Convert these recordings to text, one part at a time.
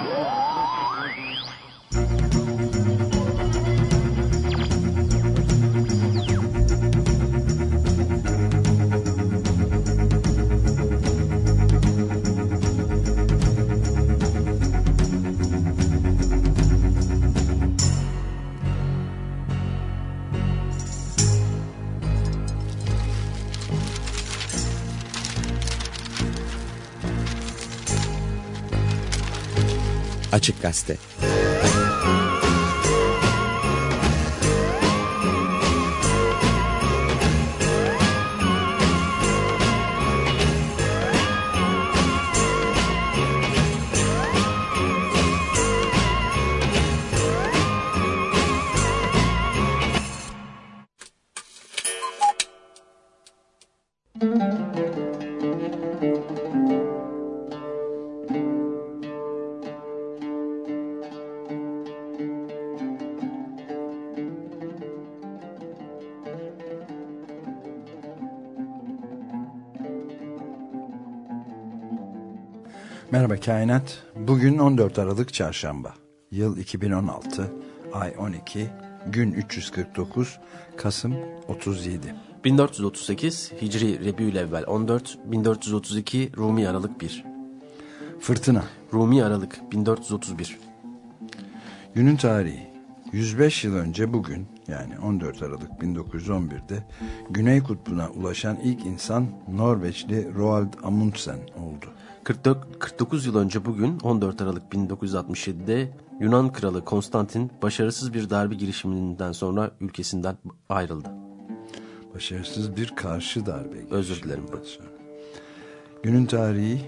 Woo! Açık Gazete Merhaba Kainat. Bugün 14 Aralık Çarşamba. Yıl 2016. Ay 12. Gün 349. Kasım 37. 1438 Hicri Rebiülevvel 14 1432 Rumi Aralık 1 Fırtına. Rumi Aralık 1431 Günün tarihi. 105 yıl önce bugün yani 14 Aralık 1911'de Güney Kutbu'na ulaşan ilk insan Norveçli Roald Amundsen oldu. 44, 49 yıl önce bugün 14 Aralık 1967'de Yunan kralı Konstantin başarısız bir darbe girişiminden sonra ülkesinden ayrıldı. Başarısız bir karşı darbe. Özür dilerim. Günün tarihi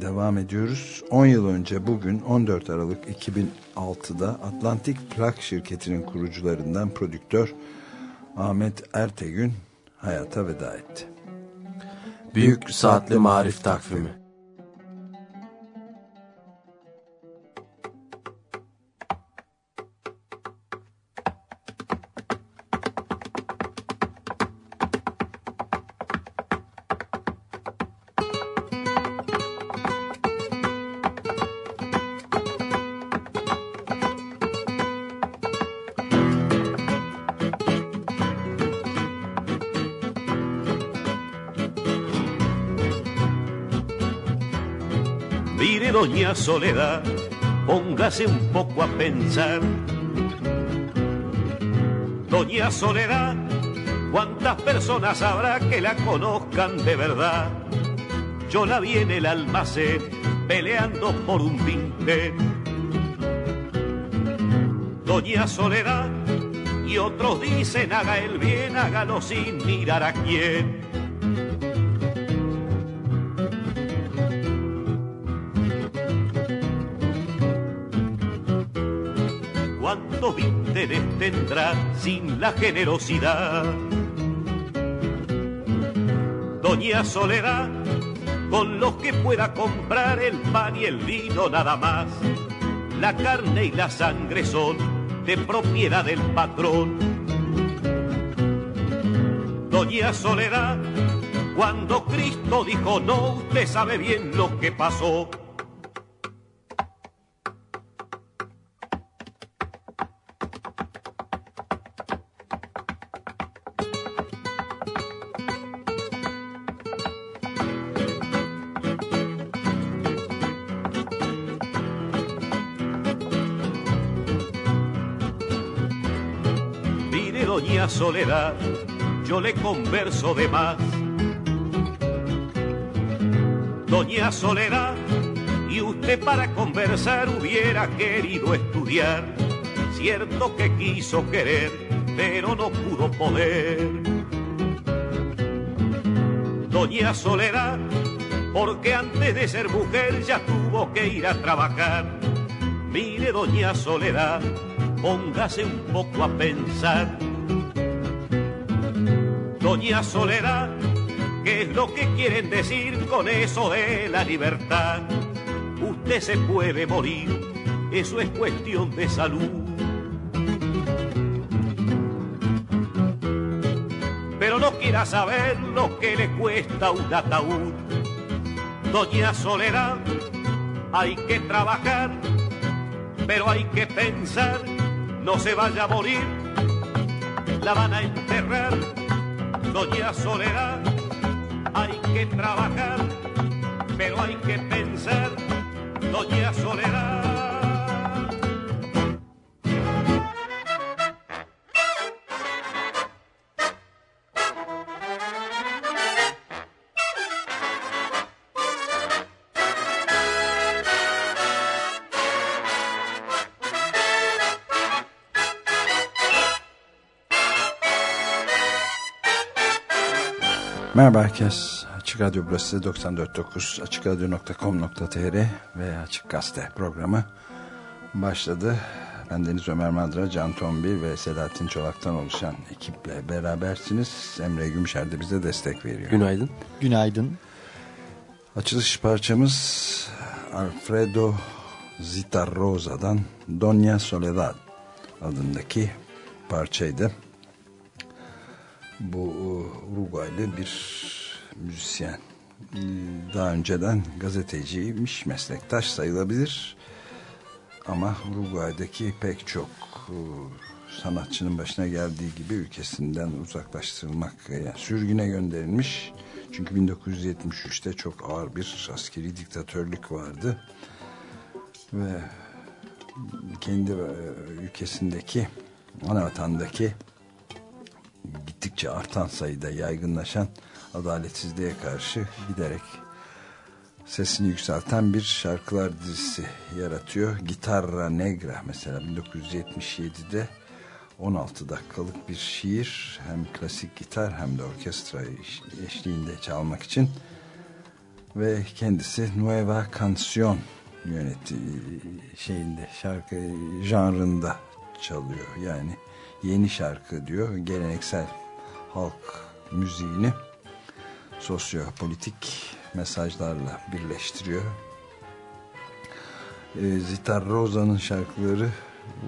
devam ediyoruz. 10 yıl önce bugün 14 Aralık 2006'da Atlantik Plak şirketinin kurucularından prodüktör Ahmet Ertegün hayata veda etti. Büyük Saatli Marif Takvimi Soledad, póngase un poco a pensar. Doña Soledad, ¿cuántas personas habrá que la conozcan de verdad? Yo la vi en el almacén peleando por un tinte. Doña Soledad, y otros dicen haga el bien, hágalo sin mirar a quién. Tendrá sin la generosidad. Doña Soledad, con los que pueda comprar el pan y el vino nada más. La carne y la sangre son de propiedad del patrón. Doña Soledad, cuando Cristo dijo no, usted sabe bien lo que pasó. Soledad, yo le converso de más. Doña Soledad, y usted para conversar hubiera querido estudiar. Cierto que quiso querer, pero no pudo poder. Doña Soledad, porque antes de ser mujer ya tuvo que ir a trabajar. Mire, doña Soledad, póngase un poco a pensar Doña Soledad, ¿qué es lo que quieren decir con eso de la libertad? Usted se puede morir, eso es cuestión de salud. Pero no quiera saber lo que le cuesta un ataúd. Doña Soledad, hay que trabajar pero hay que pensar, no se vaya a morir, la van a enterrar, doña Soledad, hay que trabajar, pero hay que pensar, doña Soledad. Merhaba herkes. Açık Radyo burası 94.9 AçıkRadyo.com.tr ve Açık Gazete programı başladı. Ben Deniz Ömer Madra, Can Tombil ve Selahattin Çolak'tan oluşan ekiple berabersiniz. Emre Gümüşer de bize destek veriyor. Günaydın. Günaydın. Açılış parçamız Alfredo Zitarrosa'dan Doña Soledad adındaki parçaydı. Bu e, Uruguaylı bir müzisyen. Daha önceden gazeteciymiş, meslektaş sayılabilir. Ama Uruguay'daki pek çok e, sanatçının başına geldiği gibi ülkesinden uzaklaştırılmak, yani sürgüne gönderilmiş. Çünkü 1973'te çok ağır bir askeri diktatörlük vardı. Ve kendi e, ülkesindeki, ana vatandaki gittikçe artan sayıda yaygınlaşan adaletsizliğe karşı giderek sesini yükselten bir şarkılar dizisi yaratıyor. Gitarra Negra mesela 1977'de 16 dakikalık bir şiir. Hem klasik gitar hem de orkestra eşliğinde çalmak için. Ve kendisi Nueva Canción yöneti şeyinde şarkı janrında çalıyor. Yani yeni şarkı diyor. Geleneksel halk müziğini sosyopolitik mesajlarla birleştiriyor. E, Zitar Roza'nın şarkıları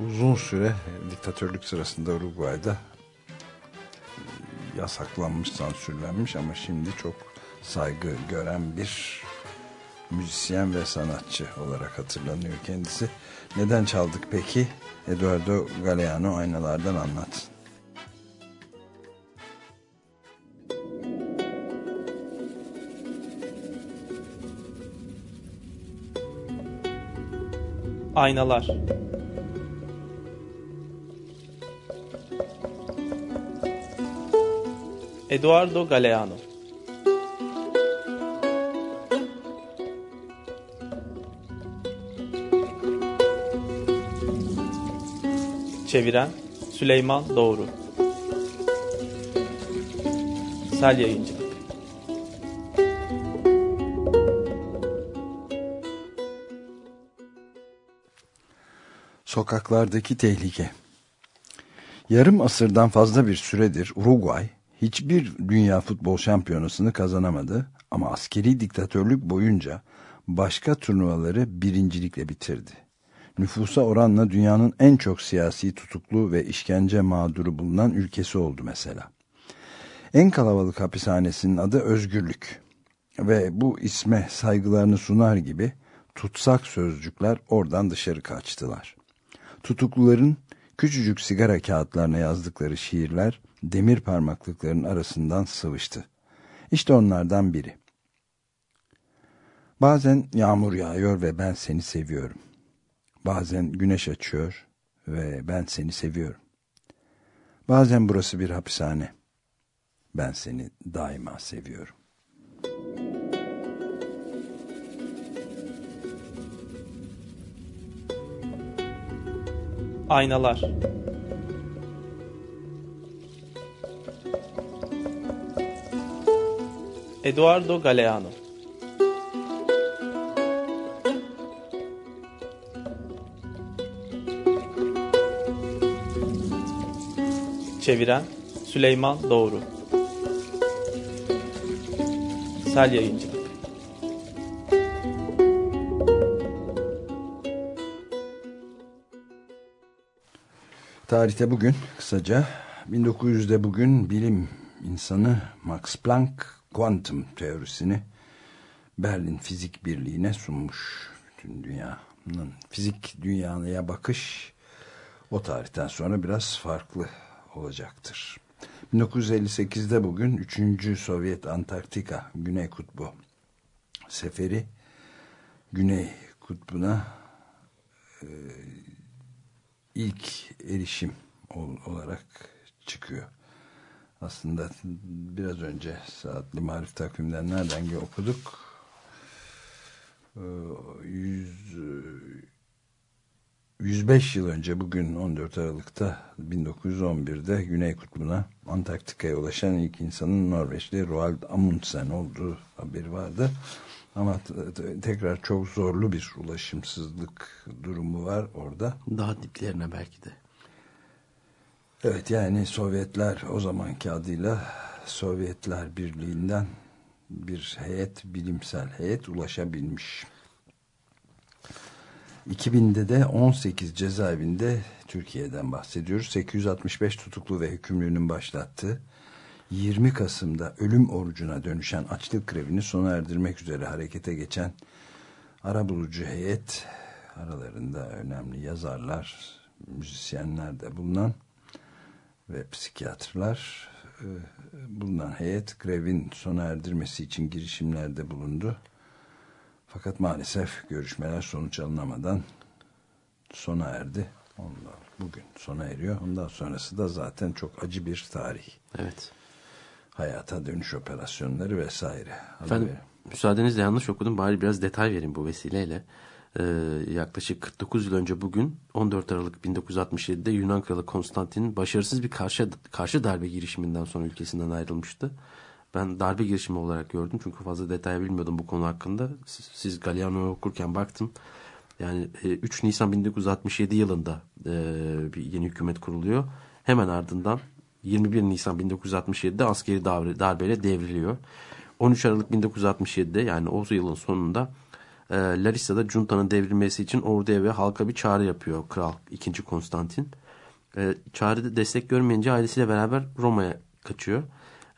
uzun süre diktatörlük sırasında Uruguay'da yasaklanmış, sansürlenmiş ama şimdi çok saygı gören bir müzisyen ve sanatçı olarak hatırlanıyor kendisi. Neden çaldık peki? Eduardo Galeano aynalardan anlatsın. Aynalar Eduardo Galeano Çeviren Süleyman Doğru. Sel Yayıncı Sokaklardaki tehlike. Yarım asırdan fazla bir süredir Uruguay hiçbir dünya futbol şampiyonasını kazanamadı ama askeri diktatörlük boyunca başka turnuvaları birincilikle bitirdi nüfusa oranla dünyanın en çok siyasi tutuklu ve işkence mağduru bulunan ülkesi oldu mesela. En kalabalık hapishanesinin adı Özgürlük ve bu isme saygılarını sunar gibi tutsak sözcükler oradan dışarı kaçtılar. Tutukluların küçücük sigara kağıtlarına yazdıkları şiirler demir parmaklıkların arasından sıvıştı. İşte onlardan biri. Bazen yağmur yağıyor ve ben seni seviyorum. Bazen güneş açıyor ve ben seni seviyorum. Bazen burası bir hapishane. Ben seni daima seviyorum. Aynalar Eduardo Galeano Çeviren Süleyman Doğru. Sel Yayıncı. Tarihte bugün kısaca 1900'de bugün bilim insanı Max Planck kuantum teorisini Berlin Fizik Birliği'ne sunmuş. Bütün dünya fizik dünyaya bakış o tarihten sonra biraz farklı olacaktır. 1958'de bugün 3. Sovyet Antarktika Güney Kutbu seferi Güney Kutbu'na e, ilk erişim olarak çıkıyor. Aslında biraz önce saatli marif takvimden nereden okuduk? 100 105 yıl önce bugün 14 Aralık'ta 1911'de Güney Kutbu'na Antarktika'ya ulaşan ilk insanın Norveçli Roald Amundsen olduğu haberi vardı. Ama tekrar çok zorlu bir ulaşımsızlık durumu var orada. Daha diplerine belki de. Evet yani Sovyetler o zamanki adıyla Sovyetler Birliği'nden bir heyet, bilimsel heyet ulaşabilmiş. 2000'de de 18 cezaevinde Türkiye'den bahsediyoruz. 865 tutuklu ve hükümlünün başlattığı 20 Kasım'da ölüm orucuna dönüşen açlık grevini sona erdirmek üzere harekete geçen arabulucu heyet aralarında önemli yazarlar, müzisyenler de bulunan ve psikiyatrlar e, bulunan heyet grevin sona erdirmesi için girişimlerde bulundu. Fakat maalesef görüşmeler sonuç alınamadan sona erdi. Ondan bugün sona eriyor. Ondan sonrası da zaten çok acı bir tarih. Evet. Hayata dönüş operasyonları vesaire. Efendim müsaadenizle yanlış okudum. Bari biraz detay vereyim bu vesileyle. Ee, yaklaşık 49 yıl önce bugün 14 Aralık 1967'de Yunan Kralı Konstantin başarısız bir karşı, karşı darbe girişiminden sonra ülkesinden ayrılmıştı. Ben darbe girişimi olarak gördüm çünkü fazla detay bilmiyordum bu konu hakkında. Siz, siz Galliano'yu okurken baktım. Yani 3 e, Nisan 1967 yılında e, bir yeni hükümet kuruluyor. Hemen ardından 21 Nisan 1967'de askeri darbeyle devriliyor. 13 Aralık 1967'de yani o yılın sonunda e, Larissa'da Cunta'nın devrilmesi için orduya ve halka bir çağrı yapıyor Kral 2. Konstantin. Çağrıda destek görmeyince ailesiyle beraber Roma'ya kaçıyor.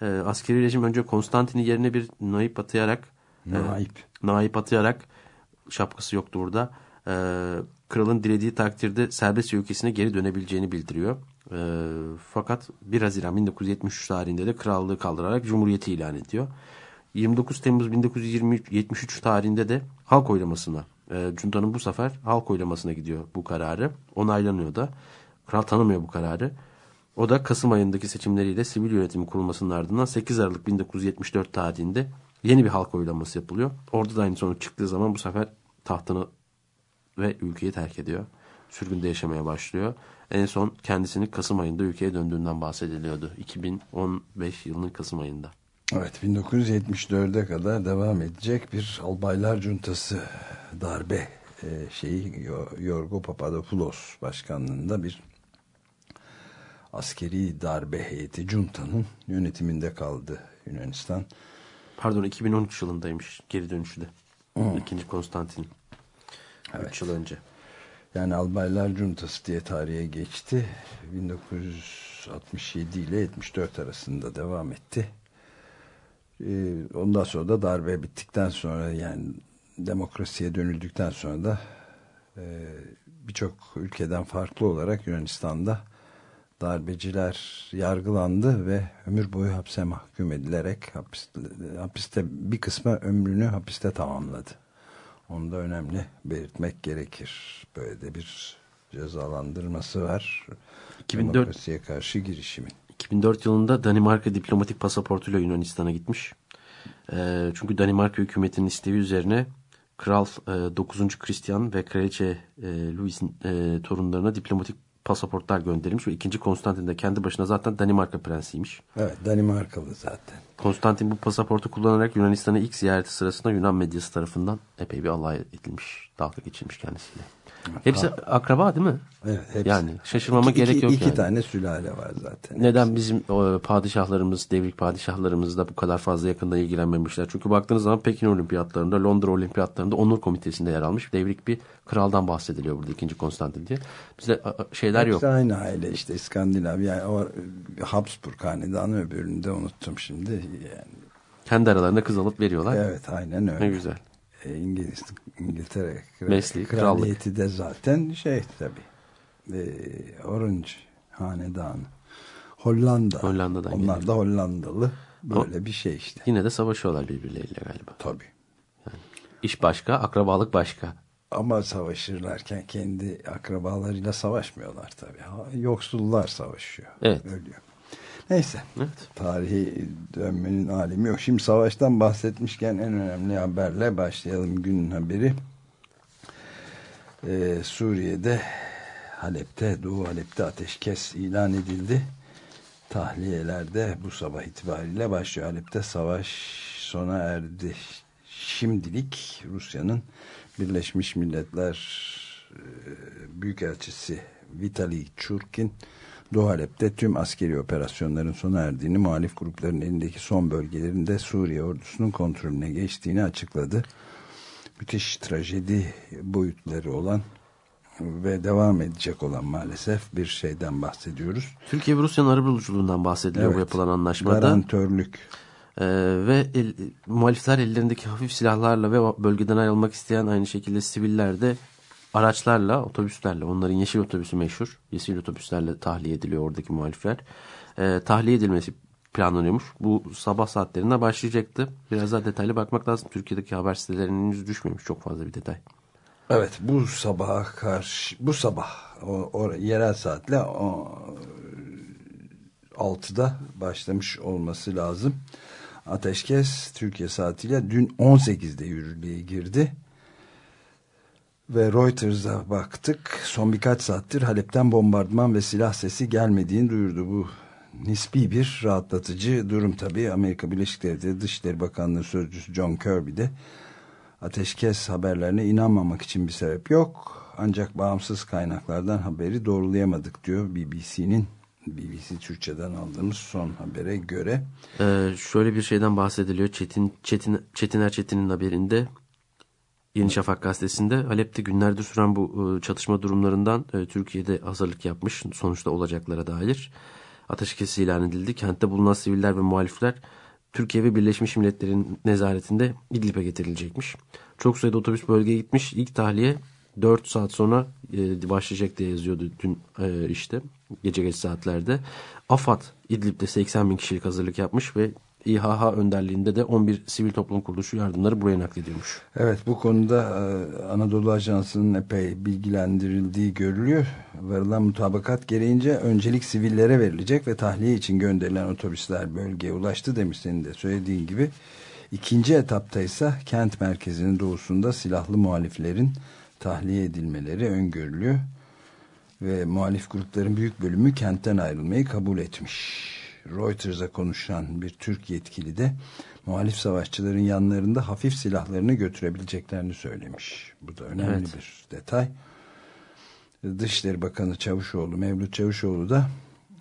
E, askeri rejim önce Konstantin'i yerine bir naip atayarak naip, e, naip atayarak şapkası yoktu burada. E, kralın dilediği takdirde serbest ülkesine geri dönebileceğini bildiriyor. E, fakat 1 Haziran 1973 tarihinde de krallığı kaldırarak cumhuriyeti ilan ediyor. 29 Temmuz 1973 tarihinde de halk oylamasına, e, Cunta'nın bu sefer halk oylamasına gidiyor bu kararı. Onaylanıyor da. Kral tanımıyor bu kararı. O da Kasım ayındaki seçimleriyle sivil yönetim kurulmasının ardından 8 Aralık 1974 tarihinde yeni bir halk oylaması yapılıyor. Orada da aynı sonuç çıktığı zaman bu sefer tahtını ve ülkeyi terk ediyor. Sürgünde yaşamaya başlıyor. En son kendisini Kasım ayında ülkeye döndüğünden bahsediliyordu. 2015 yılının Kasım ayında. Evet 1974'e kadar devam edecek bir albaylar cuntası darbe e, şeyi Yorgo Papadopoulos başkanlığında bir askeri darbe heyeti Junta'nın yönetiminde kaldı Yunanistan. Pardon 2013 yılındaymış geri dönüşü de. Hmm. İkinci Konstantin. Evet. 3 yıl önce. Yani Albaylar Cuntası diye tarihe geçti. 1967 ile 74 arasında devam etti. Ee, ondan sonra da darbe bittikten sonra yani demokrasiye dönüldükten sonra da e, birçok ülkeden farklı olarak Yunanistan'da darbeciler yargılandı ve ömür boyu hapse mahkum edilerek hapiste, hapiste bir kısmı ömrünü hapiste tamamladı. Onu da önemli belirtmek gerekir. Böyle de bir cezalandırması var. 2004, Demokrasiye karşı girişimin. 2004 yılında Danimarka diplomatik pasaportuyla Yunanistan'a gitmiş. E, çünkü Danimarka hükümetinin isteği üzerine Kral e, 9. Christian ve Kraliçe e, Louis'in e, torunlarına diplomatik pasaportlar gönderilmiş ve ikinci Konstantin de kendi başına zaten Danimarka prensiymiş. Evet Danimarkalı zaten. Konstantin bu pasaportu kullanarak Yunanistan'a ilk ziyareti sırasında Yunan medyası tarafından epey bir alay edilmiş, dalga geçilmiş kendisiyle. Hepsi akraba değil mi? Evet. Hepsi. Yani şaşırmama iki, gerek yok iki yani. İki tane sülale var zaten. Neden hepsi. bizim o, padişahlarımız, devrik padişahlarımız da bu kadar fazla yakında ilgilenmemişler? Çünkü baktığınız zaman Pekin olimpiyatlarında, Londra olimpiyatlarında onur komitesinde yer almış devrik bir kraldan bahsediliyor burada ikinci Konstantin diye. Bizde şeyler hepsi yok. Aynı aile işte İskandinav. Yani o Habsburg hanedanı öbürünü de unuttum şimdi. Yani. Kendi aralarında kız alıp veriyorlar. Evet aynen öyle. Ne güzel. E, İngiliz, İngiltere Mesleği, kraliyeti de zaten şey tabi. E, Orange hanedanı. Hollanda. Hollanda'dan Onlar geliyor. da Hollandalı. Böyle bir şey işte. Yine de savaşıyorlar birbirleriyle galiba. Tabii. İş başka, akrabalık başka. Ama savaşırlarken kendi akrabalarıyla savaşmıyorlar tabii. Ha, Yoksullar savaşıyor. Evet. Ölüyor. Neyse. Evet. Tarihi dönmenin alemi yok. Şimdi savaştan bahsetmişken en önemli haberle başlayalım günün haberi. Ee, Suriye'de Halep'te, Doğu Halep'te ateşkes ilan edildi. Tahliyelerde bu sabah itibariyle başlıyor. Halep'te savaş sona erdi. Şimdilik Rusya'nın Birleşmiş Milletler e, Büyükelçisi Vitali Churkin Doğu Halep'te tüm askeri operasyonların sona erdiğini, muhalif grupların elindeki son bölgelerinde Suriye ordusunun kontrolüne geçtiğini açıkladı. Müthiş trajedi boyutları olan ve devam edecek olan maalesef bir şeyden bahsediyoruz. Türkiye ve Rusya'nın arabuluculuğundan bahsediliyor bu Evet. yapılan anlaşmada. Garantörlük. Ee, ve el, muhalifler ellerindeki hafif silahlarla ve bölgeden ayrılmak isteyen aynı şekilde siviller de araçlarla, otobüslerle, onların yeşil otobüsü meşhur, yeşil otobüslerle tahliye ediliyor oradaki muhalifler. Ee, tahliye edilmesi planlanıyormuş. Bu sabah saatlerinde başlayacaktı. Biraz daha detaylı bakmak lazım. Türkiye'deki haber sitelerinin henüz düşmemiş çok fazla bir detay. Evet bu sabaha karşı bu sabah o, o yerel saatle o, 6'da başlamış olması lazım. Ateşkes Türkiye saatiyle dün 18'de yürürlüğe girdi. Ve Reuters'a baktık. Son birkaç saattir Halep'ten bombardıman ve silah sesi gelmediğini duyurdu. Bu nispi bir rahatlatıcı durum tabii. Amerika Birleşik Devletleri Dışişleri Bakanlığı Sözcüsü John Kirby de ateşkes haberlerine inanmamak için bir sebep yok. Ancak bağımsız kaynaklardan haberi doğrulayamadık diyor BBC'nin BBC Türkçe'den aldığımız son habere göre. Ee, şöyle bir şeyden bahsediliyor. Çetin, Çetin, Çetiner Çetin'in haberinde Yeni Şafak gazetesinde Halep'te günlerdir süren bu e, çatışma durumlarından e, Türkiye'de hazırlık yapmış. Sonuçta olacaklara dair. Ateşkes ilan edildi. Kentte bulunan siviller ve muhalifler Türkiye ve Birleşmiş Milletler'in nezaretinde İdlib'e getirilecekmiş. Çok sayıda otobüs bölgeye gitmiş. İlk tahliye 4 saat sonra e, başlayacak diye yazıyordu dün işte gece geç saatlerde. AFAD İdlib'de 80 bin kişilik hazırlık yapmış ve İHH önderliğinde de 11 sivil toplum kuruluşu yardımları buraya naklediyormuş. Evet bu konuda e, Anadolu Ajansı'nın epey bilgilendirildiği görülüyor. Varılan mutabakat gereğince öncelik sivillere verilecek ve tahliye için gönderilen otobüsler bölgeye ulaştı demiş senin de söylediğin gibi. İkinci etapta ise kent merkezinin doğusunda silahlı muhaliflerin tahliye edilmeleri öngörülüyor. Ve muhalif grupların büyük bölümü kentten ayrılmayı kabul etmiş. Reuters'a konuşan bir Türk yetkili de muhalif savaşçıların yanlarında hafif silahlarını götürebileceklerini söylemiş. Bu da önemli Evet. bir detay. Dışişleri Bakanı Çavuşoğlu, Mevlüt Çavuşoğlu da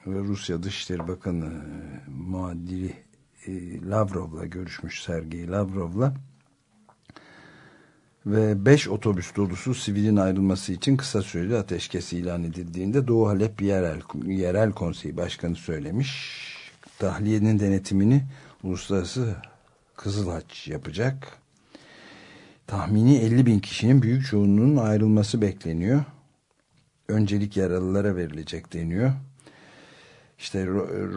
Rusya Dışişleri Bakanı e, muadili e, Lavrov'la görüşmüş Sergey Lavrov'la ve 5 otobüs dolusu sivilin ayrılması için kısa süreli ateşkes ilan edildiğinde Doğu Halep Yerel, Yerel Konseyi Başkanı söylemiş. Tahliyenin denetimini Uluslararası Kızılhaç yapacak. Tahmini 50 bin kişinin büyük çoğunluğunun ayrılması bekleniyor. Öncelik yaralılara verilecek deniyor. İşte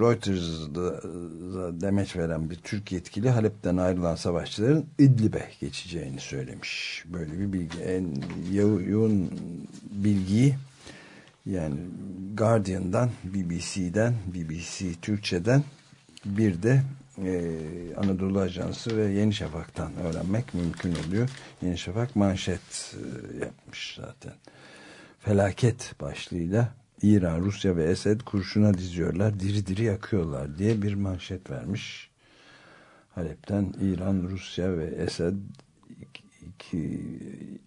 Reuters'a demeç veren bir Türk yetkili Halep'ten ayrılan savaşçıların İdlib'e geçeceğini söylemiş. Böyle bir bilgi. En yo- yoğun bilgiyi yani Guardian'dan, BBC'den, BBC Türkçe'den bir de e, Anadolu Ajansı ve Yeni Şafak'tan öğrenmek mümkün oluyor. Yeni Şafak manşet e, yapmış zaten. Felaket başlığıyla İran, Rusya ve Esed kurşuna diziyorlar, diri diri yakıyorlar diye bir manşet vermiş. Halep'ten İran, Rusya ve Esed 2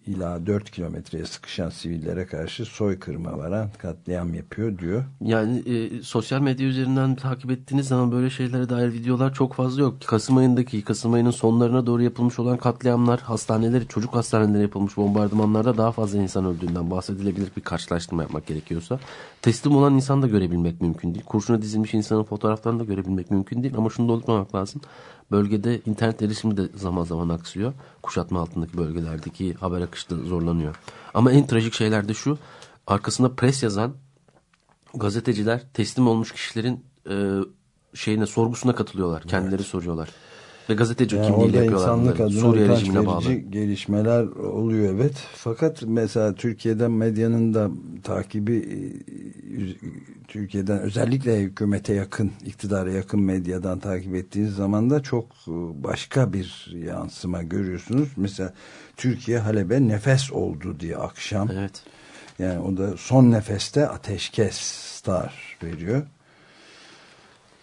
ila 4 kilometreye sıkışan sivillere karşı soykırıma varan katliam yapıyor diyor. Yani e, sosyal medya üzerinden takip ettiğiniz zaman böyle şeylere dair videolar çok fazla yok. Kasım ayındaki, Kasım ayının sonlarına doğru yapılmış olan katliamlar, hastaneleri, çocuk hastaneleri yapılmış bombardımanlarda daha fazla insan öldüğünden bahsedilebilir bir karşılaştırma yapmak gerekiyorsa. Teslim olan insan da görebilmek mümkün değil. Kurşuna dizilmiş insanın fotoğraflarını da görebilmek mümkün değil ama şunu da unutmamak lazım. Bölgede internet erişimi de zaman zaman aksıyor. Kuşatma altındaki bölgelerdeki haber akışı da zorlanıyor. Ama en trajik şeyler de şu. Arkasında pres yazan gazeteciler teslim olmuş kişilerin e, şeyine sorgusuna katılıyorlar. Kendileri soruyorlar. Ve gazeteci Yani kimliğiyle orada yapıyorlar insanlık bunları. adına Suriye rejimine bağlı. gelişmeler oluyor evet. Fakat mesela Türkiye'den medyanın da takibi e, Türkiye'den özellikle hükümete yakın, iktidara yakın medyadan takip ettiğiniz zaman da çok e, başka bir yansıma görüyorsunuz. Mesela Türkiye Halep'e nefes oldu diye akşam. Evet. Yani o da son nefeste ateşkes star veriyor.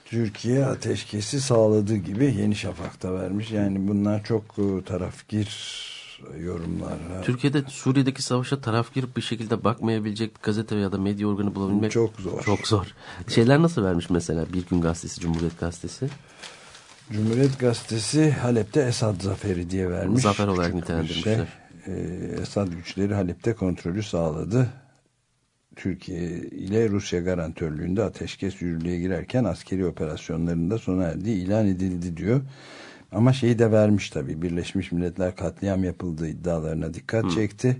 Türkiye ateşkesi sağladığı gibi Yeni Şafak'ta vermiş. Yani bunlar çok e, tarafgir yorumlar. Türkiye'de Suriye'deki savaşa tarafgir bir şekilde bakmayabilecek bir gazete ya da medya organı bulabilmek Çok zor. Çok zor. Şeyler nasıl vermiş mesela Bir Gün Gazetesi, Cumhuriyet Gazetesi? Cumhuriyet Gazetesi Halep'te Esad zaferi diye vermiş. Zafer olarak nitelendirmişler. Şey. Esad güçleri Halep'te kontrolü sağladı. Türkiye ile Rusya garantörlüğünde ateşkes yürürlüğe girerken askeri operasyonlarında sona erdiği ilan edildi diyor. Ama şeyi de vermiş tabii. Birleşmiş Milletler katliam yapıldığı iddialarına dikkat çekti.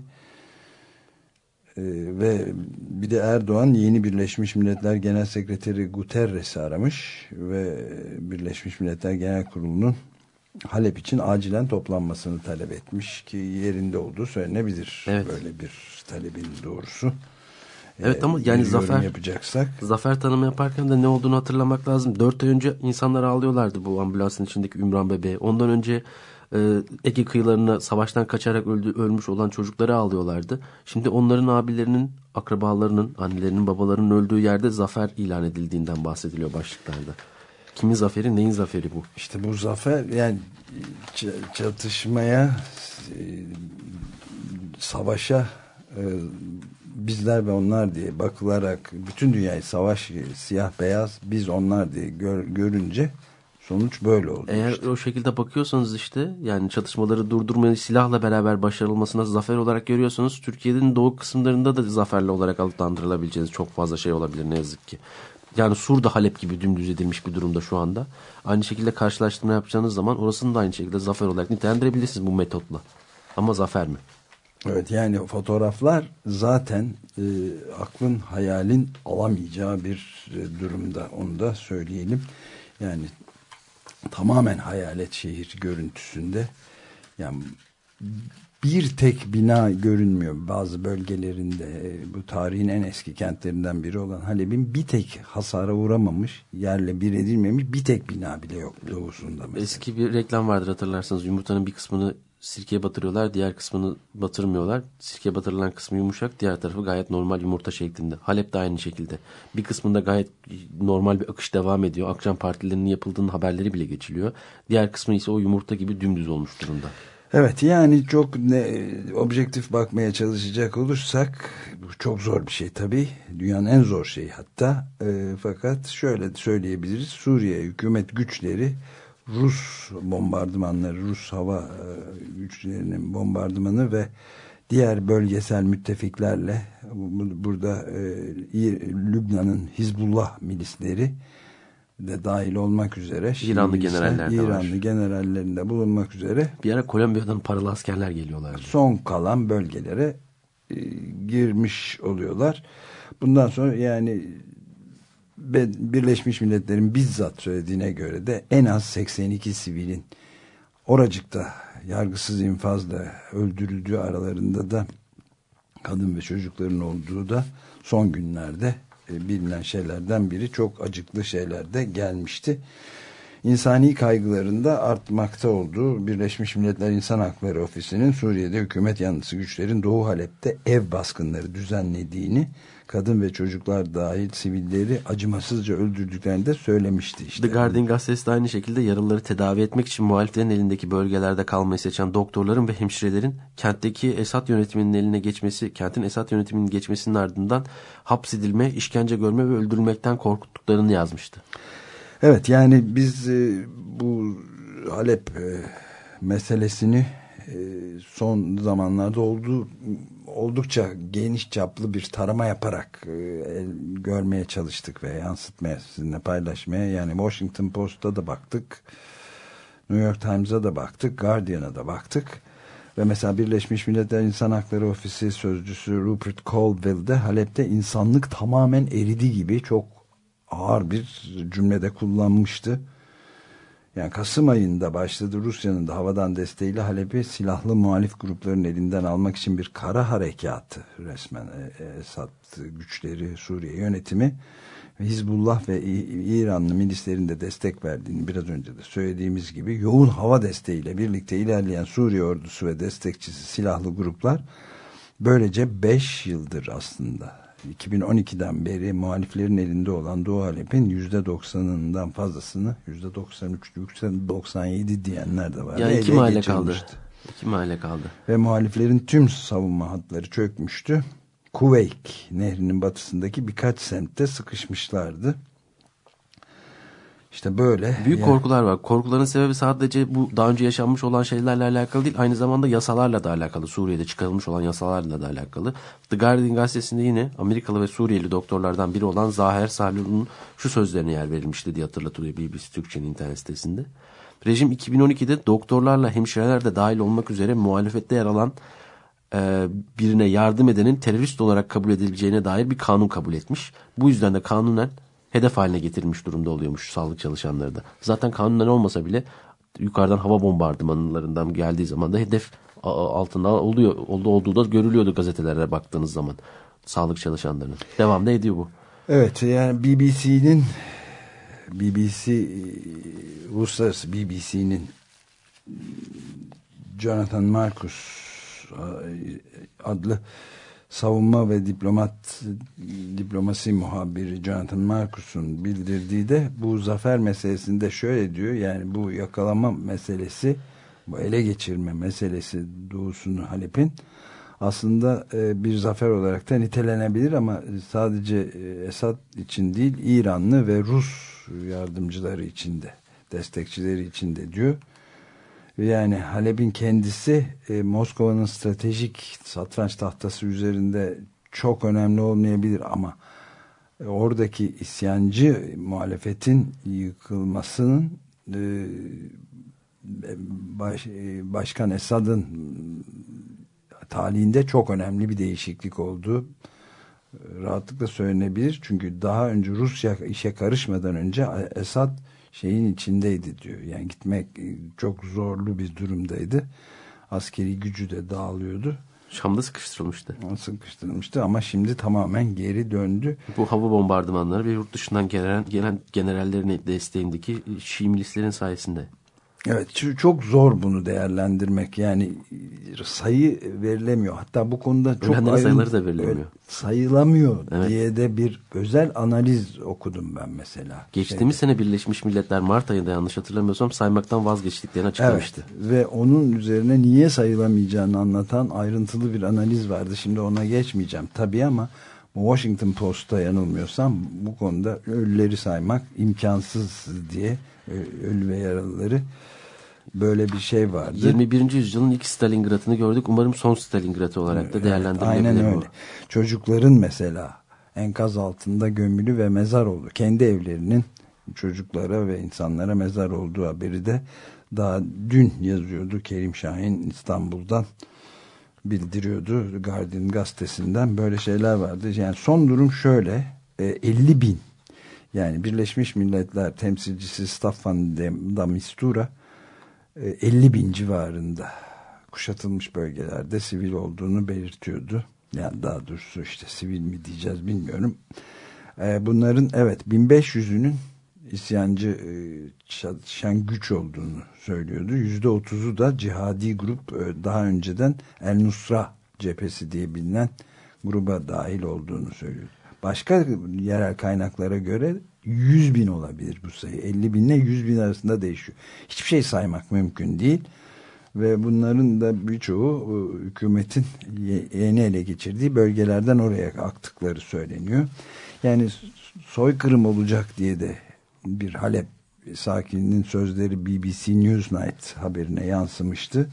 Ee, ve bir de Erdoğan yeni Birleşmiş Milletler Genel Sekreteri Guterres'i aramış ve Birleşmiş Milletler Genel Kurulu'nun Halep için acilen toplanmasını talep etmiş ki yerinde olduğu söylenebilir. Evet. Böyle bir talebin doğrusu. Evet ama yani zafer- yapacaksak Zafer tanımı yaparken de ne olduğunu hatırlamak lazım. Dört ay önce insanlar ağlıyorlardı bu ambulansın içindeki Ümran bebeği. Ondan önce e, Ege kıyılarına savaştan kaçarak öldü, ölmüş olan çocukları ağlıyorlardı. Şimdi onların abilerinin, akrabalarının, annelerinin, babalarının öldüğü yerde zafer ilan edildiğinden bahsediliyor başlıklarda. Kimin zaferi, neyin zaferi bu? İşte bu zafer yani çatışmaya e, savaşa e, bizler ve onlar diye bakılarak bütün dünyayı savaş siyah beyaz biz onlar diye gör- görünce sonuç böyle oldu. Eğer işte. o şekilde bakıyorsanız işte yani çatışmaları durdurmayı silahla beraber başarılmasına zafer olarak görüyorsanız Türkiye'nin doğu kısımlarında da zaferli olarak adlandırılabileceğiniz çok fazla şey olabilir ne yazık ki. Yani Sur'da Halep gibi dümdüz edilmiş bir durumda şu anda. Aynı şekilde karşılaştırma yapacağınız zaman orasını da aynı şekilde zafer olarak nitelendirebilirsiniz bu metotla. Ama zafer mi? Evet yani fotoğraflar zaten e, aklın hayalin alamayacağı bir e, durumda onu da söyleyelim. Yani tamamen hayalet şehir görüntüsünde yani bir tek bina görünmüyor bazı bölgelerinde E, bu tarihin en eski kentlerinden biri olan Halep'in bir tek hasara uğramamış yerle bir edilmemiş bir tek bina bile yok doğusunda mesela. Eski bir reklam vardır hatırlarsanız yumurtanın bir kısmını sirkeye batırıyorlar diğer kısmını batırmıyorlar. Sirkeye batırılan kısmı yumuşak diğer tarafı gayet normal yumurta şeklinde. Halep de aynı şekilde. Bir kısmında gayet normal bir akış devam ediyor. Akşam partilerinin yapıldığının haberleri bile geçiliyor. Diğer kısmı ise o yumurta gibi dümdüz olmuş durumda. Evet yani çok ne, objektif bakmaya çalışacak olursak bu çok zor bir şey tabii. Dünyanın en zor şeyi hatta. E, fakat şöyle söyleyebiliriz. Suriye hükümet güçleri Rus bombardımanları, Rus hava e, güçlerinin bombardımanı ve diğer bölgesel müttefiklerle bu- burada e, Lübnan'ın Hizbullah milisleri de dahil olmak üzere İranlı generaller de var. İranlı generallerinde bulunmak üzere Bir ara Kolombiya'dan paralı askerler geliyorlardı. son kalan bölgelere e, girmiş oluyorlar. Bundan sonra yani Birleşmiş Milletler'in bizzat söylediğine göre de en az 82 sivilin oracıkta yargısız infazla öldürüldüğü aralarında da kadın ve çocukların olduğu da son günlerde e, bilinen şeylerden biri çok acıklı şeyler de gelmişti. İnsani kaygılarında artmakta olduğu Birleşmiş Milletler İnsan Hakları Ofisi'nin Suriye'de hükümet yanlısı güçlerin Doğu Halep'te ev baskınları düzenlediğini, kadın ve çocuklar dahil sivilleri acımasızca öldürdüklerini de söylemişti. işte. The Guardian gazetesi de aynı şekilde yaralıları tedavi etmek için muhaliflerin elindeki bölgelerde kalmayı seçen doktorların ve hemşirelerin kentteki Esad yönetiminin eline geçmesi, kentin Esad yönetiminin geçmesinin ardından hapsedilme, işkence görme ve öldürülmekten korkuttuklarını yazmıştı. Evet yani biz e, bu Halep e, meselesini e, son zamanlarda oldu oldukça geniş çaplı bir tarama yaparak e, el- görmeye çalıştık ve yansıtmaya sizinle paylaşmaya yani Washington Post'ta da baktık New York Times'a da baktık, Guardian'a da baktık. Ve mesela Birleşmiş Milletler İnsan Hakları Ofisi Sözcüsü Rupert Colville de Halep'te insanlık tamamen eridi gibi çok ağır bir cümlede kullanmıştı. Yani Kasım ayında başladı Rusya'nın da havadan desteğiyle Halep'i silahlı muhalif grupların elinden almak için bir kara harekatı resmen e, Esad güçleri Suriye yönetimi Hizbullah ve İranlı milislerin de destek verdiğini biraz önce de söylediğimiz gibi yoğun hava desteğiyle birlikte ilerleyen Suriye ordusu ve destekçisi silahlı gruplar böylece 5 yıldır aslında 2012'den beri muhaliflerin elinde olan Doğu Halep'in %90'ından fazlasını %93, %97 diyenler de var. Yani iki mahalle kaldı. İki mahalle kaldı. Ve muhaliflerin tüm savunma hatları çökmüştü. Kuveyk nehrinin batısındaki birkaç semtte sıkışmışlardı. İşte böyle. Büyük yani. korkular var. Korkuların sebebi sadece bu daha önce yaşanmış olan şeylerle alakalı değil. Aynı zamanda yasalarla da alakalı. Suriye'de çıkarılmış olan yasalarla da alakalı. The Guardian gazetesinde yine Amerikalı ve Suriyeli doktorlardan biri olan Zaher Salih'in şu sözlerine yer verilmişti diye hatırlatılıyor BBC Türkçe'nin internet sitesinde. Rejim 2012'de doktorlarla hemşireler de dahil olmak üzere muhalefette yer alan e, birine yardım edenin terörist olarak kabul edileceğine dair bir kanun kabul etmiş. Bu yüzden de kanunen hedef haline getirilmiş durumda oluyormuş sağlık çalışanları da. Zaten kanunen olmasa bile yukarıdan hava bombardımanlarından geldiği zaman da hedef altında oluyor oldu olduğu da görülüyordu gazetelere baktığınız zaman sağlık çalışanlarının. Devam da ediyor bu. Evet yani BBC'nin BBC uluslararası BBC'nin Jonathan Marcus adlı savunma ve diplomat diplomasi muhabiri Jonathan Marcus'un bildirdiği de bu zafer meselesinde şöyle diyor yani bu yakalama meselesi bu ele geçirme meselesi doğusunu Halep'in aslında e, bir zafer olarak da nitelenebilir ama sadece e, Esad için değil İranlı ve Rus yardımcıları için de destekçileri için de diyor yani Halep'in kendisi e, Moskova'nın stratejik satranç tahtası üzerinde çok önemli olmayabilir ama e, oradaki isyancı muhalefetin yıkılmasının e, baş, e, Başkan Esad'ın talihinde çok önemli bir değişiklik oldu. Rahatlıkla söylenebilir. Çünkü daha önce Rusya işe karışmadan önce Esad şeyin içindeydi diyor. Yani gitmek e, çok zorlu bir durumdaydı. Askeri gücü de dağılıyordu. Şam'da sıkıştırılmıştı. Sıkıştırılmıştı ama şimdi tamamen geri döndü. Bu hava bombardımanları ve yurt dışından gelen, gelen generallerin desteğindeki Şii milislerin sayesinde. Evet çok zor bunu değerlendirmek yani sayı verilemiyor hatta bu konuda çok Önemli ayrı, sayıları da verilemiyor. Sayılamıyor evet. diye de bir özel analiz okudum ben mesela. Geçtiğimiz Şeyde. sene Birleşmiş Milletler Mart ayında yanlış hatırlamıyorsam saymaktan vazgeçtiklerini açıklamıştı. Evet ve onun üzerine niye sayılamayacağını anlatan ayrıntılı bir analiz vardı şimdi ona geçmeyeceğim tabii ama Washington Post'ta yanılmıyorsam bu konuda ölüleri saymak imkansız diye ölü ve yaralıları böyle bir şey vardı. 21. yüzyılın ilk Stalingrad'ını gördük. Umarım son Stalingrad olarak da değerlendirilebilir. Aynen öyle. Bu. Çocukların mesela enkaz altında gömülü ve mezar oldu. Kendi evlerinin çocuklara ve insanlara mezar olduğu haberi de daha dün yazıyordu Kerim Şahin İstanbul'dan bildiriyordu Guardian gazetesinden böyle şeyler vardı. Yani son durum şöyle 50 e, bin yani Birleşmiş Milletler temsilcisi Staffan de Mistura 50 e, bin civarında kuşatılmış bölgelerde sivil olduğunu belirtiyordu. Yani daha doğrusu işte sivil mi diyeceğiz bilmiyorum. E, bunların evet 1500'ünün isyancı e, çatışan güç olduğunu söylüyordu. %30'u da cihadi grup daha önceden El Nusra cephesi diye bilinen gruba dahil olduğunu söylüyordu. Başka yerel kaynaklara göre 100 bin olabilir bu sayı. 50 binle 100 bin arasında değişiyor. Hiçbir şey saymak mümkün değil. Ve bunların da birçoğu e, hükümetin yeni ele geçirdiği bölgelerden oraya aktıkları söyleniyor. Yani soykırım olacak diye de bir Halep sakininin sözleri BBC Newsnight haberine yansımıştı.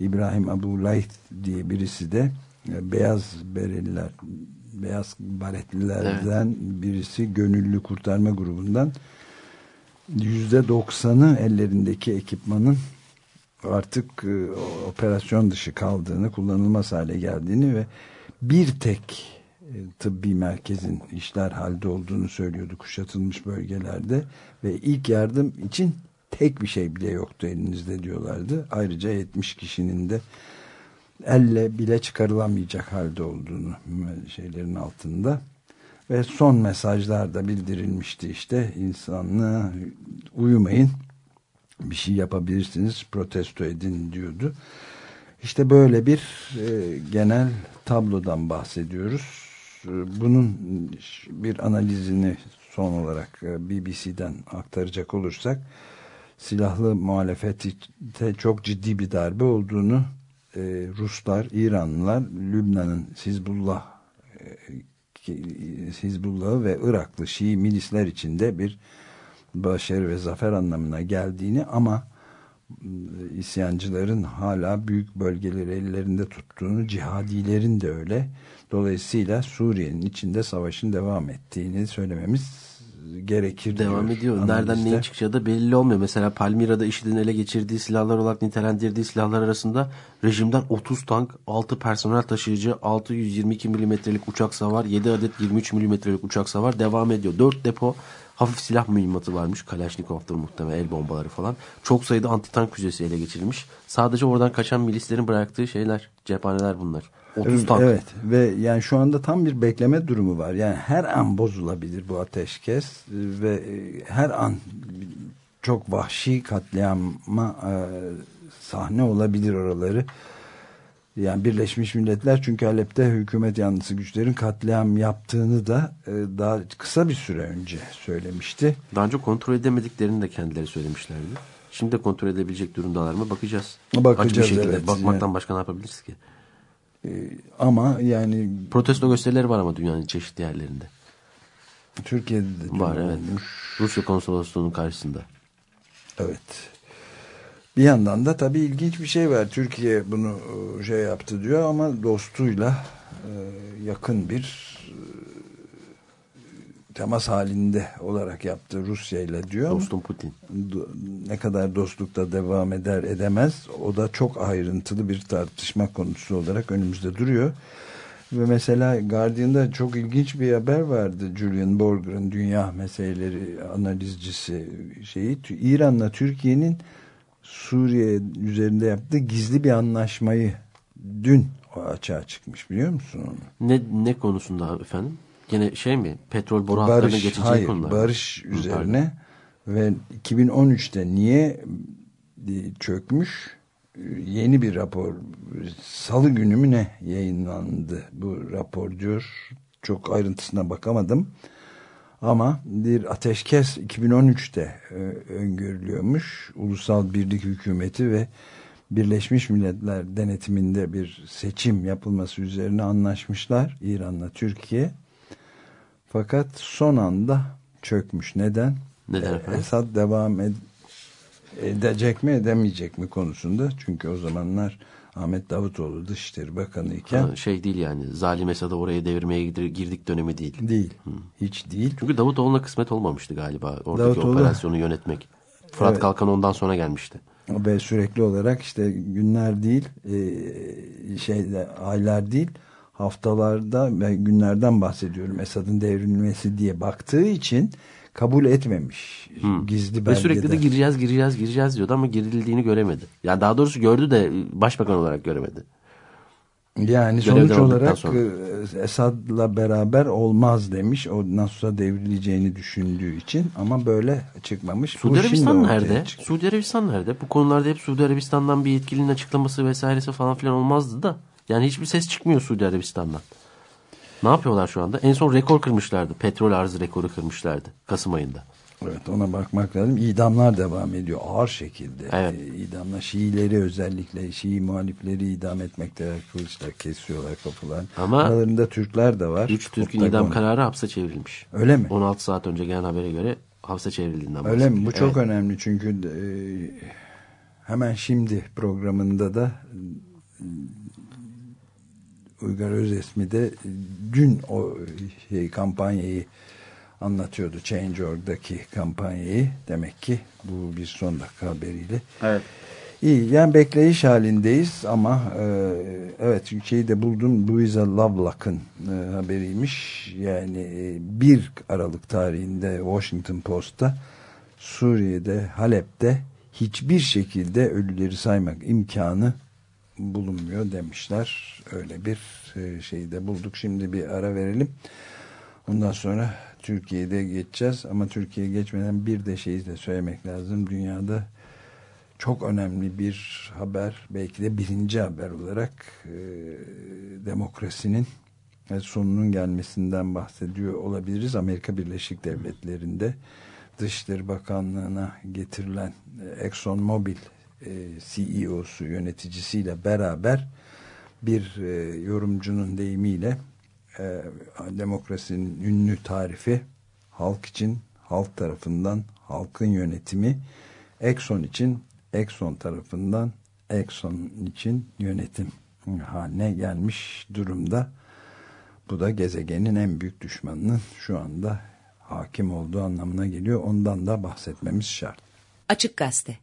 İbrahim Abu Layth diye birisi de e, beyaz bereliler beyaz baretlilerden evet. birisi gönüllü kurtarma grubundan %90'ı ellerindeki ekipmanın artık e, operasyon dışı kaldığını, kullanılmaz hale geldiğini ve bir tek e, tıbbi merkezin işler halde olduğunu söylüyordu kuşatılmış bölgelerde ve ilk yardım için tek bir şey bile yoktu elinizde diyorlardı. Ayrıca 70 kişinin de elle bile çıkarılamayacak halde olduğunu şeylerin altında ve son mesajlarda bildirilmişti işte insanlığa uyumayın bir şey yapabilirsiniz protesto edin diyordu. İşte böyle bir e, genel tablodan bahsediyoruz. E, bunun bir analizini son olarak e, BBC'den aktaracak olursak silahlı muhalefete çok ciddi bir darbe olduğunu e, Ruslar, İranlılar, Lübnan'ın Hizbullah e, Hizbullah'ı ve Iraklı Şii milisler içinde bir başarı ve zafer anlamına geldiğini ama ıı, isyancıların hala büyük bölgeleri ellerinde tuttuğunu, cihadilerin de öyle. Dolayısıyla Suriye'nin içinde savaşın devam ettiğini söylememiz gerekir Devam diyor ediyor. analizde. Nereden neyin çıkacağı da belli olmuyor. Mesela Palmira'da IŞİD'in ele geçirdiği silahlar olarak nitelendirdiği silahlar arasında rejimden 30 tank, 6 personel taşıyıcı, 622 milimetrelik uçak savar, 7 adet 23 milimetrelik uçak savar devam ediyor. 4 depo hafif silah mühimmatı varmış. Kalashnikov'dur muhtemelen el bombaları falan. Çok sayıda antitank füzesi ele geçirilmiş. Sadece oradan kaçan milislerin bıraktığı şeyler, cephaneler bunlar. 30 tank. Evet ve yani şu anda tam bir bekleme durumu var. Yani her an bozulabilir bu ateşkes ve e, her an çok vahşi katliama e, sahne olabilir oraları. Yani Birleşmiş Milletler çünkü Halep'te hükümet yanlısı güçlerin katliam yaptığını da e, daha kısa bir süre önce söylemişti. Daha önce kontrol edemediklerini de kendileri söylemişlerdi. Şimdi de kontrol edebilecek durumdalar mı bakacağız. Bakacağız, Acı bir şekilde. evet. Bakmaktan Yani- başka ne yapabiliriz ki? Ama yani Protesto gösterileri var ama dünyanın çeşitli yerlerinde. Türkiye'de de Var evet. olmuş. Rusya konsolosluğunun karşısında. Evet. Bir yandan da tabii ilginç bir şey var. Türkiye bunu e, şey yaptı diyor ama dostuyla e, yakın bir temas halinde olarak yaptı Rusya ile diyor. Dostum Putin. do- ne kadar dostlukta devam eder edemez o da çok ayrıntılı bir tartışma konusu olarak önümüzde duruyor. Ve mesela Guardian'da çok ilginç bir haber vardı. Julian Borger'ın dünya meseleleri analizcisi şeyi. İran'la Türkiye'nin Suriye üzerinde yaptığı gizli bir anlaşmayı dün açığa çıkmış biliyor musun onu? Ne ne konusunda efendim? Gene şey mi? Petrol boru hatlarına Barış, geçeceği hayır, konular. barış Hı, üzerine ve 2013'te niye e, çökmüş? E, yeni bir rapor salı günü mü ne yayınlandı bu rapor diyor. Çok ayrıntısına bakamadım. Ama bir ateşkes 2013'te e, öngörülüyormuş. Ulusal birlik hükümeti ve Birleşmiş Milletler denetiminde bir seçim yapılması üzerine anlaşmışlar İran'la Türkiye fakat son anda çökmüş. Neden? Neden E, efendim? Esad devam ed- edecek mi edemeyecek mi konusunda. Çünkü o zamanlar Ahmet Davutoğlu Dışişleri Bakanı iken Ha, Şey değil yani. Zalim Esad'ı oraya devirmeye girdik dönemi değil. değil. Hiç değil. Çünkü Davutoğlu'na kısmet olmaştı galiba. Oradaki Davutoğlu- operasyonu yönetmek. Fırat Evet. Kalkan ondan sonra gelmişti. Ve sürekli olarak işte günler değil e, şeyde aylar değil haftalarda ve günlerden bahsediyorum. Esad'ın devrilmesi diye baktığı için kabul etmemiş. Gizli Ve belgede. sürekli de gireceğiz gireceğiz gireceğiz diyordu ama girildiğini göremedi. Yani daha doğrusu gördü de başbakan olarak göremedi. Yani Görevden sonuç olarak e, Esad'la beraber olmaz demiş. Ondan sonra devrileceğini düşündüğü için ama böyle çıkmamış. Suudi Arabistan nerede? çıktı. Suudi Arabistan nerede? Bu konularda hep Suudi Arabistan'dan bir yetkilinin açıklaması vesairesi falan filan olmazdı da. Yani hiçbir ses çıkmıyor Suudi Arabistan'dan. Ne yapıyorlar şu anda? En son rekor kırmışlardı. Petrol arzı rekoru kırmışlardı Kasım ayında. Evet ona bakmak lazım. İdamlar devam ediyor ağır şekilde. Evet. E, İdamlar Şiileri özellikle Şii muhalifleri idam etmekteler. Kılıçlar kesiyorlar kapılar. Ama- Aralarında Türkler de var. 3 Türk'ün Oktagon. idam kararı hapse çevrilmiş. Öyle mi? 16 saat önce gelen habere göre hapse çevrildiğinden Öyle mi? Bu bahsediliyor. çok Evet. önemli çünkü e, hemen şimdi programında da Uygar Özesmi de dün o şey, kampanyayı anlatıyordu Change.org'daki kampanyayı. Demek ki bu bir son dakika haberiyle. Evet. İyi yani halindeyiz ama e, evet şeyi de buldum Louisa Lovelock'ın e, haberiymiş. Yani e, 1 Aralık tarihinde Washington Post'ta Suriye'de Halep'te hiçbir şekilde ölüleri saymak imkanı bulunmuyor demişler. Öyle bir e, şeyi de bulduk. Şimdi bir ara verelim. Ondan sonra Türkiye'de geçeceğiz ama Türkiye'ye geçmeden bir de şeyi de söylemek lazım. Dünyada çok önemli bir haber belki de birinci haber olarak e, demokrasinin sonunun gelmesinden bahsediyor olabiliriz. Amerika Birleşik Devletleri'nde Dışişleri Bakanlığı'na getirilen Exxon Mobil CEO'su yöneticisiyle beraber bir e, yorumcunun deyimiyle e, demokrasinin ünlü tarifi halk için halk tarafından halkın yönetimi Exxon için Exxon tarafından Exxon için yönetim haline gelmiş durumda. Bu da gezegenin en büyük düşmanının şu anda hakim olduğu anlamına geliyor. Ondan da bahsetmemiz şart. Açık Gazete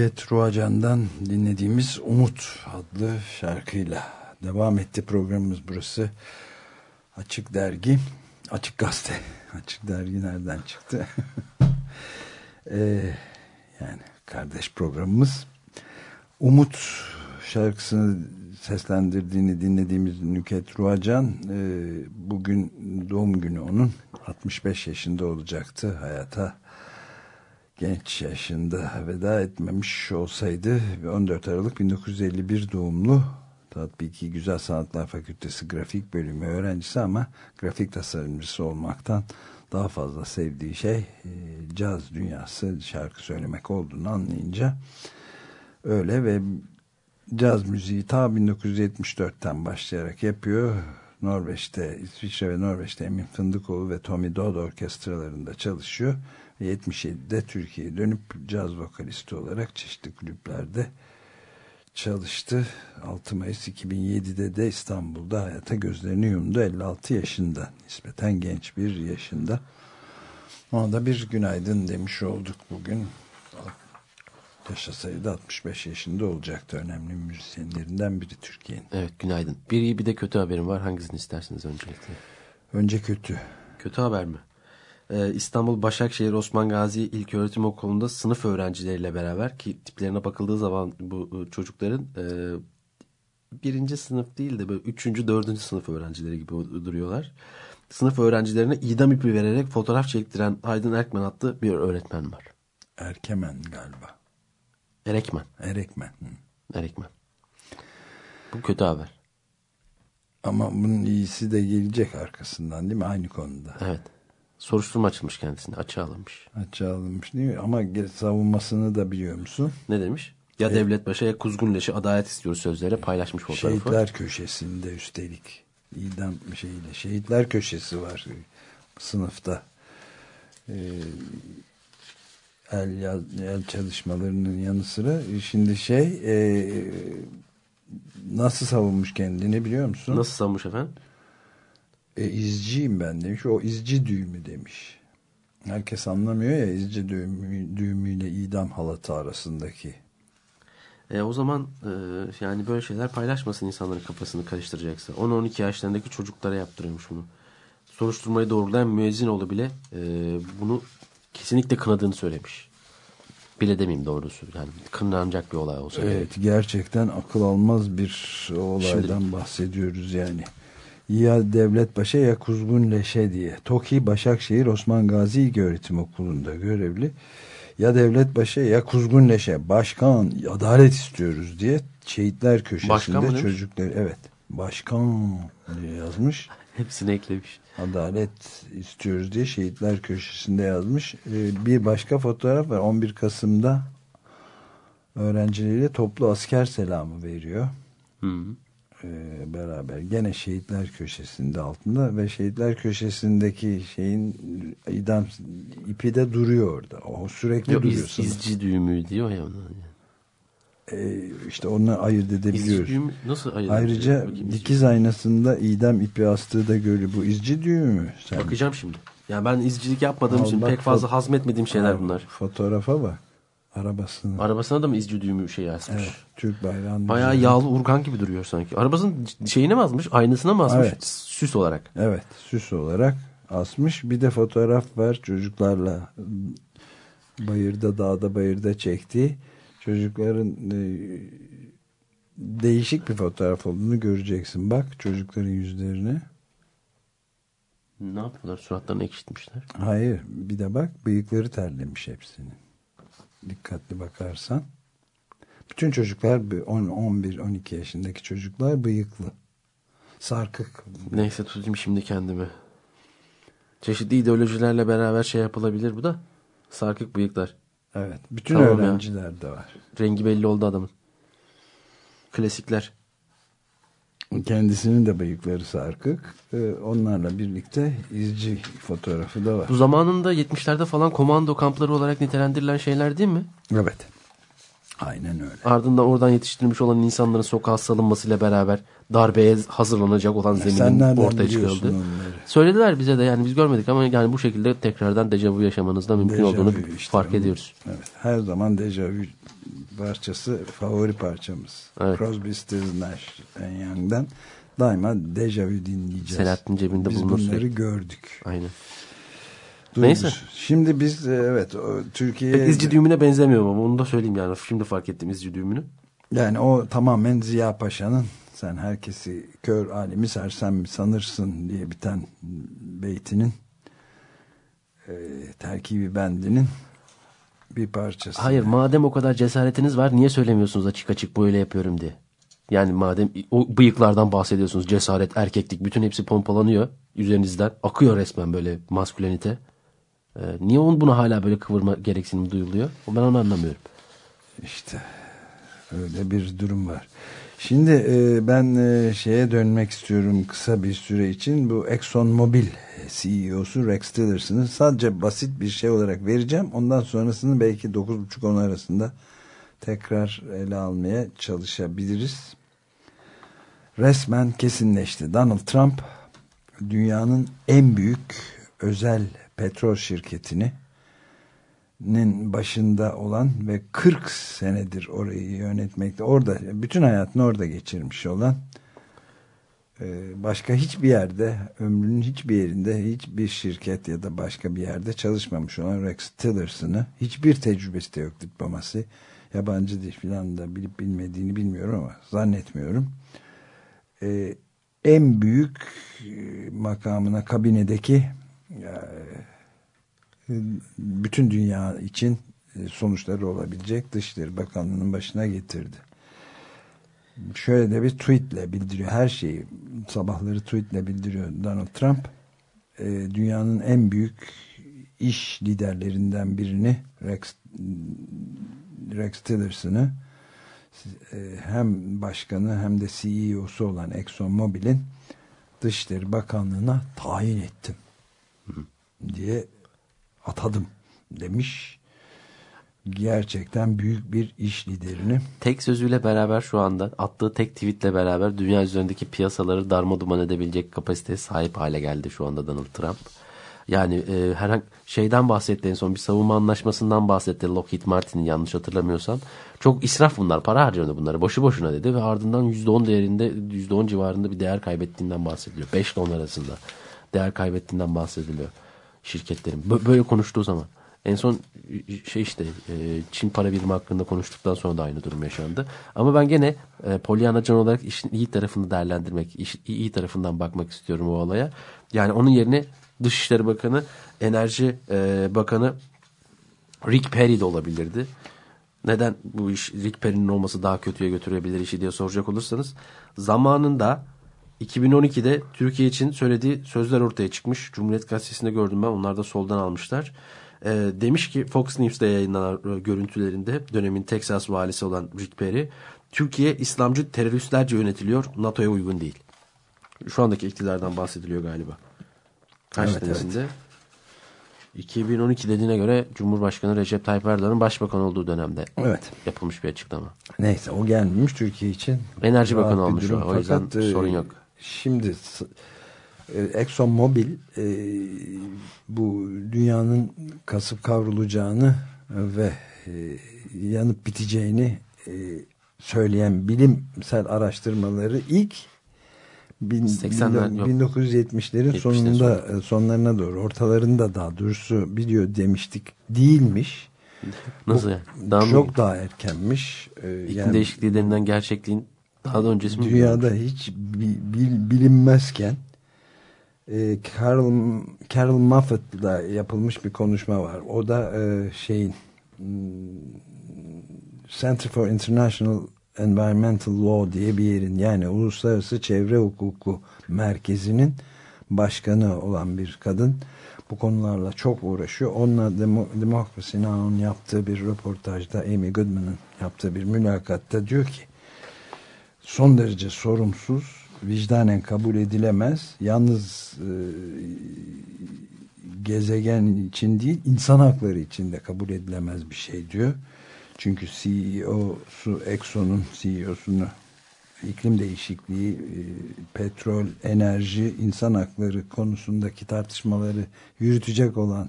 Nüket Ruacan'dan dinlediğimiz Umut adlı şarkıyla devam etti programımız burası. Açık Dergi, Açık Gazete. Açık Dergi nereden çıktı? ee, yani kardeş programımız. Umut şarkısını seslendirdiğini dinlediğimiz Nüket Ruacan e, bugün doğum günü onun 65 yaşında olacaktı hayata genç yaşında veda etmemiş olsaydı 14 Aralık 1951 doğumlu Tatbiki Güzel Sanatlar Fakültesi grafik bölümü öğrencisi ama grafik tasarımcısı olmaktan daha fazla sevdiği şey e, caz dünyası şarkı söylemek olduğunu anlayınca öyle ve caz müziği ta 1974'ten başlayarak yapıyor. Norveç'te, İsviçre ve Norveç'te Emin Fındıkoğlu ve Tommy Dodd orkestralarında çalışıyor. Ve 77'de Türkiye'ye dönüp caz vokalisti olarak çeşitli kulüplerde çalıştı. 6 Mayıs 2007'de de İstanbul'da hayata gözlerini yumdu. 56 yaşında, nispeten genç bir yaşında. Ona da bir günaydın demiş olduk bugün. Yaşasaydı da 65 yaşında olacaktı. Önemli müzisyenlerinden biri Türkiye'nin. Evet günaydın. Bir iyi bir de kötü haberim var. Hangisini istersiniz öncelikle? Önce kötü. Kötü haber mi? Ee, İstanbul Başakşehir Osman Gazi İlköğretim Okulu'nda sınıf öğrencileriyle beraber ki tiplerine bakıldığı zaman bu e, çocukların e, birinci sınıf değil de böyle üçüncü, dördüncü sınıf öğrencileri gibi duruyorlar. Sınıf öğrencilerine idam ipi vererek fotoğraf çektiren Aydın Erkmen adlı bir öğretmen var. Erkemen galiba. Erekmen. Erekmen. Hı. Erekmen. Bu kötü haber. Ama bunun iyisi de gelecek arkasından değil mi? Aynı konuda. Evet. Soruşturma açılmış kendisine. Açığa alınmış. Açığa alınmış değil mi? Ama savunmasını da biliyor musun? Ne demiş? Ya devlet başa ya kuzgun leşi adalet istiyoruz sözlere paylaşmış fotoğrafı. Şehitler köşesinde üstelik. idam şeyiyle. Şehitler köşesi var sınıfta. Ee, el, el çalışmalarının yanı sıra şimdi şey e, nasıl savunmuş kendini biliyor musun? Nasıl savunmuş efendim? E, izciyim ben demiş. O izci düğümü demiş. Herkes anlamıyor ya izci düğümü, düğümüyle idam halatı arasındaki. E, o zaman e, yani böyle şeyler paylaşmasın insanların kafasını karıştıracaksa. 10-12 yaşlarındaki çocuklara yaptırıyormuş bunu. Soruşturmayı doğrulayan müezzinoğlu bile e, bunu kesinlikle kınadığını söylemiş. Bile demeyeyim doğrusu. Yani kınanacak bir olay olsa. gerek. Evet gerçekten akıl almaz bir olaydan bahsediyoruz yani. Ya Devlet Paşa ya Kuzgun Leşe diye. TOKİ Başakşehir Osman Gazi İlköğretim Okulu'nda görevli. Ya Devlet Paşa ya Kuzgun Leşe. Başkan adalet istiyoruz diye şehitler Başkan köşesinde demiş? çocuklar evet başkan diye yazmış. Hepsini eklemiş. Adalet istiyoruz diye şehitler köşesinde yazmış. Ee, bir başka fotoğraf var. 11 Kasım'da öğrencileriyle toplu asker selamı veriyor. Hı -hı. Ee, beraber gene şehitler köşesinde altında ve şehitler köşesindeki şeyin idam ipi de duruyor orada. O sürekli Yok, duruyor. iz, izci düğümü diyor ya. ona. Ee, işte onu ayırt İzci edebiliyoruz. düğümü nasıl ayırıyor? Ayrıca Bakayım, izci dikiz aynasında idam ipi astığı da görülüyor. Bu izci düğümü mü? Sen Bakacağım şimdi. Yani ben izcilik yapmadığım Al için pek fazla hazmetmediğim şeyler bunlar. Fotoğrafa bak. Arabasını. Arabasına da mı izci düğümü şey asmış? Evet, Türk bayrağının Bayağı üzerine. yağlı urgan gibi duruyor sanki. Arabasının şeyine mi asmış? Aynasına mı asmış? Evet. Süs olarak. Evet, süs olarak asmış. Bir de fotoğraf var çocuklarla bayırda, dağda, bayırda çektiği. Çocukların e, değişik bir fotoğraf olduğunu göreceksin. Bak çocukların yüzlerine. Ne yapıyorlar? Suratlarını ekşitmişler. Hayır, bir de bak bıyıkları terlemiş hepsinin. Dikkatli bakarsan. Bütün çocuklar 10, 11, 12 yaşındaki çocuklar bıyıklı. Sarkık. Neyse tutayım şimdi kendimi. Çeşitli ideolojilerle beraber şey yapılabilir bu da. Sarkık bıyıklar. Evet. Bütün Tamam ya. öğrenciler de var. Rengi belli oldu adamın. Klasikler. Kendisinin de bıyıkları sarkık. Ee, onlarla birlikte izci fotoğrafı da var. Bu zamanında 70'lerde falan komando kampları olarak nitelendirilen şeyler değil mi? Evet. Aynen öyle. Ardından oradan yetiştirilmiş olan insanların sokağa salınmasıyla beraber darbeye hazırlanacak olan zeminin ortaya onları? Söylediler bize de yani biz görmedik ama yani bu şekilde tekrardan dejavu yaşamanızda mümkün Dejavu olduğunu işte. fark ediyoruz. Evet. Her zaman dejavu parçası favori parçamız. Evet. Crosby, Stills, Nash Young'dan daima dejavu dinleyeceğiz. Selahattin cebinde Biz bunları sürekli. gördük. Aynen. Dur, Neyse. Şimdi biz e, evet Türkiye Pek izci düğümüne benzemiyorum ama onu da söyleyeyim yani. Şimdi fark ettim izci düğümünü. yani o tamamen Ziya Paşa'nın sen herkesi kör alemi sersem sanırsın diye biten beytinin e, terkibi bendinin bir parçası. Hayır madem o kadar cesaretiniz var niye söylemiyorsunuz açık açık böyle yapıyorum diye. Yani madem o bıyıklardan bahsediyorsunuz cesaret, erkeklik bütün hepsi pompalanıyor üzerinizden. Akıyor resmen böyle maskülenite. Ee, niye on buna hala böyle kıvırma gereksinimi duyuluyor? Ben onu anlamıyorum. İşte Öyle bir durum var. Şimdi e, ben e, şeye dönmek istiyorum kısa bir süre için. Bu Exxon Mobil CEO'su Rex Tillerson'ı sadece basit bir şey olarak vereceğim. Ondan sonrasını belki 9.30-10 arasında tekrar ele almaya çalışabiliriz. Resmen kesinleşti. Donald Trump dünyanın en büyük özel petrol şirketini başında olan ve 40 senedir orayı yönetmekte orada bütün hayatını orada geçirmiş olan başka hiçbir yerde ömrünün hiçbir yerinde hiçbir şirket ya da başka bir yerde çalışmamış olan Rex Tillerson'ı hiçbir tecrübesi de yok diplomasi yabancı dil filan da bilip bilmediğini bilmiyorum ama zannetmiyorum e, en büyük e, makamına kabinedeki bütün dünya için e, sonuçları olabilecek Dışişleri Bakanlığı'nın başına getirdi. Şöyle de bir tweetle bildiriyor. Her şeyi sabahları tweetle bildiriyor Donald Trump. E, dünyanın en büyük iş liderlerinden birini Rex, Rex Tillerson'ı e, hem başkanı hem de CEO'su olan Exxon Mobil'in Dışişleri Bakanlığı'na tayin ettim diye atadım demiş. Gerçekten büyük bir iş liderini. Tek sözüyle beraber şu anda attığı tek tweetle beraber dünya üzerindeki piyasaları darma duman edebilecek kapasiteye sahip hale geldi şu anda Donald Trump. Yani e, herhangi şeyden bahsetti en son bir savunma anlaşmasından bahsetti Lockheed Martin'in yanlış hatırlamıyorsam. Çok israf bunlar para harcıyordu bunları boşu boşuna dedi ve ardından %10 değerinde %10 civarında bir değer kaybettiğinden bahsediliyor. 5 ile 10 arasında değer kaybettiğinden bahsediliyor şirketlerin. Böyle konuştuğu zaman. En son şey işte e, Çin para birimi hakkında konuştuktan sonra da aynı durum yaşandı. Ama ben gene e, Pollyanna Can olarak işin iyi tarafını değerlendirmek, iyi tarafından bakmak istiyorum o olaya. Yani onun yerine Dışişleri Bakanı, Enerji e, Bakanı Rick Perry de olabilirdi. Neden bu iş Rick Perry'nin olması daha kötüye götürebilir işi diye soracak olursanız zamanında 2012'de Türkiye için söylediği sözler ortaya çıkmış. Cumhuriyet Gazetesi'nde gördüm ben. Onlar da soldan almışlar. E, demiş ki Fox News'te yayınlanan e, görüntülerinde dönemin Texas valisi olan Rick Perry Türkiye İslamcı teröristlerce yönetiliyor. NATO'ya uygun değil. Şu andaki iktidardan bahsediliyor galiba. Kaç evet, senesinde? Evet. 2012 dediğine göre Cumhurbaşkanı Recep Tayyip Erdoğan'ın başbakan olduğu dönemde evet. yapılmış bir açıklama. Neyse o gelmemiş Türkiye için. Enerji Bakanı olmuş o. O yüzden Fakat, sorun yok. Şimdi e, Exxon Mobil e, bu dünyanın kasıp kavrulacağını ve e, yanıp biteceğini e, söyleyen bilimsel araştırmaları ilk bin, 1970'lerin sonunda sonra. sonlarına doğru ortalarında daha doğrusu biliyor demiştik değilmiş. Nasıl yani? Daha çok mı? daha erkenmiş. Ee, İklim yani, değişikliği denilen gerçekliğin daha da öncesi mi? Dünyada hiç bil, bilinmezken e, Carol, Carol Moffat'la yapılmış bir konuşma var. O da e, şeyin hmm, Center for International Environmental Law diye bir yerin yani Uluslararası Çevre Hukuku Merkezi'nin başkanı olan bir kadın bu konularla çok uğraşıyor. Onunla Demo Democracy Now'un yaptığı bir röportajda Amy Goodman'ın yaptığı bir mülakatta diyor ki son derece sorumsuz, vicdanen kabul edilemez. Yalnız e, gezegen için değil, insan hakları için de kabul edilemez bir şey diyor. Çünkü CEO'su, Exxon'un CEO'sunu iklim değişikliği, e, petrol, enerji, insan hakları konusundaki tartışmaları yürütecek olan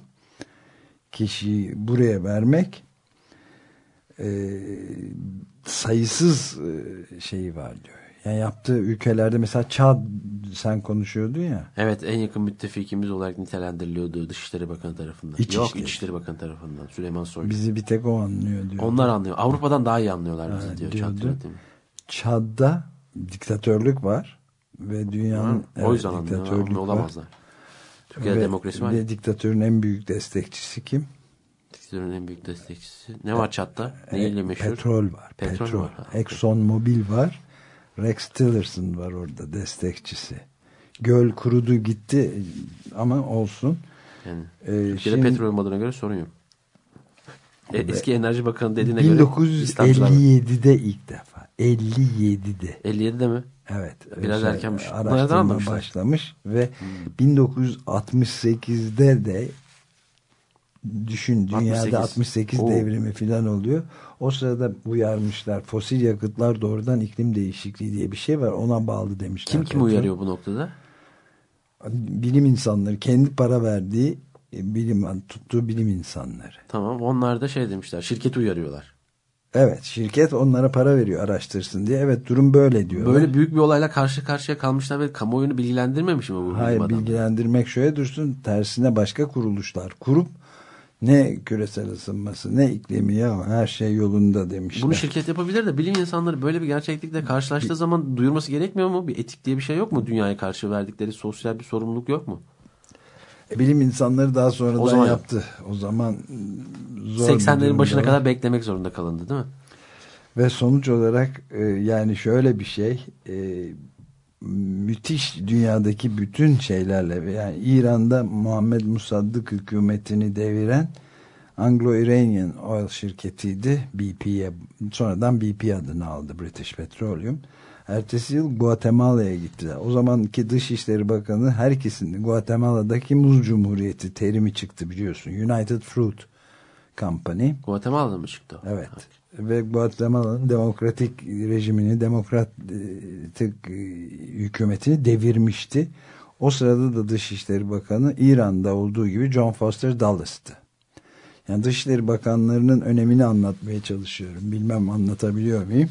kişiyi buraya vermek e, sayısız e, şeyi var diyor. Yani yaptığı ülkelerde mesela Çad sen konuşuyordun ya. Evet en yakın müttefikimiz olarak nitelendiriliyordu Dışişleri Bakanı tarafından. İç Yok İçişleri. İçişleri Bakanı tarafından Süleyman Soylu. Bizi bir tek o anlıyor diyor. Onlar anlıyor. Avrupa'dan daha iyi anlıyorlar bizi diyor. Diyordu. Çad'da diktatörlük var ve dünyanın ha, evet, o yüzden diktatörlük var. olamazlar. Türkiye'de ve, demokrasi var. Ve diktatörün en büyük destekçisi kim? Diktatörün en büyük destekçisi. Ne var Çad'da? E, Neyle meşhur? Petrol var. Petrol, petrol. var. Exxon Mobil var. Rex Tillerson var orada destekçisi. Göl kurudu gitti ama olsun. Yani, ee, Türkiye'de şimdi, petrol olmadığına göre sorun yok. E, eski Enerji Bakanı dediğine göre İslamcılar var. 1957'de ilk defa. 57'de. 57'de mi? Evet. Biraz şey, erkenmiş. Hmm. Araştırma başlamış ve 1968'de de düşün dünyada 68. 68 Oo. devrimi falan oluyor. O sırada uyarmışlar. Fosil yakıtlar doğrudan iklim değişikliği diye bir şey var. Ona bağlı demişler. Kim kim uyarıyor bu noktada? Bilim insanları kendi para verdiği e, bilim tuttuğu bilim insanları. Tamam onlar da şey demişler şirketi uyarıyorlar. Evet şirket onlara para veriyor araştırsın diye. Evet durum böyle diyorlar. Böyle büyük bir olayla karşı karşıya kalmışlar ve kamuoyunu bilgilendirmemiş mi bu Hayır bilgilendirmek şöyle dursun tersine başka kuruluşlar kurup ne küresel ısınması ne iklimi ya her şey yolunda demişler. Bunu şirket yapabilir de bilim insanları böyle bir gerçeklikle karşılaştığı zaman duyurması gerekmiyor mu? Bir etik diye bir şey yok mu? Dünyaya karşı verdikleri sosyal bir sorumluluk yok mu? E, Bilim insanları daha sonradan O zaman yaptı. O zaman zor bir 80'lerin durumda başına var. kadar beklemek zorunda kalındı değil mi? Ve sonuç olarak e, yani şöyle bir şey e, müthiş dünyadaki bütün şeylerle yani İran'da Muhammed Musaddık hükümetini deviren Anglo-Iranian Oil şirketiydi. BP'ye sonradan BP adını aldı British Petroleum. Ertesi yıl Guatemala'ya gittiler. O zamanki Dışişleri Bakanı her ikisinde Guatemala'daki Muz Cumhuriyeti terimi çıktı biliyorsun. United Fruit Company. Guatemala'da mı çıktı? Evet. Ve Guatemala'nın demokratik rejimini, demokratik e, hükümetini devirmişti. O sırada da Dışişleri Bakanı İran'da olduğu gibi John Foster Dulles'tı. Yani Dışişleri Bakanlarının önemini anlatmaya çalışıyorum. Bilmem anlatabiliyor muyum?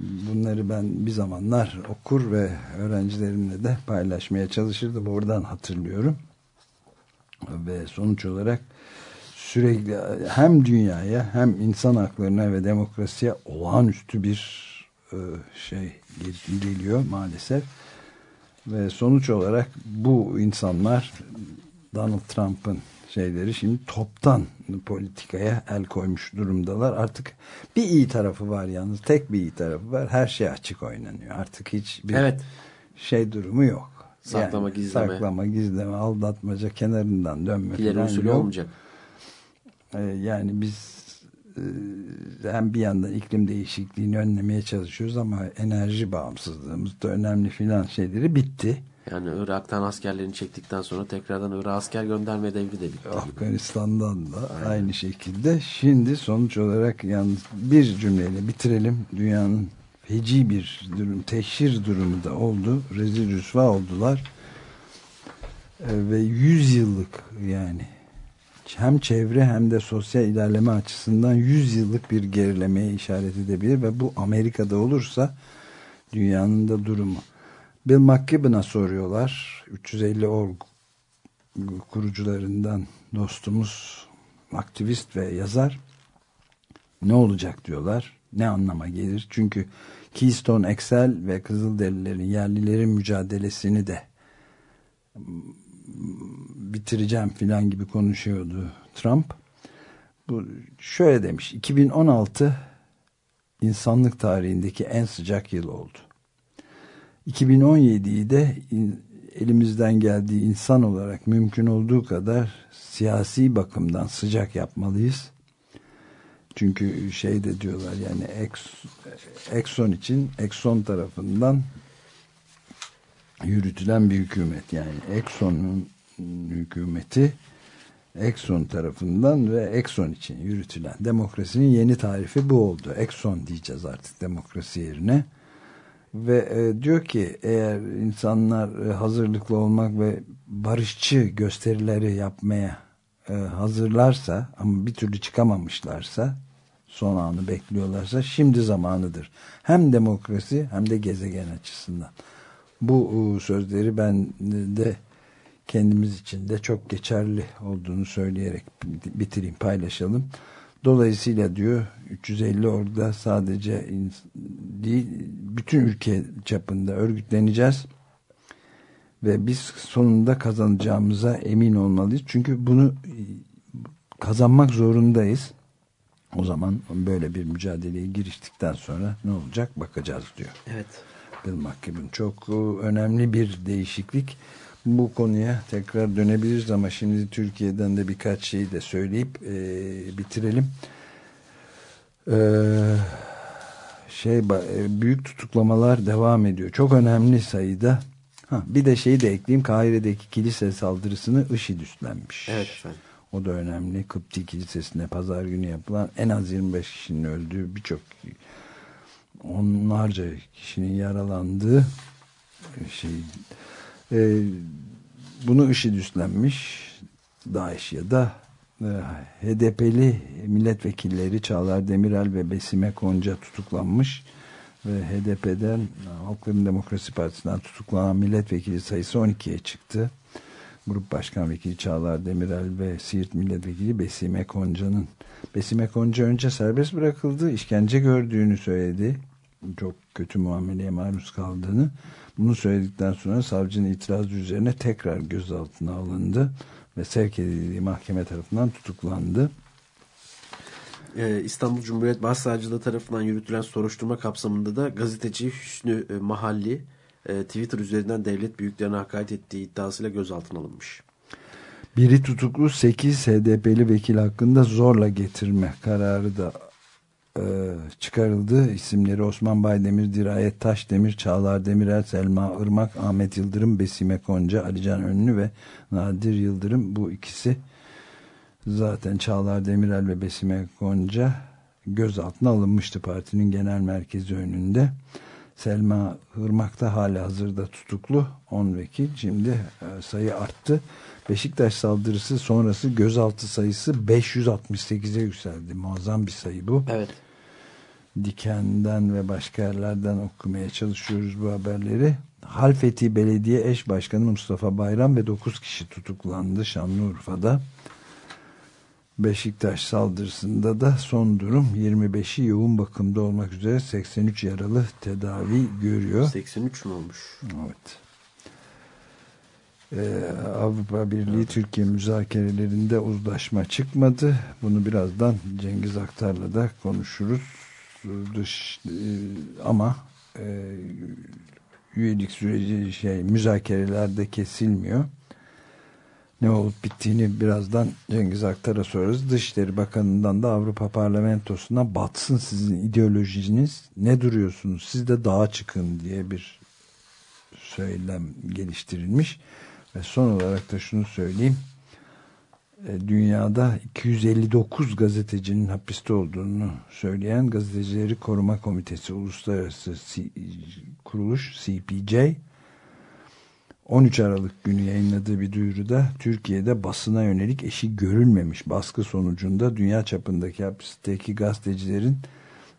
Bunları ben bir zamanlar okur ve öğrencilerimle de paylaşmaya çalışırdım. Oradan hatırlıyorum. Ve sonuç olarak sürekli hem dünyaya hem insan haklarına ve demokrasiye olağanüstü bir e, şey gel- geliyor maalesef. Ve sonuç olarak bu insanlar Donald Trump'ın şeyleri şimdi toptan politikaya el koymuş durumdalar. Artık bir iyi tarafı var yalnız. Tek bir iyi tarafı var. Her şey açık oynanıyor. Artık hiç bir Evet. şey durumu yok. Saklama, gizleme. Saklama, gizleme, aldatmaca kenarından dönme falan usulü yok. olmayacak. Ee, yani biz e, hem bir yandan iklim değişikliğini önlemeye çalışıyoruz ama enerji bağımsızlığımız da önemli filan şeyleri bitti. Yani Irak'tan askerlerini çektikten sonra tekrardan Irak'a asker gönderme devri de bitti. Afganistan'dan da aynı şekilde. Şimdi sonuç olarak yalnız bir cümleyle bitirelim. Dünyanın feci bir durum, teşhir durumu da oldu. Rezil rüsva oldular. Ee, ve 100 yıllık yani hem çevre hem de sosyal ilerleme açısından 100 yıllık bir gerilemeye işaret edebilir ve bu Amerika'da olursa dünyanın da durumu. Bill McKibben'a soruyorlar. 350 org kurucularından dostumuz aktivist ve yazar ne olacak diyorlar. Ne anlama gelir? Çünkü Keystone XL ve Kızılderililerin yerlilerin mücadelesini de bitireceğim filan gibi konuşuyordu Trump. Bu şöyle demiş. 2016 insanlık tarihindeki en sıcak yıl oldu. 2017'yi de elimizden geldiği insan olarak mümkün olduğu kadar siyasi bakımdan sıcak yapmalıyız. Çünkü şey de diyorlar yani Ex- Exxon için Exxon tarafından yürütülen bir hükümet yani Exxon'un hükümeti Exxon tarafından ve Exxon için yürütülen demokrasinin yeni tarifi bu oldu. Exxon diyeceğiz artık demokrasi yerine. Ve e, diyor ki eğer insanlar e, hazırlıklı olmak ve barışçı gösterileri yapmaya e, hazırlarsa ama bir türlü çıkamamışlarsa son anı bekliyorlarsa şimdi zamanıdır. Hem demokrasi hem de gezegen açısından. Bu e, sözleri ben de kendimiz için de çok geçerli olduğunu söyleyerek bitireyim paylaşalım. Dolayısıyla diyor 350 orada sadece değil bütün ülke çapında örgütleneceğiz ve biz sonunda kazanacağımıza emin olmalıyız. Çünkü bunu e, kazanmak zorundayız. O zaman böyle bir mücadeleye giriştikten sonra ne olacak bakacağız diyor. Evet. McKibben çok e, önemli bir değişiklik. bu konuya tekrar dönebiliriz ama şimdi Türkiye'den de birkaç şeyi de söyleyip e, bitirelim. Ee, şey e, büyük tutuklamalar devam ediyor. Çok önemli sayıda. Ha, bir de şeyi de ekleyeyim. Kahire'deki kilise saldırısını IŞİD üstlenmiş. Evet efendim. O da önemli. Kıpti Kilisesi'ne pazar günü yapılan en az 25 kişinin öldüğü birçok onlarca kişinin yaralandığı şey e, bunu IŞİD üstlenmiş DAEŞ ya da e, HDP'li milletvekilleri Çağlar Demirel ve Besime Konca tutuklanmış ve HDP'den Halkların Demokrasi Partisi'nden tutuklanan milletvekili sayısı 12'ye çıktı. Grup Başkan Vekili Çağlar Demirel ve Siirt Milletvekili Besime Konca'nın Besime Konca önce serbest bırakıldı. işkence gördüğünü söyledi. Çok kötü muameleye maruz kaldığını. Bunu söyledikten sonra savcının itirazı üzerine tekrar gözaltına alındı ve sevk edildiği mahkeme tarafından tutuklandı. Ee, İstanbul Cumhuriyet Başsavcılığı tarafından yürütülen soruşturma kapsamında da gazeteci Hüsnü e, Mahalli e, Twitter üzerinden devlet büyüklerine hakaret ettiği iddiasıyla gözaltına alınmış. Biri tutuklu 8 HDP'li vekil hakkında zorla getirme kararı da e, çıkarıldı. İsimleri Osman Baydemir, Dirayet Taşdemir, Çağlar Demirel, Selma Irmak, Ahmet Yıldırım, Besime Konca, Alican Önlü ve Nadir Yıldırım. Bu ikisi zaten Çağlar Demirel ve Besime Konca gözaltına alınmıştı partinin genel merkezi önünde. Selma Irmak da hala hazırda tutuklu 10 vekil. Şimdi e, sayı arttı. Beşiktaş saldırısı sonrası gözaltı sayısı 568'e yükseldi. Muazzam bir sayı bu. Evet. Diken'den ve başka yerlerden okumaya çalışıyoruz bu haberleri. Halfeti Belediye Eş Başkanı Mustafa Bayram ve 9 kişi tutuklandı Şanlıurfa'da. Beşiktaş saldırısında da son durum 25'i yoğun bakımda olmak üzere 83 yaralı tedavi görüyor. 83 mü olmuş? Evet. Ee, Avrupa Birliği Türkiye müzakerelerinde uzlaşma çıkmadı. Bunu birazdan Cengiz Aktar'la da konuşuruz. Dış, e, ama e, üyelik süreci şey müzakerelerde kesilmiyor. Ne olup bittiğini birazdan Cengiz Aktar'a sorarız. Dışişleri Bakanı'ndan da Avrupa Parlamentosu'na batsın sizin ideolojiniz. Ne duruyorsunuz? Siz de dağa çıkın diye bir söylem geliştirilmiş. Ve son olarak da şunu söyleyeyim. E, dünyada 259 gazetecinin hapiste olduğunu söyleyen Gazetecileri Koruma Komitesi Uluslararası Kuruluş CPJ 13 Aralık günü yayınladığı bir duyuruda Türkiye'de basına yönelik eşi görülmemiş baskı sonucunda dünya çapındaki hapisteki gazetecilerin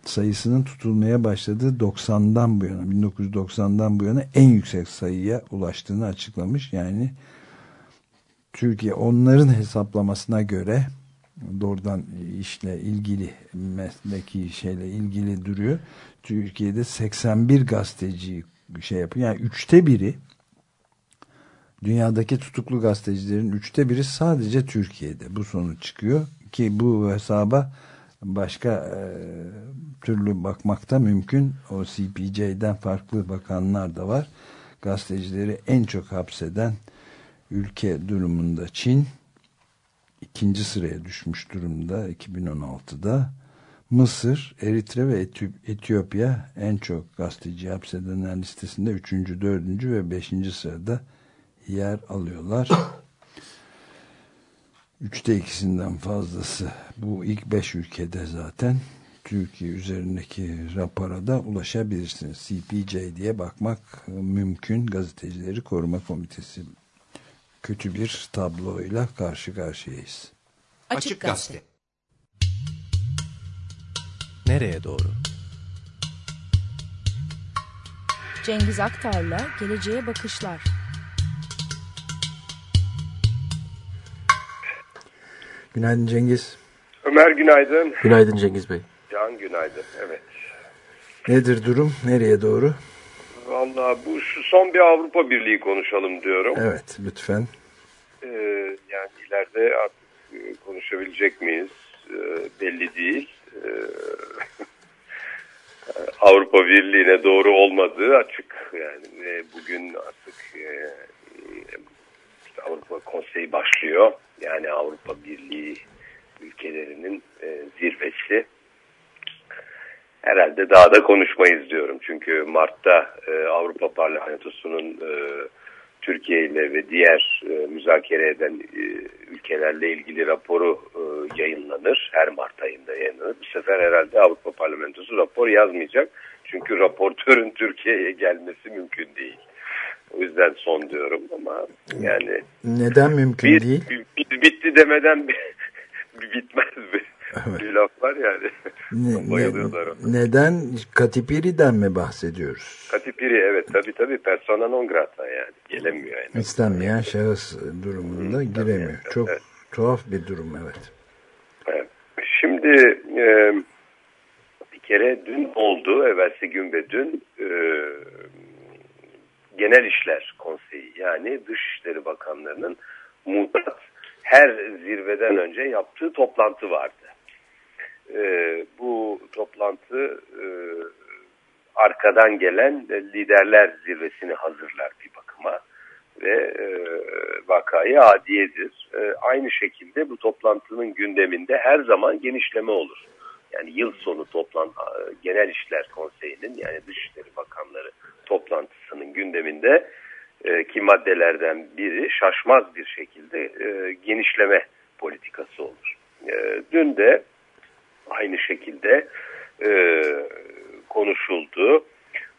sayısının tutulmaya başladığı 90'dan bu yana 1990'dan bu yana en yüksek sayıya ulaştığını açıklamış. Yani Türkiye onların hesaplamasına göre doğrudan işle ilgili mesleki şeyle ilgili duruyor. Türkiye'de 81 gazeteci şey yapıyor. Yani üçte biri dünyadaki tutuklu gazetecilerin üçte biri sadece Türkiye'de. Bu sonuç çıkıyor ki bu hesaba başka e, türlü bakmakta mümkün. O CPJ'den farklı bakanlar da var. Gazetecileri en çok hapseden ülke durumunda Çin ikinci sıraya düşmüş durumda 2016'da. Mısır, Eritre ve Etiyopya en çok gazeteci hapsedenler listesinde 3. 4. ve 5. sırada yer alıyorlar. Üçte ikisinden fazlası bu ilk beş ülkede zaten Türkiye üzerindeki rapora da ulaşabilirsiniz. CPJ diye bakmak mümkün. Gazetecileri Koruma Komitesi kötü bir tabloyla karşı karşıyayız. Açık Gazete Nereye doğru? Cengiz Aktar'la Geleceğe Bakışlar Günaydın Cengiz. Ömer günaydın. Günaydın Cengiz Bey. Can günaydın. Evet. Nedir durum? Nereye doğru? Valla bu şu son bir Avrupa Birliği konuşalım diyorum. Evet lütfen. Ee, yani ileride artık e, konuşabilecek miyiz ee, belli değil. Ee, Avrupa Birliği'ne doğru olmadığı açık. Yani bugün artık e, Avrupa Konseyi başlıyor. Yani Avrupa Birliği ülkelerinin e, zirvesi. Herhalde daha da konuşmayız diyorum. Çünkü Mart'ta e, Avrupa Parlamentosu'nun e, Türkiye ile ve diğer e, müzakere eden e, ülkelerle ilgili raporu e, yayınlanır. Her Mart ayında yayınlanır. Bu sefer herhalde Avrupa Parlamentosu rapor yazmayacak. Çünkü raportörün Türkiye'ye gelmesi mümkün değil. O yüzden son diyorum ama yani Neden mümkün bir, değil? bir- bitti demeden bitmez bir, Evet. bir laf var yani. Ne- Bayılıyorlar ne- neden Katipiri'den mi bahsediyoruz? Katipiri evet tabi tabi persona non grata yani gelemiyor yani. İstenmeyen şahıs durumunda giremiyor. Çok evet. tuhaf bir durum evet. Evet. Şimdi e, bir kere dün oldu, evvelsi gün ve dün e, Genel İşler Konseyi yani Dışişleri Bakanlarının mutat her zirveden önce yaptığı toplantı vardı. E, bu toplantı e, arkadan gelen liderler zirvesini hazırlar bir bakıma ve e, vakayı adiyedir. E, aynı şekilde bu toplantının gündeminde her zaman genişleme olur. Yani yıl sonu toplan e, Genel İşler Konseyi'nin yani Dışişleri Bakanları toplantısının gündeminde e, ki maddelerden biri şaşmaz bir şekilde e, genişleme politikası olur. E, dün de aynı şekilde e, konuşuldu.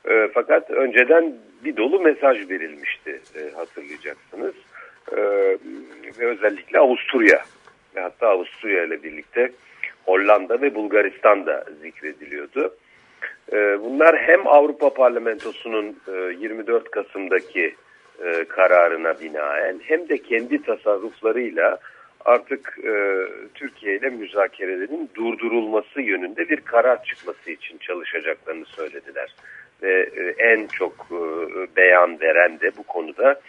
E, fakat önceden bir dolu mesaj verilmişti e, hatırlayacaksınız. E, ve özellikle Avusturya ve hatta Avusturya ile birlikte Hollanda ve Bulgaristan da zikrediliyordu. E, bunlar hem Avrupa Parlamentosu'nun e, 24 Kasım'daki e, kararına binaen hem de kendi tasarruflarıyla artık e, Türkiye ile müzakerelerin durdurulması yönünde bir karar çıkması için çalışacaklarını söylediler. Ve e, en çok e, beyan veren de bu konuda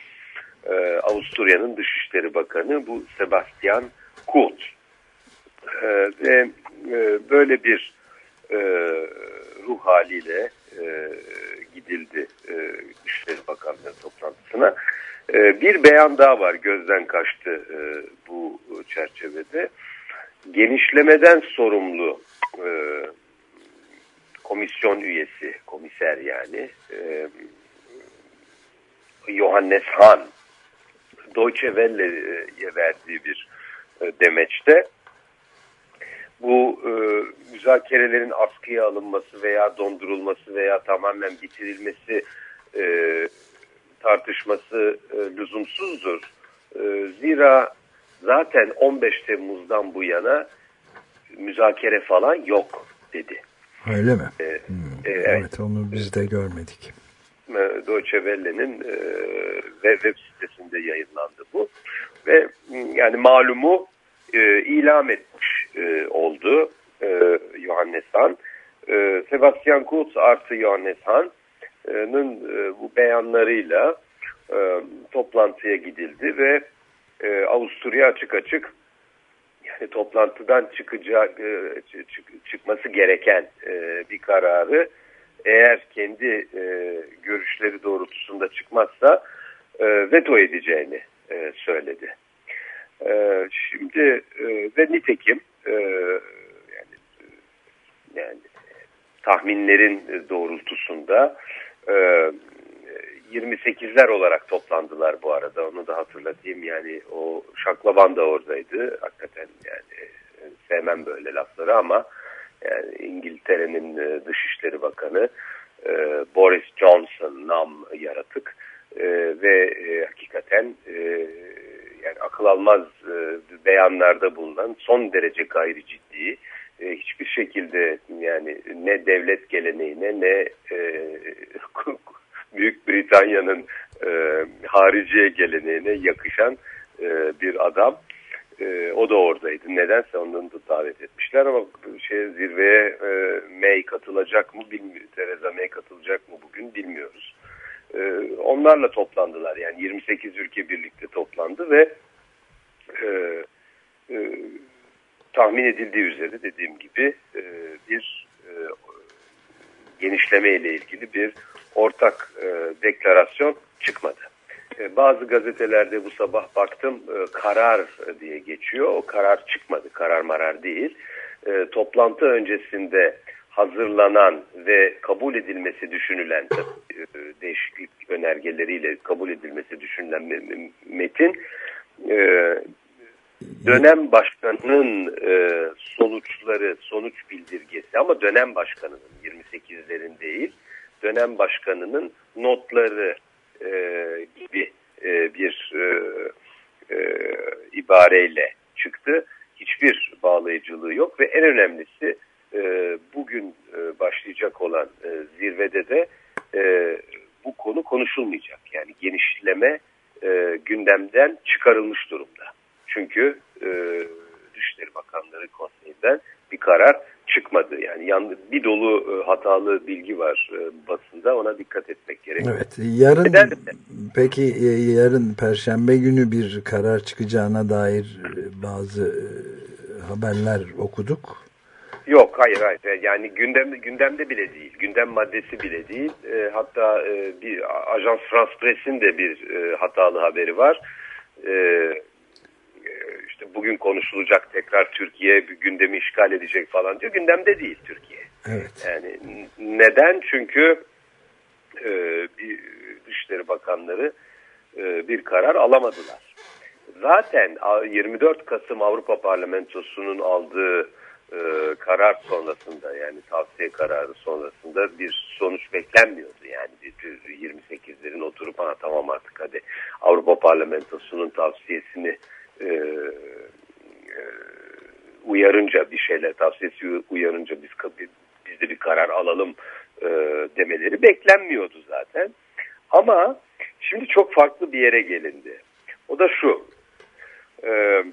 e, Avusturya'nın Dışişleri Bakanı bu Sebastian Kurz. E, ve e, böyle bir e, ruh haliyle e, gidildi e, Dışişleri Bakanları toplantısına. E, bir beyan daha var gözden kaçtı e, bu çerçevede. Genişlemeden sorumlu e, komisyon üyesi, komiser yani e, Johannes Hahn Deutsche Welle'ye verdiği bir e, demeçte bu e, müzakerelerin askıya alınması veya dondurulması veya tamamen bitirilmesi e, tartışması e, lüzumsuzdur. E, zira zaten 15 Temmuz'dan bu yana müzakere falan yok dedi. Öyle mi? E, Hmm, e, evet. evet. onu biz de görmedik. E, Deutsche Welle'nin e, web, sitesinde yayınlandı bu. Ve yani malumu e, ilam etmiş e, oldu e, Johannes Hahn. E, Sebastian Kurz artı Johannes Hahn'ın e, bu beyanlarıyla e, toplantıya gidildi ve e, Avusturya açık açık yani toplantıdan çıkacak e, çık- çıkması gereken e, bir kararı eğer kendi e, görüşleri doğrultusunda çıkmazsa e, veto edeceğini e, söyledi. E, şimdi e, ve nitekim e, yani, e, yani tahminlerin doğrultusunda e, 28'ler olarak toplandılar bu arada. Onu da hatırlatayım. Yani o şaklaban da oradaydı. Hakikaten yani e, sevmem böyle lafları ama yani İngiltere'nin Dışişleri Bakanı e, Boris Johnson nam yaratık e, ve e, hakikaten e, yani akıl almaz e, beyanlarda bulunan son derece gayri ciddi e, hiçbir şekilde yani ne devlet geleneğine ne e, Büyük Britanya'nın e, hariciye geleneğine yakışan e, bir adam. E, o da oradaydı. Nedense ondan da davet etmişler ama şey zirveye e, May katılacak mı bilmiyoruz. Theresa May katılacak mı bugün bilmiyoruz. E, onlarla toplandılar. Yani 28 ülke birlikte toplandı ve e, e, tahmin edildiği üzere dediğim gibi e, bir e, genişleme ile ilgili bir ortak e, deklarasyon çıkmadı. E, bazı gazetelerde bu sabah baktım e, karar diye geçiyor. O karar çıkmadı. Karar marar değil. E, toplantı öncesinde hazırlanan ve kabul edilmesi düşünülen e, değişiklik önergeleriyle kabul edilmesi düşünülen me- me- metin e, dönem başkanının e, sonuçları, sonuç bildirgesi ama dönem başkanının 28'lerin değil, dönem başkanının notları gibi bir ibareyle çıktı. Hiçbir bağlayıcılığı yok ve en önemlisi e, bugün e, başlayacak olan e, zirvede de e, bu konu konuşulmayacak. Yani genişleme e, gündemden çıkarılmış durumda. Çünkü e, Dışişleri Bakanları Konseyi'nden bir karar çıkmadı. Yani yan, bir dolu e, hatalı bilgi var e, basında ona dikkat etmek gerekiyor. Evet. Yarın peki e, yarın Perşembe günü bir karar çıkacağına dair e, bazı e, haberler okuduk. Yok hayır hayır. Yani gündem, gündemde bile değil. Gündem maddesi bile değil. E, hatta e, bir Ajans France Press'in de bir e, hatalı haberi var. E, e, işte bugün konuşulacak tekrar Türkiye gündemi işgal edecek falan diyor. Gündemde değil Türkiye. Evet. yani neden? Çünkü e, bir Dışişleri Bakanları e, bir karar alamadılar. Zaten a- 24 Kasım Avrupa Parlamentosu'nun aldığı e, karar sonrasında yani tavsiye kararı sonrasında bir sonuç beklenmiyordu. Yani bir, bir 28'lerin oturup ha tamam artık hadi Avrupa Parlamentosu'nun tavsiyesini e, e, uyarınca bir şeyler tavsiyesi uyarınca biz biz, de bir karar alalım e, demeleri beklenmiyordu zaten. Ama şimdi çok farklı bir yere gelindi. O da şu. E,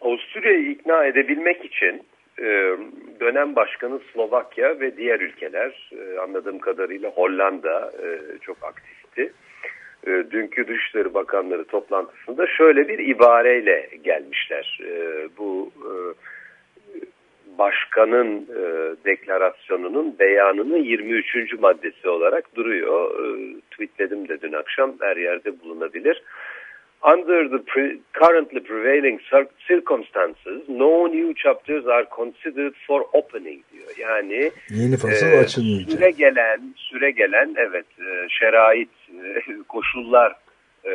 Avusturya'yı ikna edebilmek için e, dönem başkanı Slovakya ve diğer ülkeler e, anladığım kadarıyla Hollanda e, çok aktifti. E, dünkü Dışişleri Bakanları toplantısında şöyle bir ibareyle gelmişler. E, bu e, başkanın e, deklarasyonunun beyanının 23. maddesi olarak duruyor. E, tweetledim de dün akşam her yerde bulunabilir. Under the pre currently prevailing circumstances, no new chapters are considered for opening diyor. Yani Yeni fasıl e, açılmayacak. süre gelen, süre gelen evet e, şerait, e, koşullar e,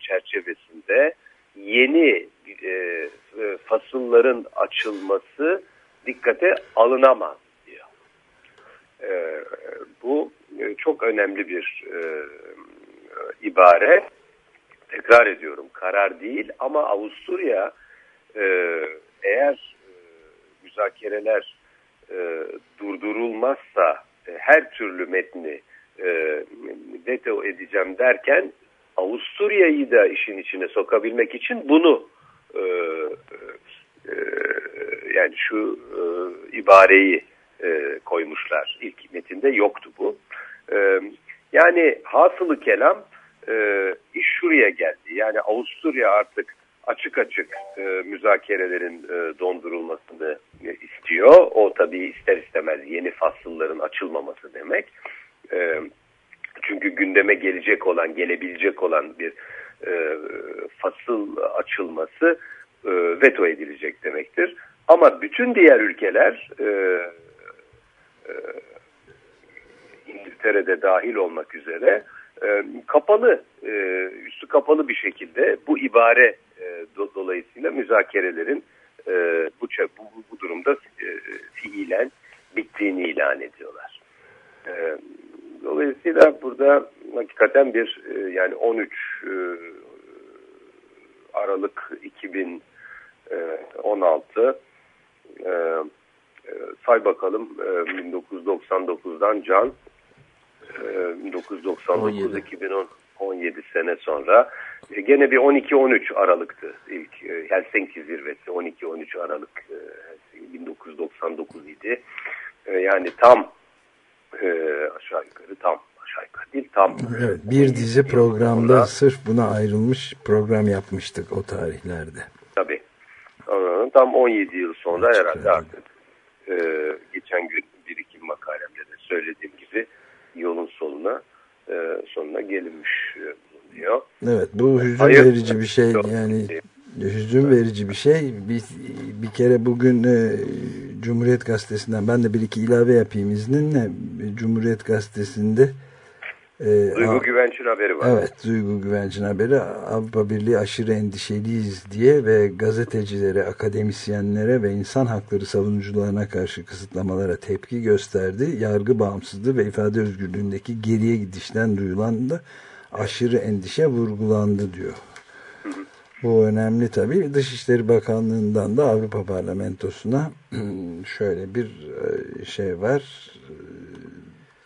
çerçevesinde yeni e, e, fasılların açılması dikkate alınamaz diyor. E, bu e, çok önemli bir e, ibare. Tekrar ediyorum karar değil ama Avusturya e, eğer e, müzakereler e, durdurulmazsa e, her türlü metni e, veto edeceğim derken Avusturya'yı da işin içine sokabilmek için bunu e, e, yani şu e, ibareyi e, koymuşlar. İlk metinde yoktu bu. E, yani hasılı kelam e, iş şuraya geldi. Yani Avusturya artık açık açık e, müzakerelerin e, dondurulmasını e, istiyor. O tabii ister istemez yeni fasılların açılmaması demek. E, çünkü gündeme gelecek olan, gelebilecek olan bir e, fasıl açılması e, veto edilecek demektir. Ama bütün diğer ülkeler e, e, İngiltere'de dahil olmak üzere e, kapalı, e, üstü kapalı bir şekilde bu ibare e, do, dolayısıyla müzakerelerin e, bu, bu, bu durumda fiilen bittiğini ilan ediyorlar. Dolayısıyla burada hakikaten bir yani 13 e, Aralık 2016 e, e, say bakalım e, 1999'dan Can 1999 2010 17 sene sonra e, gene bir 12-13 Aralık'tı ilk e, Helsinki zirvesi 12-13 Aralık e, 1999 idi. E, yani tam e, aşağı yukarı tam aşağı yukarı değil tam. Evet, bir dizi programda sonra, sırf buna ayrılmış program yapmıştık o tarihlerde. Tabii. Tam 17 yıl sonra herhalde artık e, geçen gün bir iki makalemde de söylediğim gibi yolun soluna e, sonuna gelinmiş e, bulunuyor. Evet bu hüzün Hayır. verici bir şey yani hüzün verici bir şey. Bir, bir kere bugün e, Cumhuriyet Gazetesi'nden ben de bir iki ilave yapayım izninle. Cumhuriyet Gazetesi'nde Duygu a- Güvenç'in haberi var. Evet, Duygu Güvenç'in haberi Avrupa Birliği aşırı endişeliyiz diye ve gazetecilere, akademisyenlere ve insan hakları savunucularına karşı kısıtlamalara tepki gösterdi. Yargı bağımsızlığı ve ifade özgürlüğündeki geriye gidişten duyulan da aşırı endişe vurgulandı diyor. Bu önemli tabii. Dışişleri Bakanlığı'ndan da Avrupa Parlamentosu'na şöyle bir e, şey var.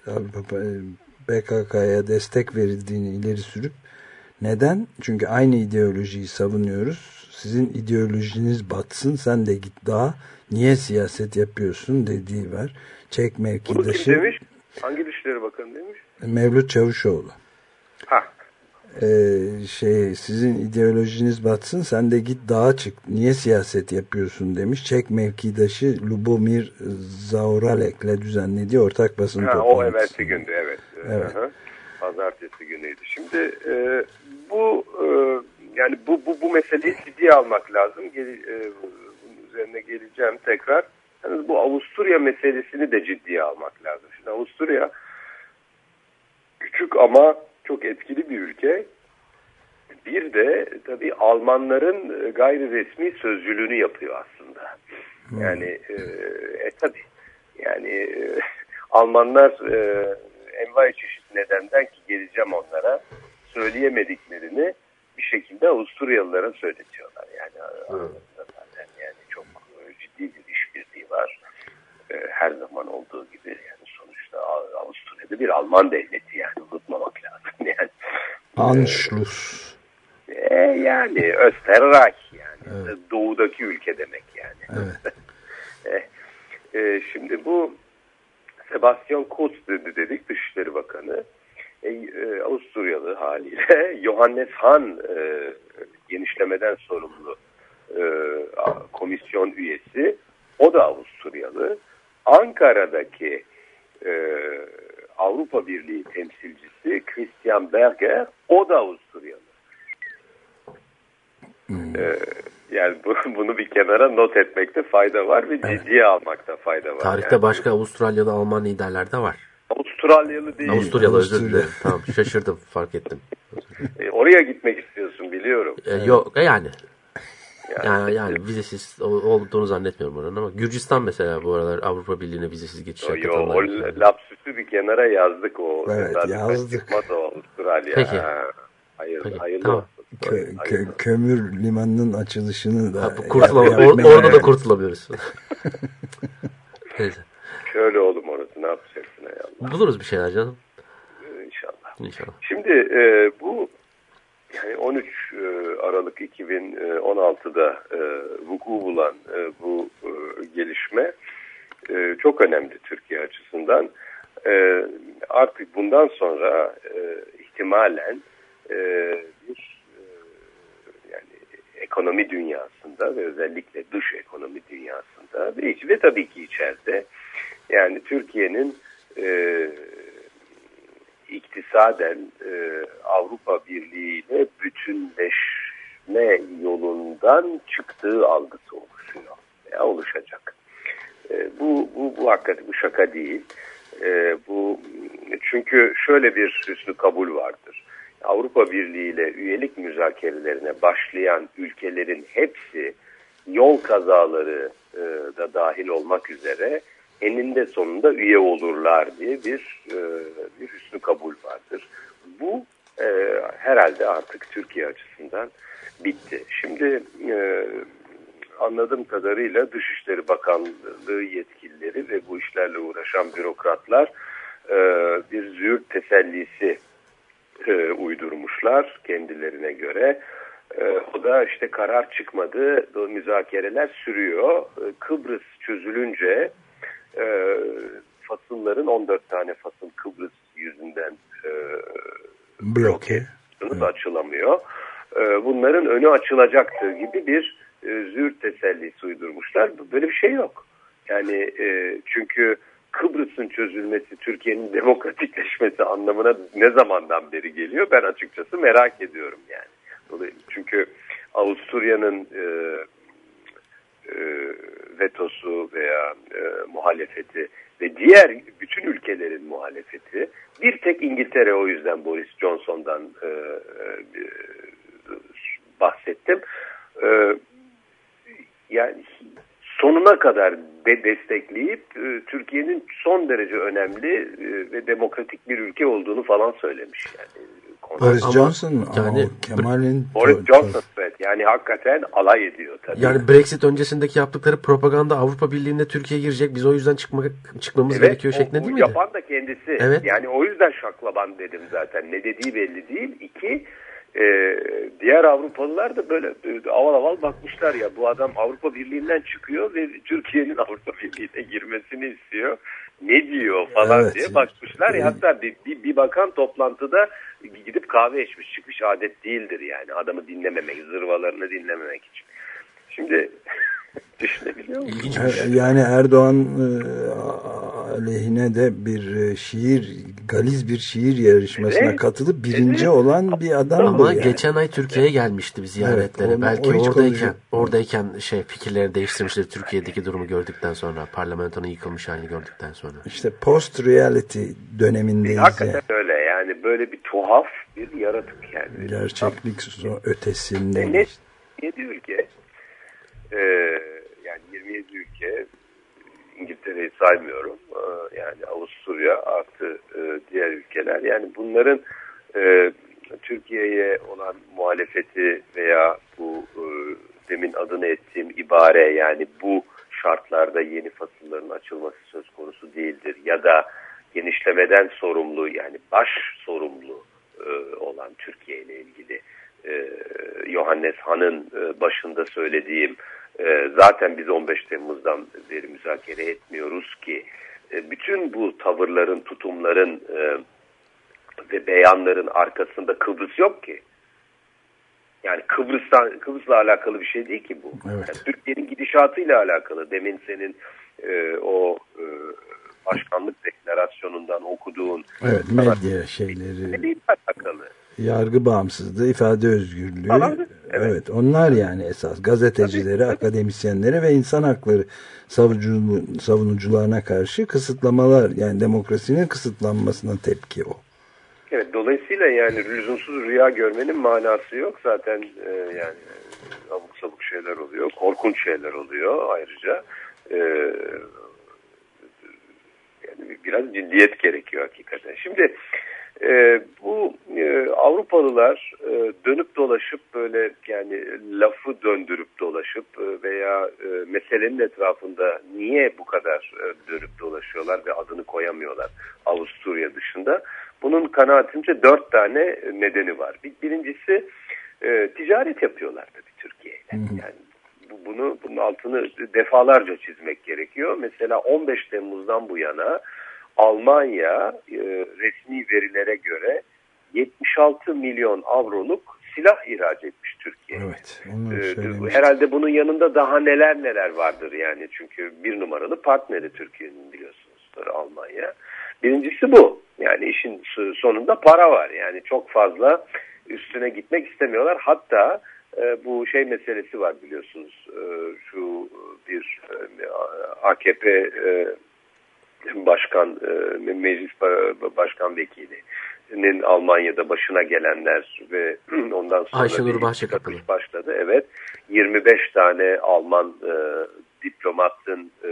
E, Avrupa BKK'ya destek verildiğini ileri sürüp neden? Çünkü aynı ideolojiyi savunuyoruz. Sizin ideolojiniz batsın sen de git daha niye siyaset yapıyorsun dediği var. Çek Bunu kim mevkidaşı demiş? Hangi Dışişleri Bakanı demiş? Mevlüt Çavuşoğlu. Ee, şey sizin ideolojiniz batsın sen de git dağa çık niye siyaset yapıyorsun demiş Çek mevkidaşı Lubomir Zaoralek'le düzenlediği ortak basın ha o toplantısı. evvelsi gündü evet. Evet. Hı hı. Pazartesi günüydü. Şimdi e, bu e, yani bu, bu bu meseleyi ciddiye almak lazım. Gel, e, bunun üzerine geleceğim tekrar. Yalnız bu Avusturya meselesini de ciddiye almak lazım. Şimdi Avusturya küçük ama çok etkili bir ülke. Bir de tabii Almanların e, gayri resmi sözcülüğünü yapıyor aslında. Yani e, e, tabii yani e, Almanlar e, envai çeşit nedenden ki geleceğim onlara söyleyemediklerini bir şekilde Avusturyalılara söyletiyorlar. Yani aramızda zaten yani çok ciddi bir işbirliği var. E, her zaman olduğu gibi yani Avusturya'da bir Alman devleti yani unutmamak lazım yani. Anschluss. E, yani Österreich yani doğudaki ülke demek yani. Evet. E, e, şimdi bu Sebastian Kurz dedi dedik Dışişleri Bakanı. E, e, Avusturyalı haliyle Johannes Hahn e, genişlemeden sorumlu e, komisyon üyesi. O da Avusturyalı. Ankara'daki e, Avrupa Birliği temsilcisi Christian Berger o da Avusturyalı. E, yani bu, bunu bir kenara not etmekte fayda var ve ciddiye almakta fayda var. Tarihte yani. başka Avustralyalı Alman liderler de var. Avustralyalı değil. Avusturyalı özür dilerim. Tamam şaşırdım fark ettim. E, oraya gitmek istiyorsun biliyorum. Ee, yok yani. Yani, Yani, yani vizesiz ol- olduğunu zannetmiyorum oranın ama Gürcistan mesela bu aralar Avrupa Birliği'ne vizesiz geçişe yo, o katılanlar. lapsüsü bir kenara yazdık o. Evet, yazdık. Çıkmaz o Avustralya. Peki. Ha, hayır, Peki, hayırlı tamam. olsun. Kö- kö- kömür limanının açılışını da Ha, yap- or- orada da kurtulamıyoruz. Neyse. Şöyle oğlum orası ne yapacaksın ey Allah Buluruz bir şeyler canım. Ee, inşallah. İnşallah. Şimdi e, bu yani 13 e, Aralık 2016'da e, vuku bulan e, bu gelişme çok önemli Türkiye açısından. Artık bundan sonra ihtimalen bir yani ekonomi dünyasında ve özellikle dış ekonomi dünyasında ve, ve tabii ki içeride yani Türkiye'nin iktisaden e, Avrupa Birliği ile bütünleşme yolundan çıktığı algısı oluşuyor veya oluşacak. E, bu, bu, bu hakikaten bu şaka değil. E, bu çünkü şöyle bir hüsnü kabul vardır. Avrupa Birliği ile üyelik müzakerelerine başlayan ülkelerin hepsi yol kazaları e, da dahil olmak üzere eninde sonunda üye olurlar diye bir e, hüsnü kabul vardır. Bu e, herhalde artık Türkiye açısından bitti. Şimdi e, anladığım kadarıyla Dışişleri Bakanlığı yetkilileri ve bu işlerle uğraşan bürokratlar e, bir züğürt tesellisi e, uydurmuşlar kendilerine göre. E, o da işte karar çıkmadı, müzakereler sürüyor. E, Kıbrıs çözülünce e, fasılların 14 tane fasıl Kıbrıs yüzünden e, bloke. sınıf açılamıyor. E, bunların önü açılacaktır gibi bir e, züğürt tesellisi uydurmuşlar. Böyle bir şey yok. Yani e, çünkü Kıbrıs'ın çözülmesi Türkiye'nin demokratikleşmesi anlamına ne zamandan beri geliyor ben açıkçası merak ediyorum yani. Çünkü Avusturya'nın e, e, vetosu veya e, muhalefeti ve diğer bütün ülkelerin muhalefeti bir tek İngiltere o yüzden Boris Johnson'dan e, e, bahsettim. E, yani sonuna kadar de destekleyip e, Türkiye'nin son derece önemli e, ve demokratik bir ülke olduğunu falan söylemiş yani. Boris Ama Johnson mu? yani- Kemal'in Boris Johnson evet yani hakikaten alay ediyor tabii. Yani Brexit öncesindeki yaptıkları propaganda Avrupa Birliği'nde Türkiye girecek biz o yüzden çıkma, çıkmamız gerekiyor o- şeklinde değil miydi? yapan da kendisi. Evet. Yani o yüzden şaklaban dedim zaten. Ne dediği belli değil. İki, e, diğer Avrupalılar da böyle e, aval aval bakmışlar ya bu adam Avrupa Birliği'nden çıkıyor ve Türkiye'nin Avrupa Birliği'ne girmesini istiyor. Ne diyor falan Evet. diye bakmışlar ya hatta bir, bir, bir bakan toplantıda gidip kahve içmiş çıkmış adet değildir yani adamı dinlememek zırvalarını dinlememek için. Şimdi düşünebiliyor? İlginç. Yani Erdoğan e, aleyhine de bir e, şiir, galiz bir şiir yarışmasına Evet. katılıp birinci Evet. olan bir adam Ama yani. geçen ay Türkiye'ye gelmişti bir ziyaretlere. Evet, onu- Belki o oradayken konuşuyor. oradayken şey fikirleri değiştirmiştir Türkiye'deki durumu gördükten sonra, parlamentonun yıkılmış halini gördükten sonra. İşte post reality dönemindeyiz. Hakikaten yani. öyle yani böyle bir tuhaf bir yaratık yani. Gerçeklik so- E, ötesinde. ne 27 ülke e, yani 27 ülke İngiltere'yi saymıyorum. E, yani Avusturya artı e, diğer ülkeler. Yani bunların e, Türkiye'ye olan muhalefeti veya bu e, demin adını ettiğim ibare yani bu şartlarda yeni fasılların açılması söz konusu değildir. Ya da genişlemeden sorumlu yani baş sorumlu e, olan Türkiye ile ilgili e, Johannes Han'ın e, başında söylediğim e, zaten biz 15 Temmuz'dan beri müzakere etmiyoruz ki e, bütün bu tavırların, tutumların e, ve beyanların arkasında Kıbrıs yok ki. Yani Kıbrıs'tan Kıbrıs'la alakalı bir şey değil ki bu. Evet. Yani Türkiye'nin gidişatıyla alakalı. Demin senin e, o e, başkanlık deklarasyonundan okuduğun Evet medya şeyleri, alakalı? Yargı bağımsızlığı, ifade özgürlüğü. Falan, Evet. evet. onlar yani esas gazetecilere, akademisyenlere ve insan hakları savunucu- savunucularına karşı kısıtlamalar yani demokrasinin kısıtlanmasına tepki o. Evet dolayısıyla yani lüzumsuz rüya görmenin manası yok. Zaten e, yani e, abuk sabuk şeyler oluyor. Korkunç şeyler oluyor ayrıca. E, yani biraz ciddiyet gerekiyor hakikaten. Şimdi e, bu e, Avrupalılar e, dönüp dolaşıp böyle yani lafı döndürüp dolaşıp e, veya e, meselenin etrafında niye bu kadar e, dönüp dolaşıyorlar ve adını koyamıyorlar Avusturya dışında. Bunun kanaatimce dört tane nedeni var. Bir, birincisi e, ticaret yapıyorlar tabii Türkiye ile. Yani bu, bunu bunun altını defalarca çizmek gerekiyor. Mesela 15 Temmuz'dan bu yana Almanya e, resmi verilere göre 76 milyon avroluk silah ihraç etmiş Türkiye'ye. Evet. Ee, herhalde bunun yanında daha neler neler vardır yani çünkü bir numaralı partneri Türkiye'nin biliyorsunuz Almanya. Birincisi bu yani işin sonunda para var yani çok fazla üstüne gitmek istemiyorlar hatta e, bu şey meselesi var biliyorsunuz e, şu bir e, AKP e, başkan e, meclis ba- başkan vekilinin Almanya'da başına gelenler ve ondan sonra Ayşenur başladı. Evet. 25 tane Alman e, diplomatın e,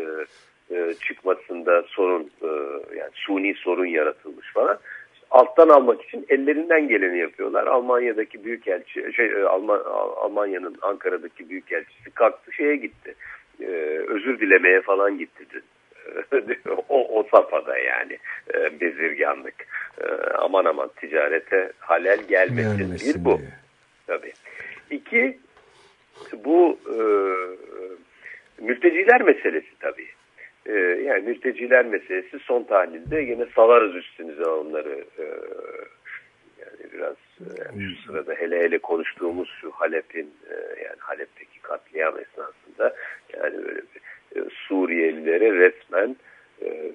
e, çıkmasında sorun e, yani suni sorun yaratılmış falan. Alttan almak için ellerinden geleni yapıyorlar. Almanya'daki büyükelçi şey e, Alman Almanya'nın Ankara'daki büyükelçisi kalktı şeye gitti. E, özür dilemeye falan gitti dün. o, o safhada yani e, bezirganlık. E, aman aman ticarete halel gelmesin. Gelmesin bir bu. diye. Tabii. İki bu e, mülteciler meselesi tabii. E, yani mülteciler meselesi son tahlilde yine salarız üstünüze onları e, yani biraz e, yani şu sırada hele hele konuştuğumuz şu Halep'in e, yani Halep'teki katliam esnasında yani böyle bir, e, Suriyelilere resmen e,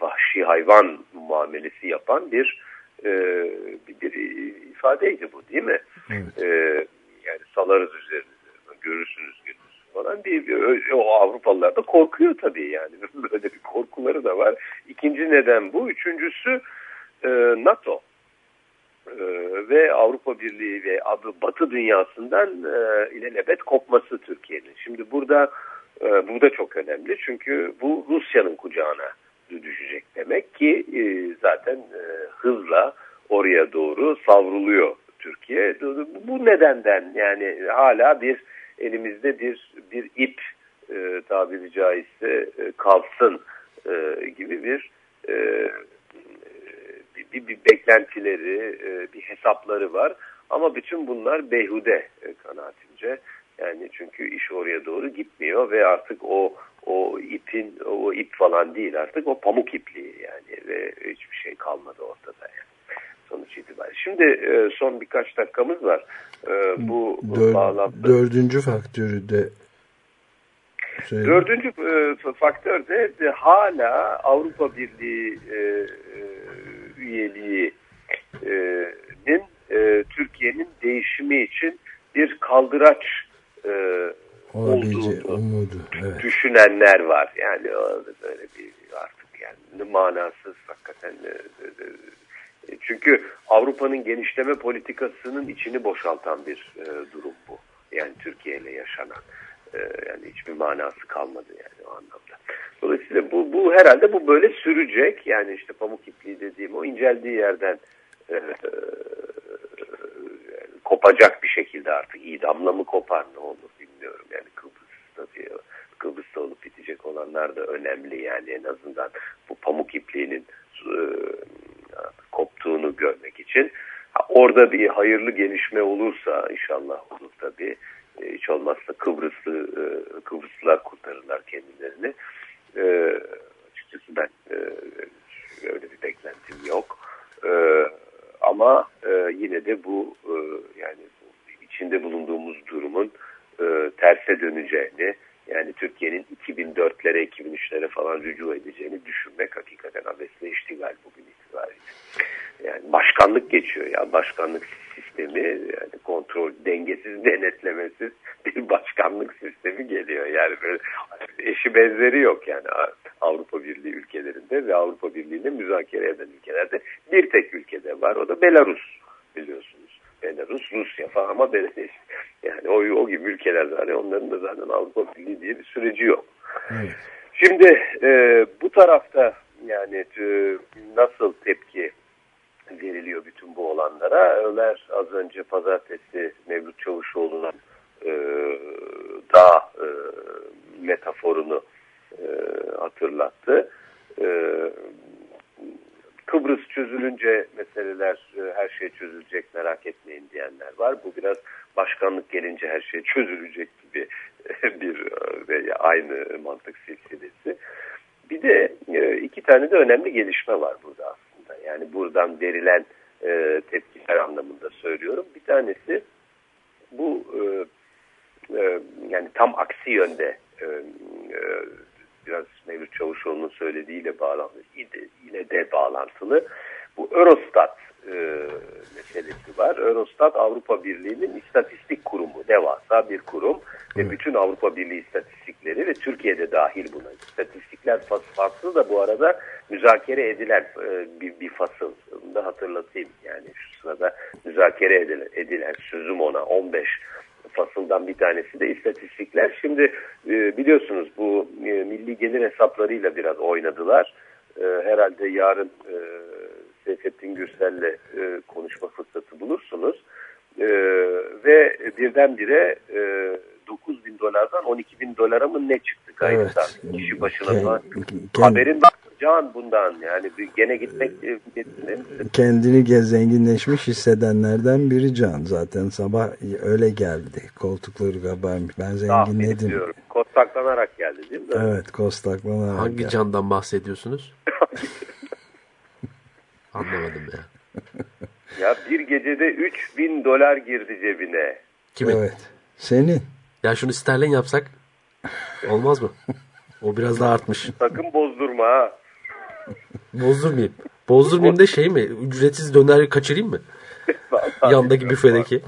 vahşi hayvan muamelesi yapan bir, e, bir, ifadeydi bu değil mi? Evet. E, yani salarız üzerinize görürsünüz gününüz falan bir, bir o Avrupalılar da korkuyor tabii yani böyle bir korkuları da var. İkinci neden bu. Üçüncüsü e, NATO e, ve Avrupa Birliği ve adı Batı dünyasından e, ilelebet kopması Türkiye'nin. Şimdi burada e, bu da çok önemli çünkü bu Rusya'nın kucağına düşecek demek ki e, zaten e, hızla oraya doğru savruluyor Türkiye. Bu nedenden yani hala bir elimizde bir bir ip e, tabiri caizse e, kalsın e, gibi bir e, bir, bir, bir beklentileri, e, bir hesapları var. Ama bütün bunlar beyhude e, kanaatimce. Yani çünkü iş oraya doğru gitmiyor ve artık o o ipin o ip falan değil artık o pamuk ipliği yani ve hiçbir şey kalmadı ortada yani sonuç itibariyle. Şimdi e, son birkaç dakikamız var. E, bu Dör, bağlantı. Dördüncü faktörü de söyle. Dördüncü e, faktör de, de hala Avrupa Birliği e, üyeliğinin e, Türkiye'nin değişimi için bir kaldıraç e, Olabileceği umudu. Evet. düşünenler var. Yani böyle bir artık yani manasız hakikaten. e, e, e, Çünkü Avrupa'nın genişleme politikasının içini boşaltan bir e, durum bu. Yani Türkiye ile yaşanan. E, yani hiçbir manası kalmadı yani o anlamda. Dolayısıyla bu, bu herhalde bu böyle sürecek. Yani işte pamuk ipliği dediğim o inceldiği yerden e, e, kopacak şekilde artık idamla mı kopar ne olur bilmiyorum. Yani Kıbrıs'ta diyor. Kıbrıs'ta olup bitecek olanlar da önemli yani en azından bu pamuk ipliğinin e, koptuğunu görmek için. Ha, Orada bir hayırlı gelişme olursa inşallah olur tabii. E, hiç olmazsa Kıbrıslı e, Kıbrıslılar kurtarırlar kendilerini. E, açıkçası ben e, öyle bir beklentim yok. E, ama e, yine de bu e, yani içinde bulunduğumuz durumun e, terse döneceğini yani Türkiye'nin 2004'lere 2003'lere falan rücu edeceğini düşünmek hakikaten abesle iştigal bugün itibariyle. Yani başkanlık geçiyor ya başkanlık sistemi yani kontrol dengesiz denetlemesiz bir başkanlık sistemi geliyor yani böyle eşi benzeri yok yani Avrupa Birliği ülkelerinde ve Avrupa Birliği'ne müzakere eden ülkelerde bir tek ülkede var o da Belarus biliyorsunuz. Belarus, Rusya falan ama Belarus. Yani o, o gibi ülkeler zaten onların da zaten Avrupa Birliği diye bir süreci yok. Evet. Şimdi e, bu tarafta yani e, nasıl tepki veriliyor bütün bu olanlara? Ömer az önce pazartesi Mevlüt Çavuşoğlu'nun e, dağ e, metaforunu e, hatırlattı. E, Kıbrıs çözülünce meseleler e, her şey çözülecek merak etmeyin diyenler var. Bu biraz başkanlık gelince her şey çözülecek gibi bir e, ve aynı mantık silsilesi. Bir de e, iki tane de önemli gelişme var burada aslında. Yani buradan verilen tepkiler anlamında söylüyorum. Bir tanesi bu yani tam aksi yönde biraz Mevlüt Çavuşoğlu'nun söylediğiyle bağlantılı yine de bağlantılı. Bu Eurostat e, meselesi var. Eurostat Avrupa Birliği'nin istatistik kurumu. Devasa bir kurum. Ve bütün Avrupa Birliği istatistikleri ve Türkiye'de dahil buna. İstatistikler faslı da bu arada müzakere edilen e, bir, bir fasıl. Bunu da hatırlatayım. Yani şu sırada müzakere edilen, edilen sözüm ona 15 fasıldan bir tanesi de istatistikler. Şimdi e, biliyorsunuz bu e, milli gelir hesaplarıyla biraz oynadılar. E, herhalde yarın e, Seyfettin Gürsel'le e, konuşma fırsatı bulursunuz. E, ve birdenbire e, 9 bin dolardan 12 bin dolara mı ne çıktı gayet Evet. kişi başına falan. kend- Haberin Can bundan yani bir gene gitmek e, gitmek- kendini ge- zenginleşmiş hissedenlerden biri Can. Zaten sabah öyle geldi. Koltukları kabarmış. Ben zenginledim. ediyorum. Kostaklanarak geldi değil mi? Evet kostaklanarak Hangi geldi. candan bahsediyorsunuz? Anlamadım ya. Ya bir gecede 3000 dolar girdi cebine. Kimin? Evet. Senin. Ya şunu sterlin yapsak olmaz mı? O biraz daha artmış. Sakın bozdurma ha. Bozdurmayayım. Bozdurmayayım da şey mi? Ücretsiz döner kaçırayım mı? Yandaki büfedeki.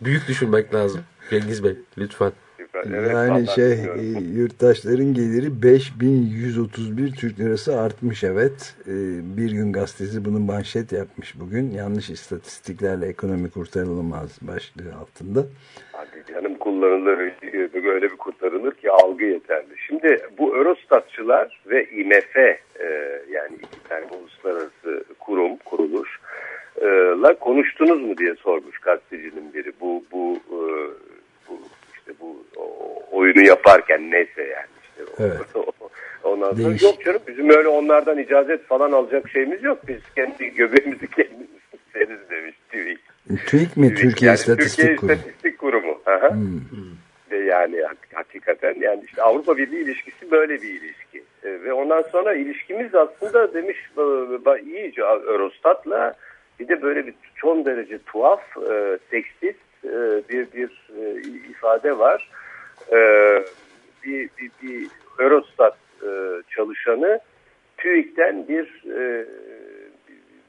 Büyük düşünmek lazım. Cengiz Bey lütfen. Evet, yani şey e, yurttaşların geliri 5131 Türk lirası artmış evet. E, Bir gün gazetesi bunu manşet yapmış bugün. Yanlış istatistiklerle ekonomi kurtarılamaz başlığı altında. Hadi canım kullanılır öyle bir kurtarılır ki algı yeterli. Şimdi bu Eurostatçılar ve IMF e, yani uluslararası kurum kuruluş e, la konuştunuz mu diye sormuş gazetecinin biri. Bu bu e, bu işte bu o- oyunu yaparken neyse yani işte o- Evet. Ondan sonra Değişik. yok canım bizim öyle onlardan icazet falan alacak şeyimiz yok. Biz kendi göbeğimizi kendimiz isteriz demiş TÜİK. TÜİK mi? Türkiye Yani İstatistik Türkiye Kurumu. İstatistik Kurumu. Aha. Ve yani hak- hakikaten yani işte Avrupa Birliği ilişkisi böyle bir ilişki. E, ve ondan sonra ilişkimiz aslında demiş e, iyice Eurostat'la bir de böyle bir son derece tuhaf, e, seksist e, bir bir e, ifade var. E, bir, bir, bir Eurostat e, çalışanı TÜİK'ten bir e,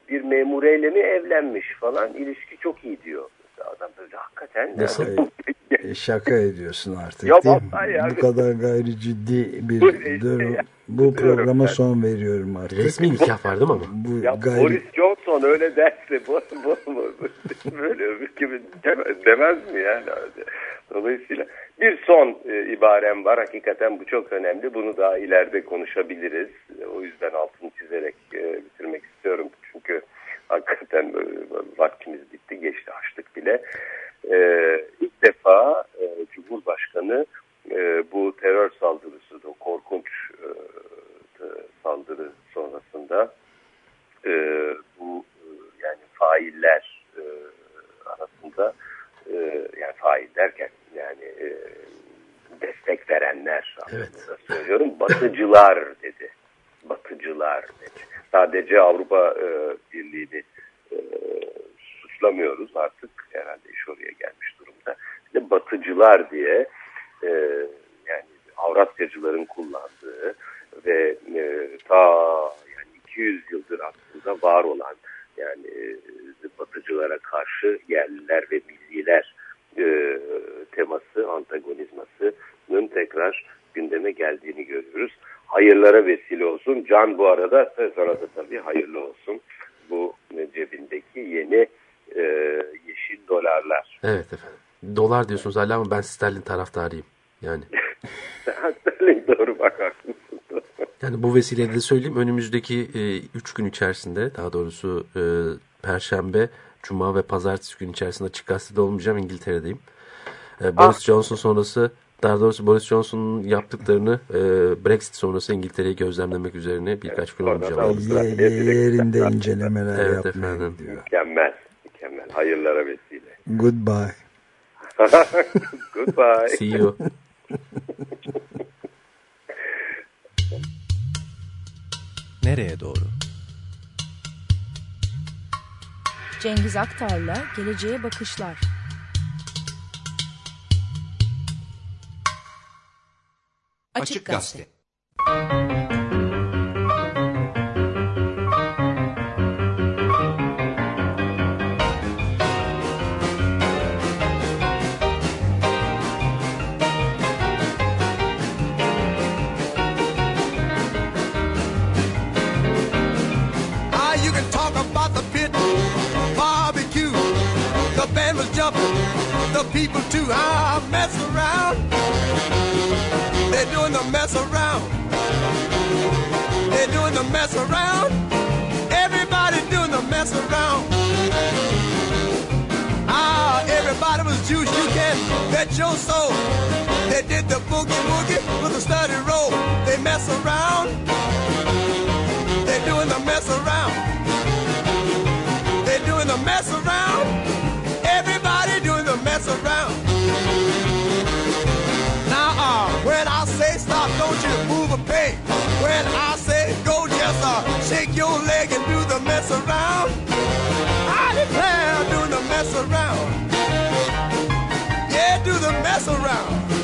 bir memureyle mi evlenmiş falan ilişki çok iyi diyor. Adam böyle hakikaten Nasıl? yani- E, şaka ediyorsun artık Ya değil mi? yani. Bu kadar gayri ciddi bir durum. ya. Bu programa ben. son veriyorum artık. Resmi nikah var değil mi ama? Bu Ya gayri Boris Johnson öyle derse bu, bu, bu, böyle öbür gibi demez, demez mi yani? Dolayısıyla bir son e, ibarem var. Hakikaten bu çok önemli. Bunu daha ileride konuşabiliriz. E, O yüzden altını çizerek e, bitirmek istiyorum. Çünkü hakikaten e, vaktimiz bitti. Geçti açtık bile. E, ilk defa e, Cumhurbaşkanı e, bu terör saldırısı, o korkunç e, saldırı sonrasında e, bu e, yani failler e, arasında e, yani fail derken yani e, destek verenler anlamında söylüyorum. Batıcılar dedi. Batıcılar dedi. Sadece Avrupa e, Birliği'ni e, suçlamıyoruz artık herhalde iş oraya gelmiş durumda. De batıcılar diye e, yani Avrasyacıların kullandığı ve e, ta yani 200 yıldır aslında var olan yani e, batıcılara karşı yerliler ve milliler e, teması, antagonizmasının tekrar gündeme geldiğini görüyoruz. Hayırlara vesile olsun. Can bu arada sana da tabii hayırlı olsun. Bu e, cebindeki yeni e, yeşil dolarlar. Evet efendim. Dolar diyorsunuz hala ama ben sterlin taraftarıyım. Yani Sterling doğru bak haklısın. yani bu vesileyle de söyleyeyim önümüzdeki 3 gün içerisinde daha doğrusu e, Perşembe, Cuma ve Pazartesi gün içerisinde açık gazetede olmayacağım İngiltere'deyim. E, Boris Johnson sonrası daha doğrusu Boris Johnson'un yaptıklarını e, Brexit sonrası İngiltere'yi gözlemlemek üzerine birkaç gün olmayacağım. da- ye- ye- yerinde incelemeler Evet yapmaya efendim. gidiyor. Mükemmel. Mükemmel. Hayırlara vesile. Goodbye. Goodbye. See you. Nereye doğru? Cengiz Aktar'la Geleceğe Bakışlar. Jumping, the people too. Ah, mess around. They're doing mess around. They're doing the mess around. Everybody doing the mess around. Ah, everybody was juice. You can bet your soul. They did the boogie woogie with a steady roll. They mess around. They're doing the mess around. They're doing the mess around. Everybody doing the mess around. Stop, don't you move a peg. When I say go, just uh, shake your leg and do the mess around. I declare doing the mess around. Yeah, do the mess around.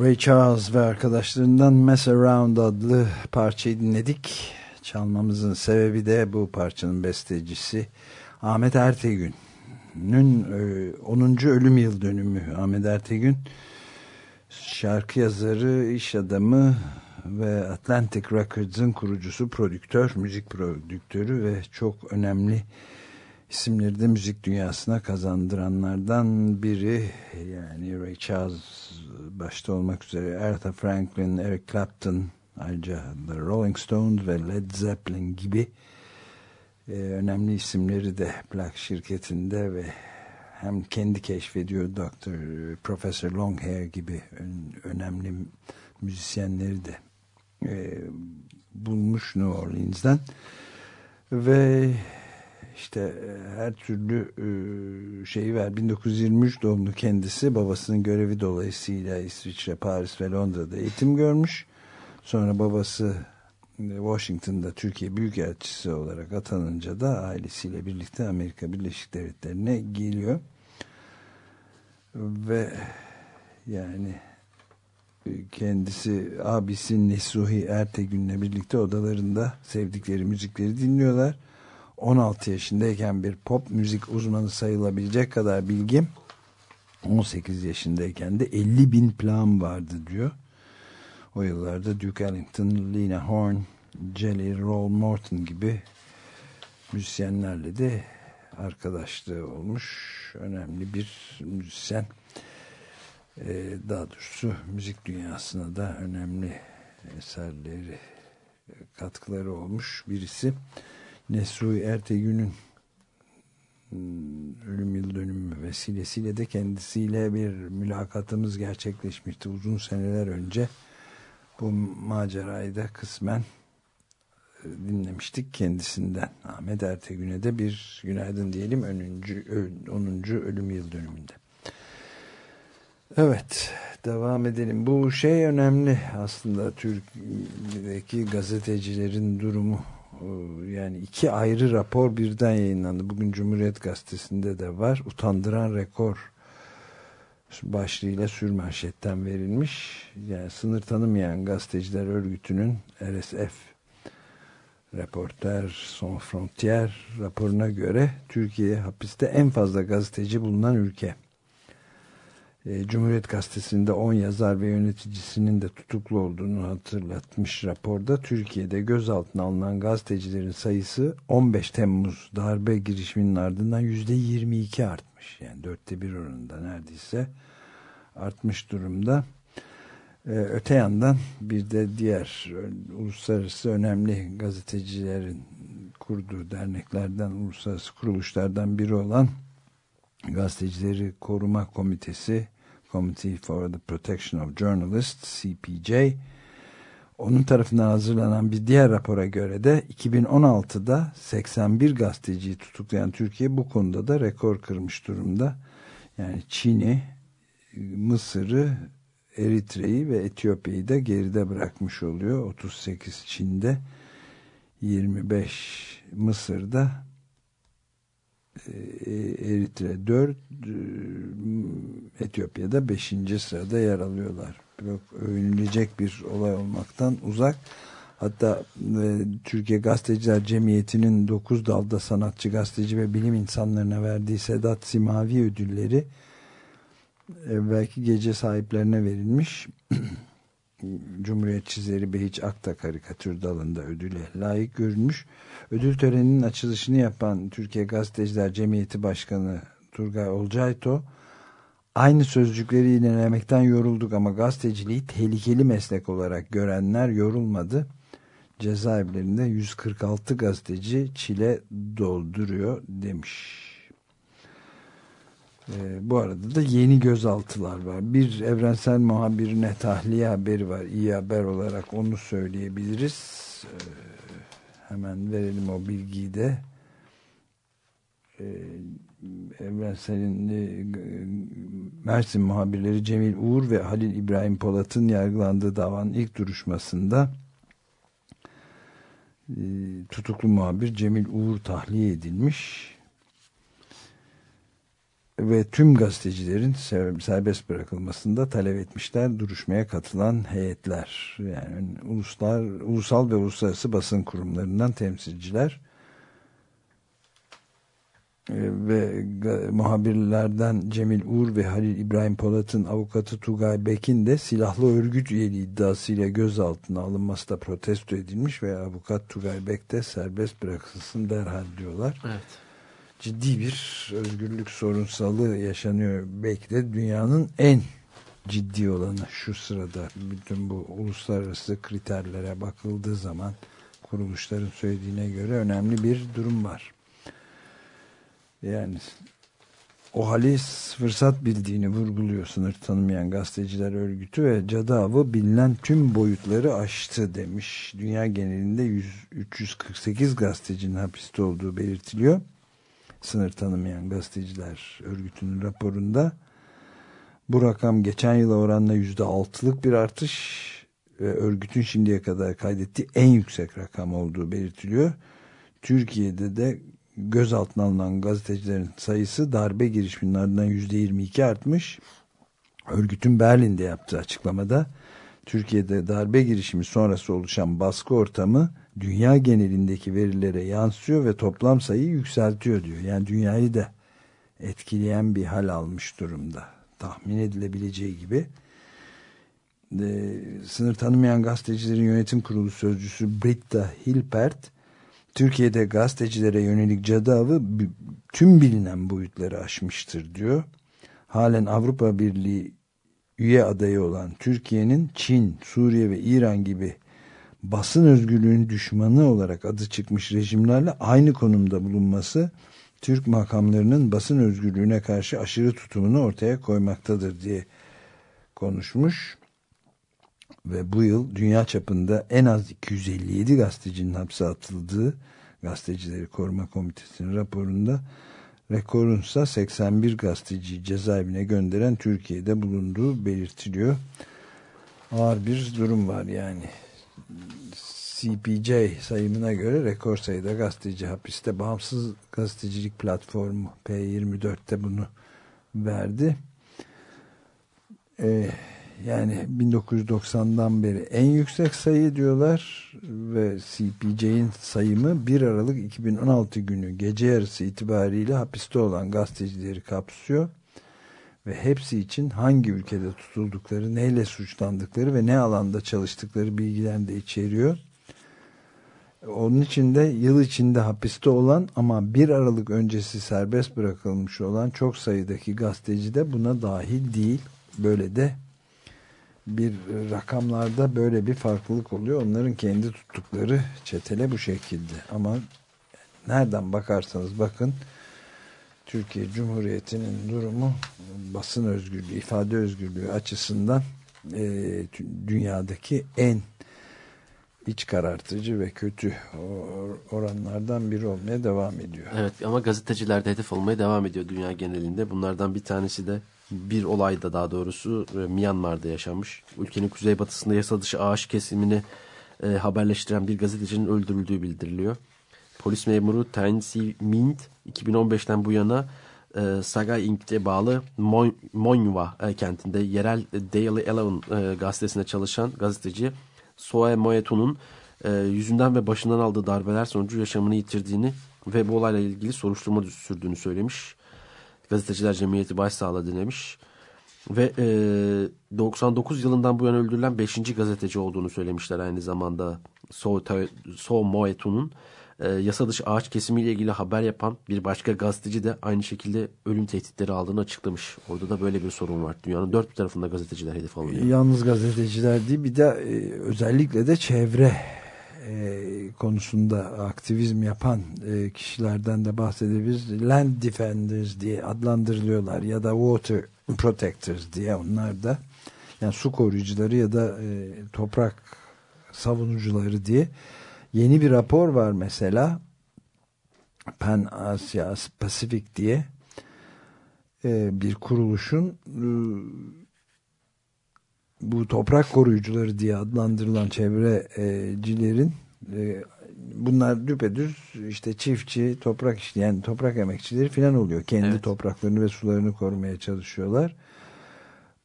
Ray Charles ve arkadaşlarından Mess Around adlı parçayı dinledik. Çalmamızın sebebi de bu parçanın bestecisi Ahmet Ertegün'ün e, 10. ölüm yıl dönümü. Ahmet Ertegün şarkı yazarı, iş adamı ve Atlantic Records'ın kurucusu, prodüktör, müzik prodüktörü ve çok önemli isimleri de müzik dünyasına kazandıranlardan biri yani Ray Charles başta olmak üzere Aretha Franklin, Eric Clapton ayrıca The Rolling Stones ve Led Zeppelin gibi e, önemli isimleri de plak şirketinde ve hem kendi keşfediyor Dr. Professor Longhair gibi ön- önemli müzisyenleri de e, bulmuş New Orleans'den ve işte e, her türlü e, şeyi ver 1923 doğumlu kendisi babasının görevi dolayısıyla İsviçre, Paris ve Londra'da eğitim görmüş. Sonra babası e, Washington'da Türkiye Büyükelçisi olarak atanınca da ailesiyle birlikte Amerika Birleşik Devletleri'ne geliyor. Ve yani kendisi abisi Nesuhi Ertegün'le birlikte odalarında sevdikleri müzikleri dinliyorlar. 16 yaşındayken bir pop müzik uzmanı sayılabilecek kadar bilgim 18 yaşındayken de 50 bin plan vardı diyor. O yıllarda Duke Ellington, Lena Horne, Jelly Roll Morton gibi müzisyenlerle de arkadaşlığı olmuş. Önemli bir müzisyen. Ee, daha doğrusu müzik dünyasına da önemli eserleri, katkıları olmuş birisi. Nesuhi Ertegün'ün hmm, ölüm yıl dönümü vesilesiyle de kendisiyle bir mülakatımız gerçekleşmişti uzun seneler önce. Bu macerayı da kısmen e, dinlemiştik kendisinden. Ahmet Ertegün'e de bir günaydın diyelim 10. 10. ölüm yıl dönümünde. Evet devam edelim. Bu şey önemli aslında Türkiye'deki gazetecilerin durumu yani iki ayrı rapor birden yayınlandı. Bugün Cumhuriyet Gazetesi'nde de var. Utandıran rekor başlığıyla sürmanşetten verilmiş. Yani sınır tanımayan gazeteciler örgütünün RSF Reporter Son Frontier raporuna göre Türkiye hapiste en fazla gazeteci bulunan ülke. E, Cumhuriyet Gazetesi'nde 10 yazar ve yöneticisinin de tutuklu olduğunu hatırlatmış raporda. Türkiye'de gözaltına alınan gazetecilerin sayısı 15 Temmuz darbe girişiminin ardından %22 artmış. Yani dörtte bir oranında neredeyse artmış durumda. E, öte yandan bir de diğer uluslararası önemli gazetecilerin kurduğu derneklerden, uluslararası kuruluşlardan biri olan Gazetecileri Koruma Komitesi Committee for the Protection of Journalists CPJ onun tarafından hazırlanan bir diğer rapora göre de 2016'da 81 gazeteciyi tutuklayan Türkiye bu konuda da rekor kırmış durumda. Yani Çin'i, Mısır'ı, Eritre'yi ve Etiyopya'yı da geride bırakmış oluyor. 38 Çin'de, 25 Mısır'da, Eritre 4 Etiyopya'da 5. sırada yer alıyorlar. Yok, övünülecek bir olay olmaktan uzak. Hatta e, Türkiye Gazeteciler Cemiyeti'nin 9 dalda sanatçı, gazeteci ve bilim insanlarına verdiği Sedat Simavi ödülleri evvelki gece sahiplerine verilmiş Cumhuriyet çizeri Behiç Akta karikatür dalında ödüle layık görülmüş. Ödül töreninin açılışını yapan Türkiye Gazeteciler Cemiyeti Başkanı Turgay Olcayto aynı sözcükleri ilerlemekten yorulduk ama gazeteciliği tehlikeli meslek olarak görenler yorulmadı. Cezaevlerinde 146 gazeteci çile dolduruyor demiş. Ee, bu arada da yeni gözaltılar var. Bir evrensel muhabirine tahliye haberi var. İyi haber olarak onu söyleyebiliriz. Ee, hemen verelim o bilgiyi de. Ee, Evrensel'in e, Mersin muhabirleri Cemil Uğur ve Halil İbrahim Polat'ın yargılandığı davanın ilk duruşmasında e, tutuklu muhabir Cemil Uğur tahliye edilmiş ve tüm gazetecilerin serbest bırakılmasında talep etmişler duruşmaya katılan heyetler yani uluslar ulusal ve uluslararası basın kurumlarından temsilciler e, ve muhabirlerden Cemil Uğur ve Halil İbrahim Polat'ın avukatı Tugay Bekin de silahlı örgüt üyeliği iddiasıyla gözaltına alınması da protesto edilmiş ve avukat Tugay Bek de serbest bırakılsın derhal diyorlar. Evet ciddi bir özgürlük sorunsalı yaşanıyor. Belki de dünyanın en ciddi olanı şu sırada bütün bu uluslararası kriterlere bakıldığı zaman kuruluşların söylediğine göre önemli bir durum var. Yani o hali fırsat bildiğini vurguluyor sınır tanımayan gazeteciler örgütü ve cadı avı bilinen tüm boyutları aştı demiş. Dünya genelinde 100, 348 gazetecinin hapiste olduğu belirtiliyor sınır tanımayan gazeteciler örgütünün raporunda bu rakam geçen yıla oranla yüzde altılık bir artış ve örgütün şimdiye kadar kaydettiği en yüksek rakam olduğu belirtiliyor. Türkiye'de de gözaltına alınan gazetecilerin sayısı darbe girişiminin ardından yüzde yirmi iki artmış. Örgütün Berlin'de yaptığı açıklamada Türkiye'de darbe girişimi sonrası oluşan baskı ortamı dünya genelindeki verilere yansıyor ve toplam sayıyı yükseltiyor diyor. Yani dünyayı da etkileyen bir hal almış durumda. Tahmin edilebileceği gibi. E, sınır tanımayan gazetecilerin yönetim kurulu sözcüsü Britta Hilpert Türkiye'de gazetecilere yönelik cadı tüm bilinen boyutları aşmıştır diyor. Halen Avrupa Birliği üye adayı olan Türkiye'nin Çin, Suriye ve İran gibi basın özgürlüğünün düşmanı olarak adı çıkmış rejimlerle aynı konumda bulunması Türk makamlarının basın özgürlüğüne karşı aşırı tutumunu ortaya koymaktadır diye konuşmuş. Ve bu yıl dünya çapında en az 257 gazetecinin hapse atıldığı Gazetecileri Koruma Komitesi'nin raporunda rekorunsa 81 gazeteciyi cezaevine gönderen Türkiye'de bulunduğu belirtiliyor. Ağır bir durum var yani. CPJ sayımına göre rekor sayıda gazeteci hapiste bağımsız gazetecilik platformu P24'te bunu verdi. Ee, yani 1990'dan beri en yüksek sayı diyorlar ve CPJ'in sayımı 1 Aralık 2016 günü gece yarısı itibariyle hapiste olan gazetecileri kapsıyor ve hepsi için hangi ülkede tutuldukları, neyle suçlandıkları ve ne alanda çalıştıkları bilgilerini de içeriyor. Onun için de yıl içinde hapiste olan ama 1 Aralık öncesi serbest bırakılmış olan çok sayıdaki gazeteci de buna dahil değil. Böyle de bir rakamlarda böyle bir farklılık oluyor. Onların kendi tuttukları çetele bu şekilde. Ama nereden bakarsanız bakın Türkiye Cumhuriyeti'nin durumu basın özgürlüğü, ifade özgürlüğü açısından e, dünyadaki en iç karartıcı ve kötü oranlardan biri olmaya devam ediyor. Evet ama gazeteciler de hedef olmaya devam ediyor dünya genelinde. Bunlardan bir tanesi de bir olayda daha doğrusu e, Myanmar'da yaşanmış. Ülkenin kuzeybatısında yasa dışı ağaç kesimini e, haberleştiren bir gazetecinin öldürüldüğü bildiriliyor. Polis memuru Tan Si Mint 2015'ten bu yana e, Sagay Ink'te bağlı Mon Monwa e, kentinde yerel Daily Eleven e, gazetesinde çalışan gazeteci Soe Moetu'nun e, yüzünden ve başından aldığı darbeler sonucu yaşamını yitirdiğini ve bu olayla ilgili soruşturma sürdüğünü söylemiş. Gazeteciler Cemiyeti başsağlığı denemiş. Ve e, 99 yılından bu yana öldürülen 5. gazeteci olduğunu söylemişler aynı zamanda. So, so Moetu'nun e, yasa dışı ağaç kesimiyle ilgili haber yapan bir başka gazeteci de aynı şekilde ölüm tehditleri aldığını açıklamış. Orada da böyle bir sorun var. Dünyanın dört bir tarafında gazeteciler hedef alınıyor. Yalnız gazeteciler değil bir de e, özellikle de çevre e, konusunda aktivizm yapan e, kişilerden de bahsedebiliriz. Land Defenders diye adlandırılıyorlar ya da Water Protectors diye onlar da yani su koruyucuları ya da toprak savunucuları diye yeni bir rapor var mesela Pan Asia Pacific diye e, bir kuruluşun e, bu toprak koruyucuları diye adlandırılan çevrecilerin e, bunlar düpedüz işte çiftçi, toprak işleyen, toprak emekçileri falan oluyor. Kendi evet. topraklarını ve sularını korumaya çalışıyorlar.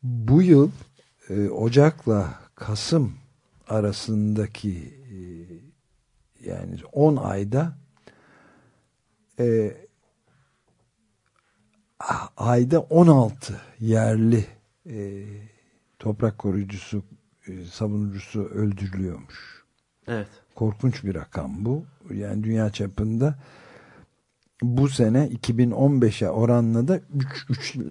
Bu yıl e, Ocak'la Kasım arasındaki yani 10 ayda e, ayda 16 yerli e, toprak koruyucusu e, savunucusu öldürülüyormuş. Evet. Korkunç bir rakam bu. Yani dünya çapında bu sene 2015'e oranla da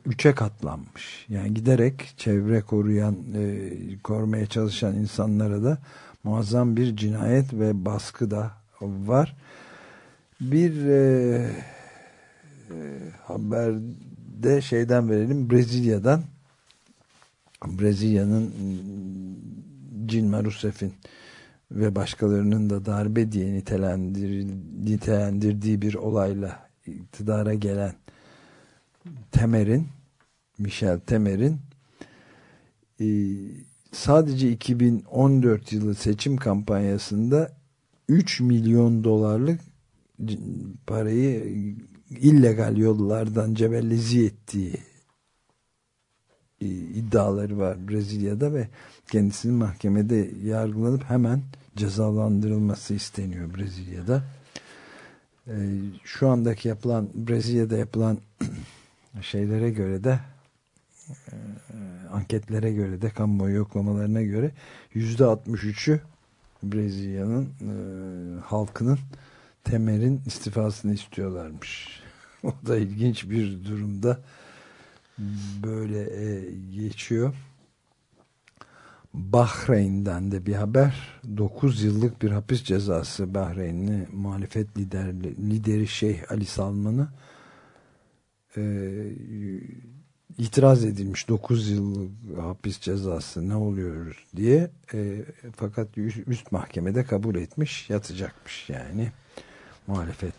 3'e katlanmış. Yani giderek çevre koruyan, e, korumaya çalışan insanlara da muazzam bir cinayet ve baskı da var. Bir e, e, haberde şeyden verelim Brezilya'dan Brezilya'nın Dilma Rousseff'in ve başkalarının da darbe diye nitelendir, nitelendirdiği bir olayla iktidara gelen Temer'in Michel Temer'in e, sadece 2014 yılı seçim kampanyasında 3 milyon dolarlık parayı illegal yollardan cebellezi ettiği e, iddiaları var Brezilya'da ve kendisinin mahkemede yargılanıp hemen cezalandırılması isteniyor Brezilya'da. E, şu andaki yapılan Brezilya'da yapılan şeylere göre de e, anketlere göre de kamuoyu yoklamalarına göre yüzde 63'ü Brezilya'nın e, halkının Temer'in istifasını istiyorlarmış. o da ilginç bir durumda böyle e, geçiyor. Bahreyn'den de bir haber. 9 yıllık bir hapis cezası Bahreynli muhalefet liderli, lideri Şeyh Ali Salman'ı e, itiraz edilmiş 9 yıllık hapis cezası ne oluyoruz diye e, fakat üst mahkemede kabul etmiş yatacakmış yani muhalefet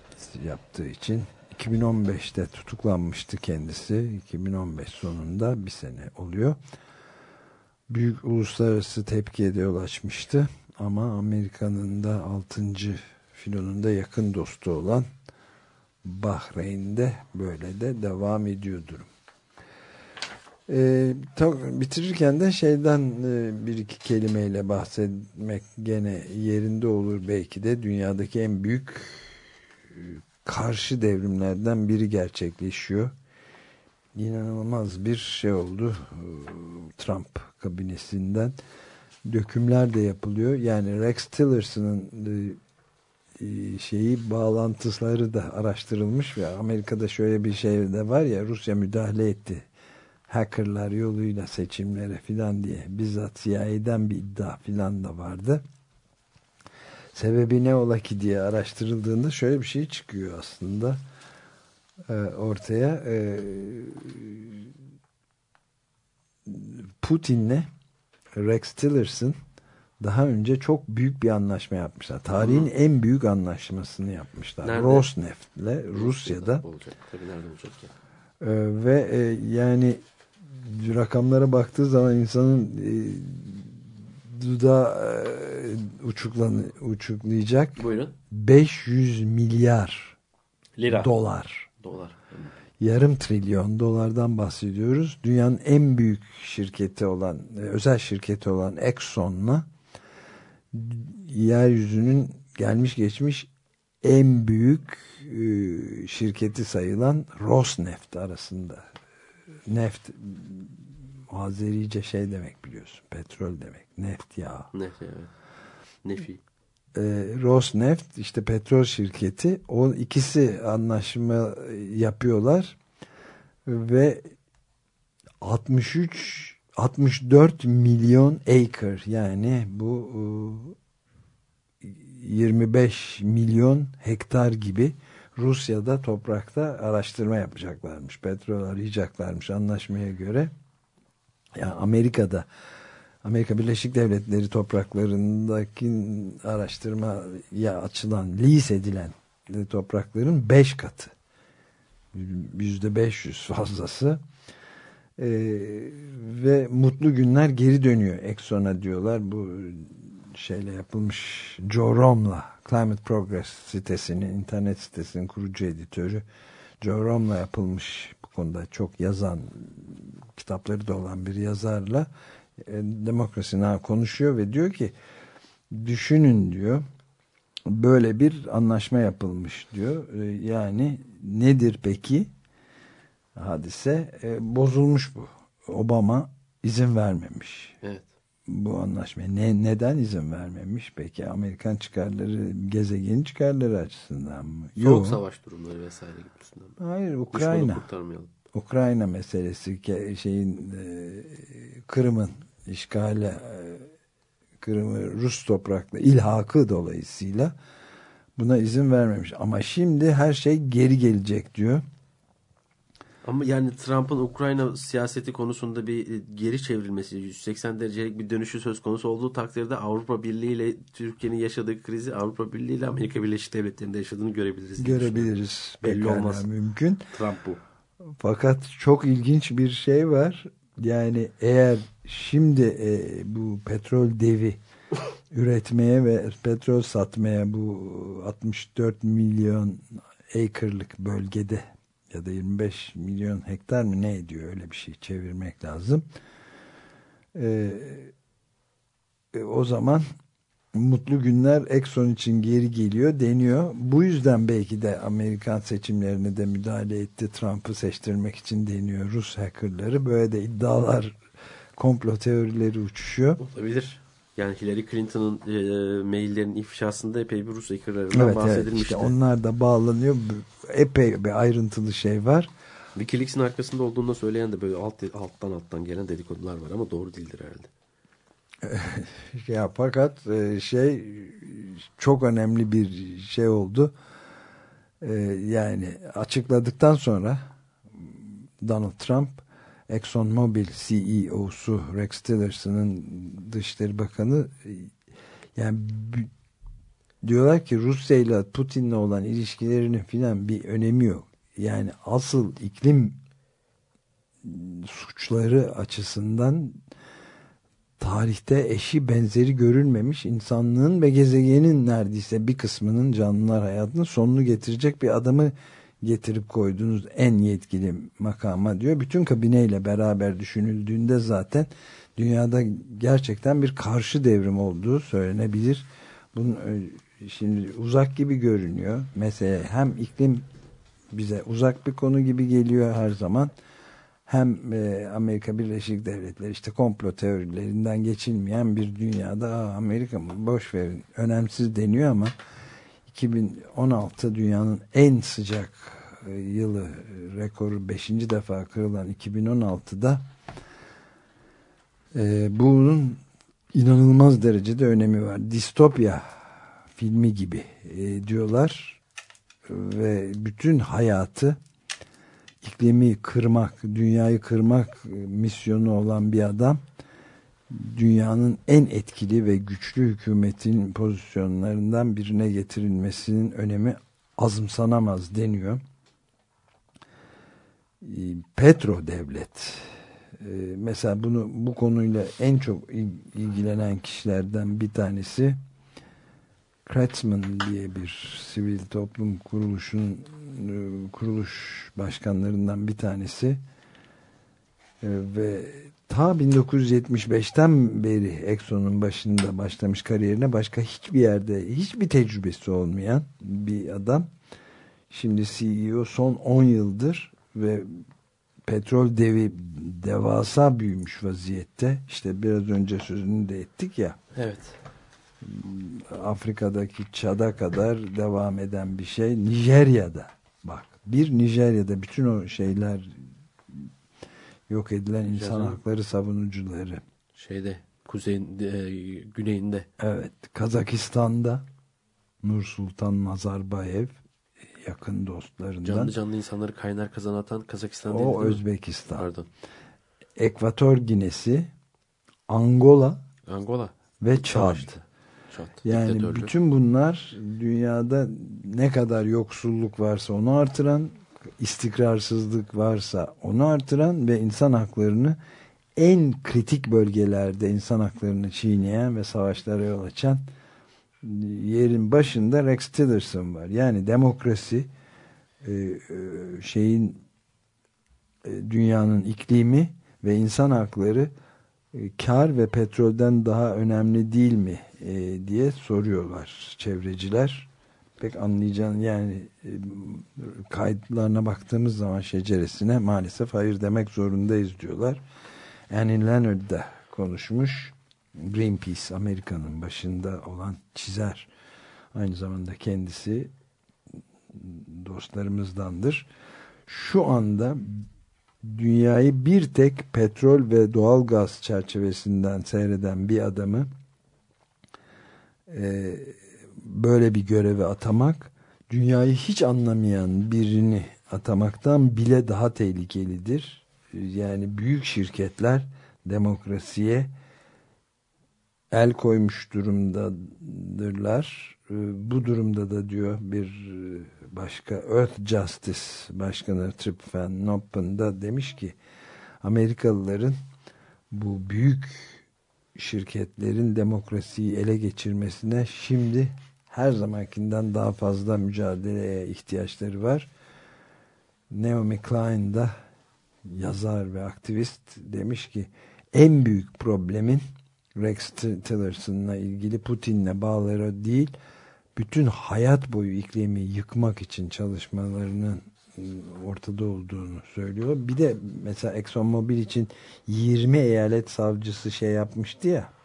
yaptığı için 2015'te tutuklanmıştı kendisi 2015 sonunda bir sene oluyor büyük uluslararası tepkiye de yol açmıştı ama Amerika'nın da 6. filonunda yakın dostu olan Bahreyn'de böyle de devam ediyor durum. E, bitirirken de şeyden e, bir iki kelimeyle bahsetmek gene yerinde olur belki de dünyadaki en büyük e, karşı devrimlerden biri gerçekleşiyor. İnanılmaz bir şey oldu e, Trump kabinesinden dökümler de yapılıyor. Yani Rex Tillerson'ın e, e, şeyi bağlantıları da araştırılmış ve Amerika'da şöyle bir şey de var ya Rusya müdahale etti hackerlar yoluyla seçimlere filan diye bizzat CIA'den bir iddia filan da vardı. Sebebi ne ola ki diye araştırıldığında şöyle bir şey çıkıyor aslında e, ortaya. E, Putin'le Rex Tillerson daha önce çok büyük bir anlaşma yapmışlar. Tarihin Hı. en büyük anlaşmasını yapmışlar. Nerede? Rosneft'le Rusya'da. Olacak. Tabii nerede olacak ya? Ee, ve e, yani rakamlara baktığı zaman insanın e, dudağı e, uçuklan, uçuklayacak. Buyurun. 500 milyar lira dolar. Dolar. Yarım trilyon dolardan bahsediyoruz. Dünyanın en büyük şirketi olan, e, özel şirketi olan Exxon'la yeryüzünün gelmiş geçmiş en büyük e, şirketi sayılan Rosneft arasında neft Azerice şey demek biliyorsun. Petrol demek. Neft yağı. Nefi evet. Nefi. E, Rosneft işte petrol şirketi o ikisi anlaşma yapıyorlar ve 63 64 milyon acre yani bu e, 25 milyon hektar gibi Rusya'da toprakta araştırma yapacaklarmış. Petrol arayacaklarmış anlaşmaya göre. Yani Amerika'da Amerika Birleşik Devletleri topraklarındaki araştırmaya açılan, lease edilen toprakların 5 katı. Yüzde 500 fazlası. Ee, ve mutlu günler geri dönüyor Exxon'a diyorlar. Bu şeyle yapılmış Joe Rom'la Climate Progress sitesinin, internet sitesinin kurucu editörü Joe Rom'la yapılmış bu konuda çok yazan kitapları da olan bir yazarla e, demokrasi konuşuyor ve diyor ki düşünün diyor böyle bir anlaşma yapılmış diyor. E, yani nedir peki hadise? E, bozulmuş bu. Obama izin vermemiş. Evet. Bu anlaşmaya. Ne, neden izin vermemiş? Peki Amerikan çıkarları, gezegenin çıkarları açısından mı? Soğuk Yok. savaş durumları vesaire gibisinden. Hayır, Ukrayna. Ukrayna meselesi şeyin Kırım'ın işgale Kırım'ı Rus toprakla ilhakı dolayısıyla buna izin vermemiş. Ama şimdi her şey geri gelecek diyor. Ama yani Trump'ın Ukrayna siyaseti konusunda bir e, geri çevrilmesi, 180 derecelik bir dönüşü söz konusu olduğu takdirde Avrupa Birliği ile Türkiye'nin yaşadığı krizi Avrupa Birliği ile Amerika Birleşik Devletleri'nde yaşadığını görebiliriz. Görebiliriz. Belli olmaz. Mümkün. Trump bu. Fakat çok ilginç bir şey var. Yani eğer şimdi e, bu petrol devi üretmeye ve petrol satmaya bu 64 milyon acre'lık bölgede ya da 25 milyon hektar mı ne ediyor öyle bir şey çevirmek lazım. Ee, e, o zaman mutlu günler Exxon için geri geliyor deniyor. Bu yüzden belki de Amerikan seçimlerine de müdahale etti. Trump'ı seçtirmek için deniyor Rus hackerları. Böyle de iddialar komplo teorileri uçuşuyor. Olabilir. Yani Hillary Clinton'ın e, maillerin ifşasında epey bir Rus hackerlarından evet, bahsedilmişti. Evet, işte onlar da bağlanıyor. Epey bir ayrıntılı şey var. Wikileaks'in arkasında olduğunu söyleyen de böyle alt, alttan alttan gelen dedikodular var ama doğru değildir herhalde. ya fakat e, şey çok önemli bir şey oldu. E, yani açıkladıktan sonra Donald Trump ExxonMobil CEO'su Rex Tillerson'ın Dışişleri Bakanı yani diyorlar ki Rusya ile Putin'le olan ilişkilerinin filan bir önemi yok. Yani asıl iklim suçları açısından tarihte eşi benzeri görülmemiş insanlığın ve gezegenin neredeyse bir kısmının canlılar hayatının sonunu getirecek bir adamı getirip koyduğunuz en yetkili makama diyor. Bütün kabineyle beraber düşünüldüğünde zaten dünyada gerçekten bir karşı devrim olduğu söylenebilir. Bunun e, şimdi uzak gibi görünüyor. Mesela hem iklim bize uzak bir konu gibi geliyor her zaman hem e, Amerika Birleşik Devletleri işte komplo teorilerinden geçilmeyen bir dünyada Amerika mı boş verin önemsiz deniyor ama 2016 dünyanın en sıcak e, yılı rekoru 5. defa kırılan 2016'da e, bunun inanılmaz derecede önemi var. Distopya filmi gibi e, diyorlar ve bütün hayatı iklimi kırmak, dünyayı kırmak misyonu olan bir adam dünyanın en etkili ve güçlü hükümetin pozisyonlarından birine getirilmesinin önemi azımsanamaz deniyor. Petro devlet e, mesela bunu bu konuyla en çok ilgilenen kişilerden bir tanesi Kratzman diye bir sivil toplum kuruluşunun e, kuruluş başkanlarından bir tanesi e, ve ta 1975'ten beri Exxon'un başında başlamış kariyerine başka hiçbir yerde hiçbir tecrübesi olmayan bir adam. Şimdi CEO son 10 yıldır ve petrol devi devasa büyümüş vaziyette. İşte biraz önce sözünü de ettik ya. Evet. Afrika'daki Çad'a kadar devam eden bir şey. Nijerya'da bak bir Nijerya'da bütün o şeyler yok edilen insan Canım. hakları savunucuları. Şeyde kuzeyin e, güneyinde. Evet Kazakistan'da Nur Sultan Nazarbayev yakın dostlarından. Canlı canlı insanları kaynar kazan atan Kazakistan değil o mi? Özbekistan. Pardon. Ekvator Ginesi, Angola Angola. ve Çad. Yani bütün bunlar dünyada ne kadar yoksulluk varsa onu artıran, istikrarsızlık varsa onu artıran ve insan haklarını en kritik bölgelerde insan haklarını çiğneyen ve savaşlara yol açan yerin başında Rex Tillerson var. Yani demokrasi e, e, şeyin e, dünyanın iklimi ve insan hakları kar ve petrolden daha önemli değil mi diye soruyorlar çevreciler. Pek anlayacağın yani e, kayıtlarına baktığımız zaman şeceresine maalesef hayır demek zorundayız diyorlar. Annie Leonard da konuşmuş. Greenpeace Amerika'nın başında olan çizer. Aynı zamanda kendisi dostlarımızdandır. Şu anda dünyayı bir tek petrol ve doğal gaz çerçevesinden seyreden bir adamı e, böyle bir göreve atamak dünyayı hiç anlamayan birini atamaktan bile daha tehlikelidir. Yani büyük şirketler demokrasiye el koymuş durumdadırlar. E, Bu durumda da diyor bir e, başka Earth Justice Başkanı Trip Van Noppen da demiş ki Amerikalıların bu büyük şirketlerin demokrasiyi ele geçirmesine şimdi her zamankinden daha fazla mücadeleye ihtiyaçları var. Naomi Klein da yazar ve aktivist demiş ki en büyük problemin Rex Tillerson'la ilgili Putin'le bağları değil bütün hayat boyu iklimi yıkmak için çalışmalarının ıı, ortada olduğunu söylüyor. Bir de mesela ExxonMobil için 20 eyalet savcısı şey yapmıştı ya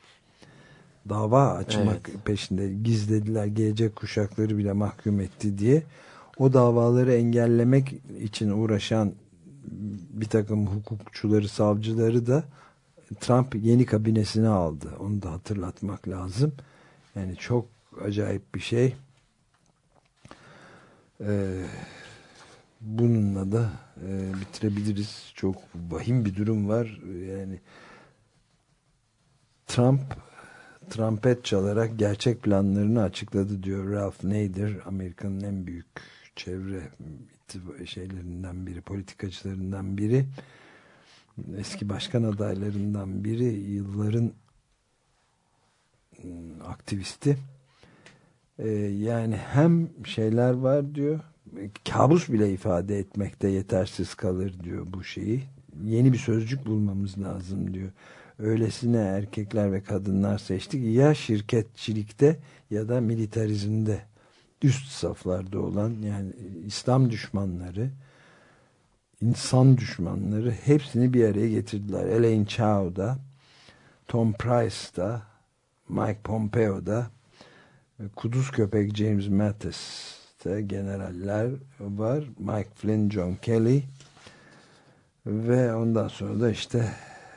dava açmak Evet. peşinde gizlediler gelecek kuşakları bile mahkum etti diye o davaları engellemek için uğraşan bir takım hukukçuları savcıları da Trump yeni kabinesine aldı. Onu da hatırlatmak lazım. Yani çok acayip bir şey. Ee, bununla da e, bitirebiliriz. Çok vahim bir durum var. Yani Trump trompet çalarak gerçek planlarını açıkladı diyor Ralph Nader. Amerika'nın en büyük çevre şeylerinden biri, politikacılarından biri. Eski başkan adaylarından biri yılların ım, aktivisti. Ee, yani hem şeyler var diyor kabus bile ifade etmekte yetersiz kalır diyor bu şeyi. Yeni bir sözcük bulmamız lazım diyor öylesine erkekler ve kadınlar seçtik ya şirketçilikte ya da militarizmde üst saflarda olan yani İslam düşmanları insan düşmanları hepsini bir araya getirdiler. Elaine Chao da, Tom Price da, Mike Pompeo da, Kuduz köpek James Mattis de generaller var. Mike Flynn, John Kelly ve ondan sonra da işte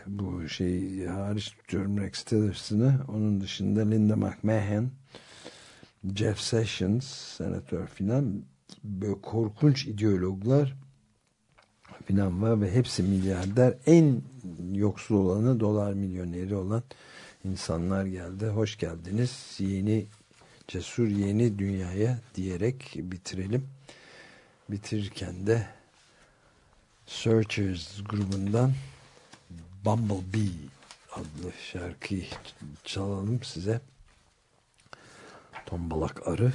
bu şey hariç tutuyorum Rex Tillerson'ı. Onun dışında Linda McMahon, Jeff Sessions, senatör filan böyle korkunç ideologlar filan var ve hepsi milyarder. En yoksul olanı dolar milyoneri olan insanlar geldi. Hoş geldiniz. Yeni cesur yeni dünyaya diyerek bitirelim. Bitirirken de Searchers grubundan Bumblebee adlı şarkıyı çalalım size. Tombalak arı.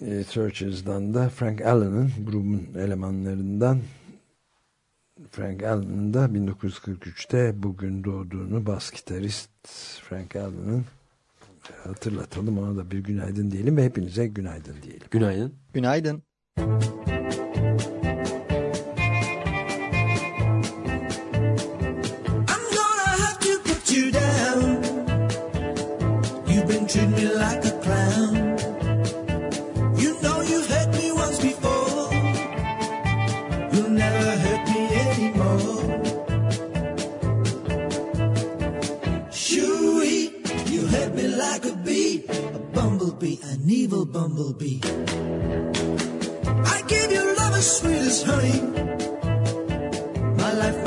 E, Searchers'dan da Frank Allen'ın grubun elemanlarından Frank Allen'ın da 1943'te bugün doğduğunu bas gitarist Frank Allen'ın hatırlatalım ona da bir günaydın diyelim ve hepinize günaydın diyelim. Günaydın. Günaydın.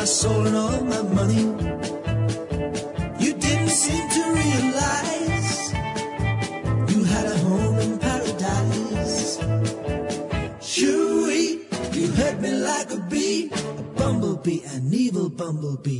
my soul and all my money. You didn't seem to realize you had a home in paradise. Shoo-wee, you hurt me like a bee, a bumblebee, an evil bumblebee.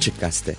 Açık Gazete.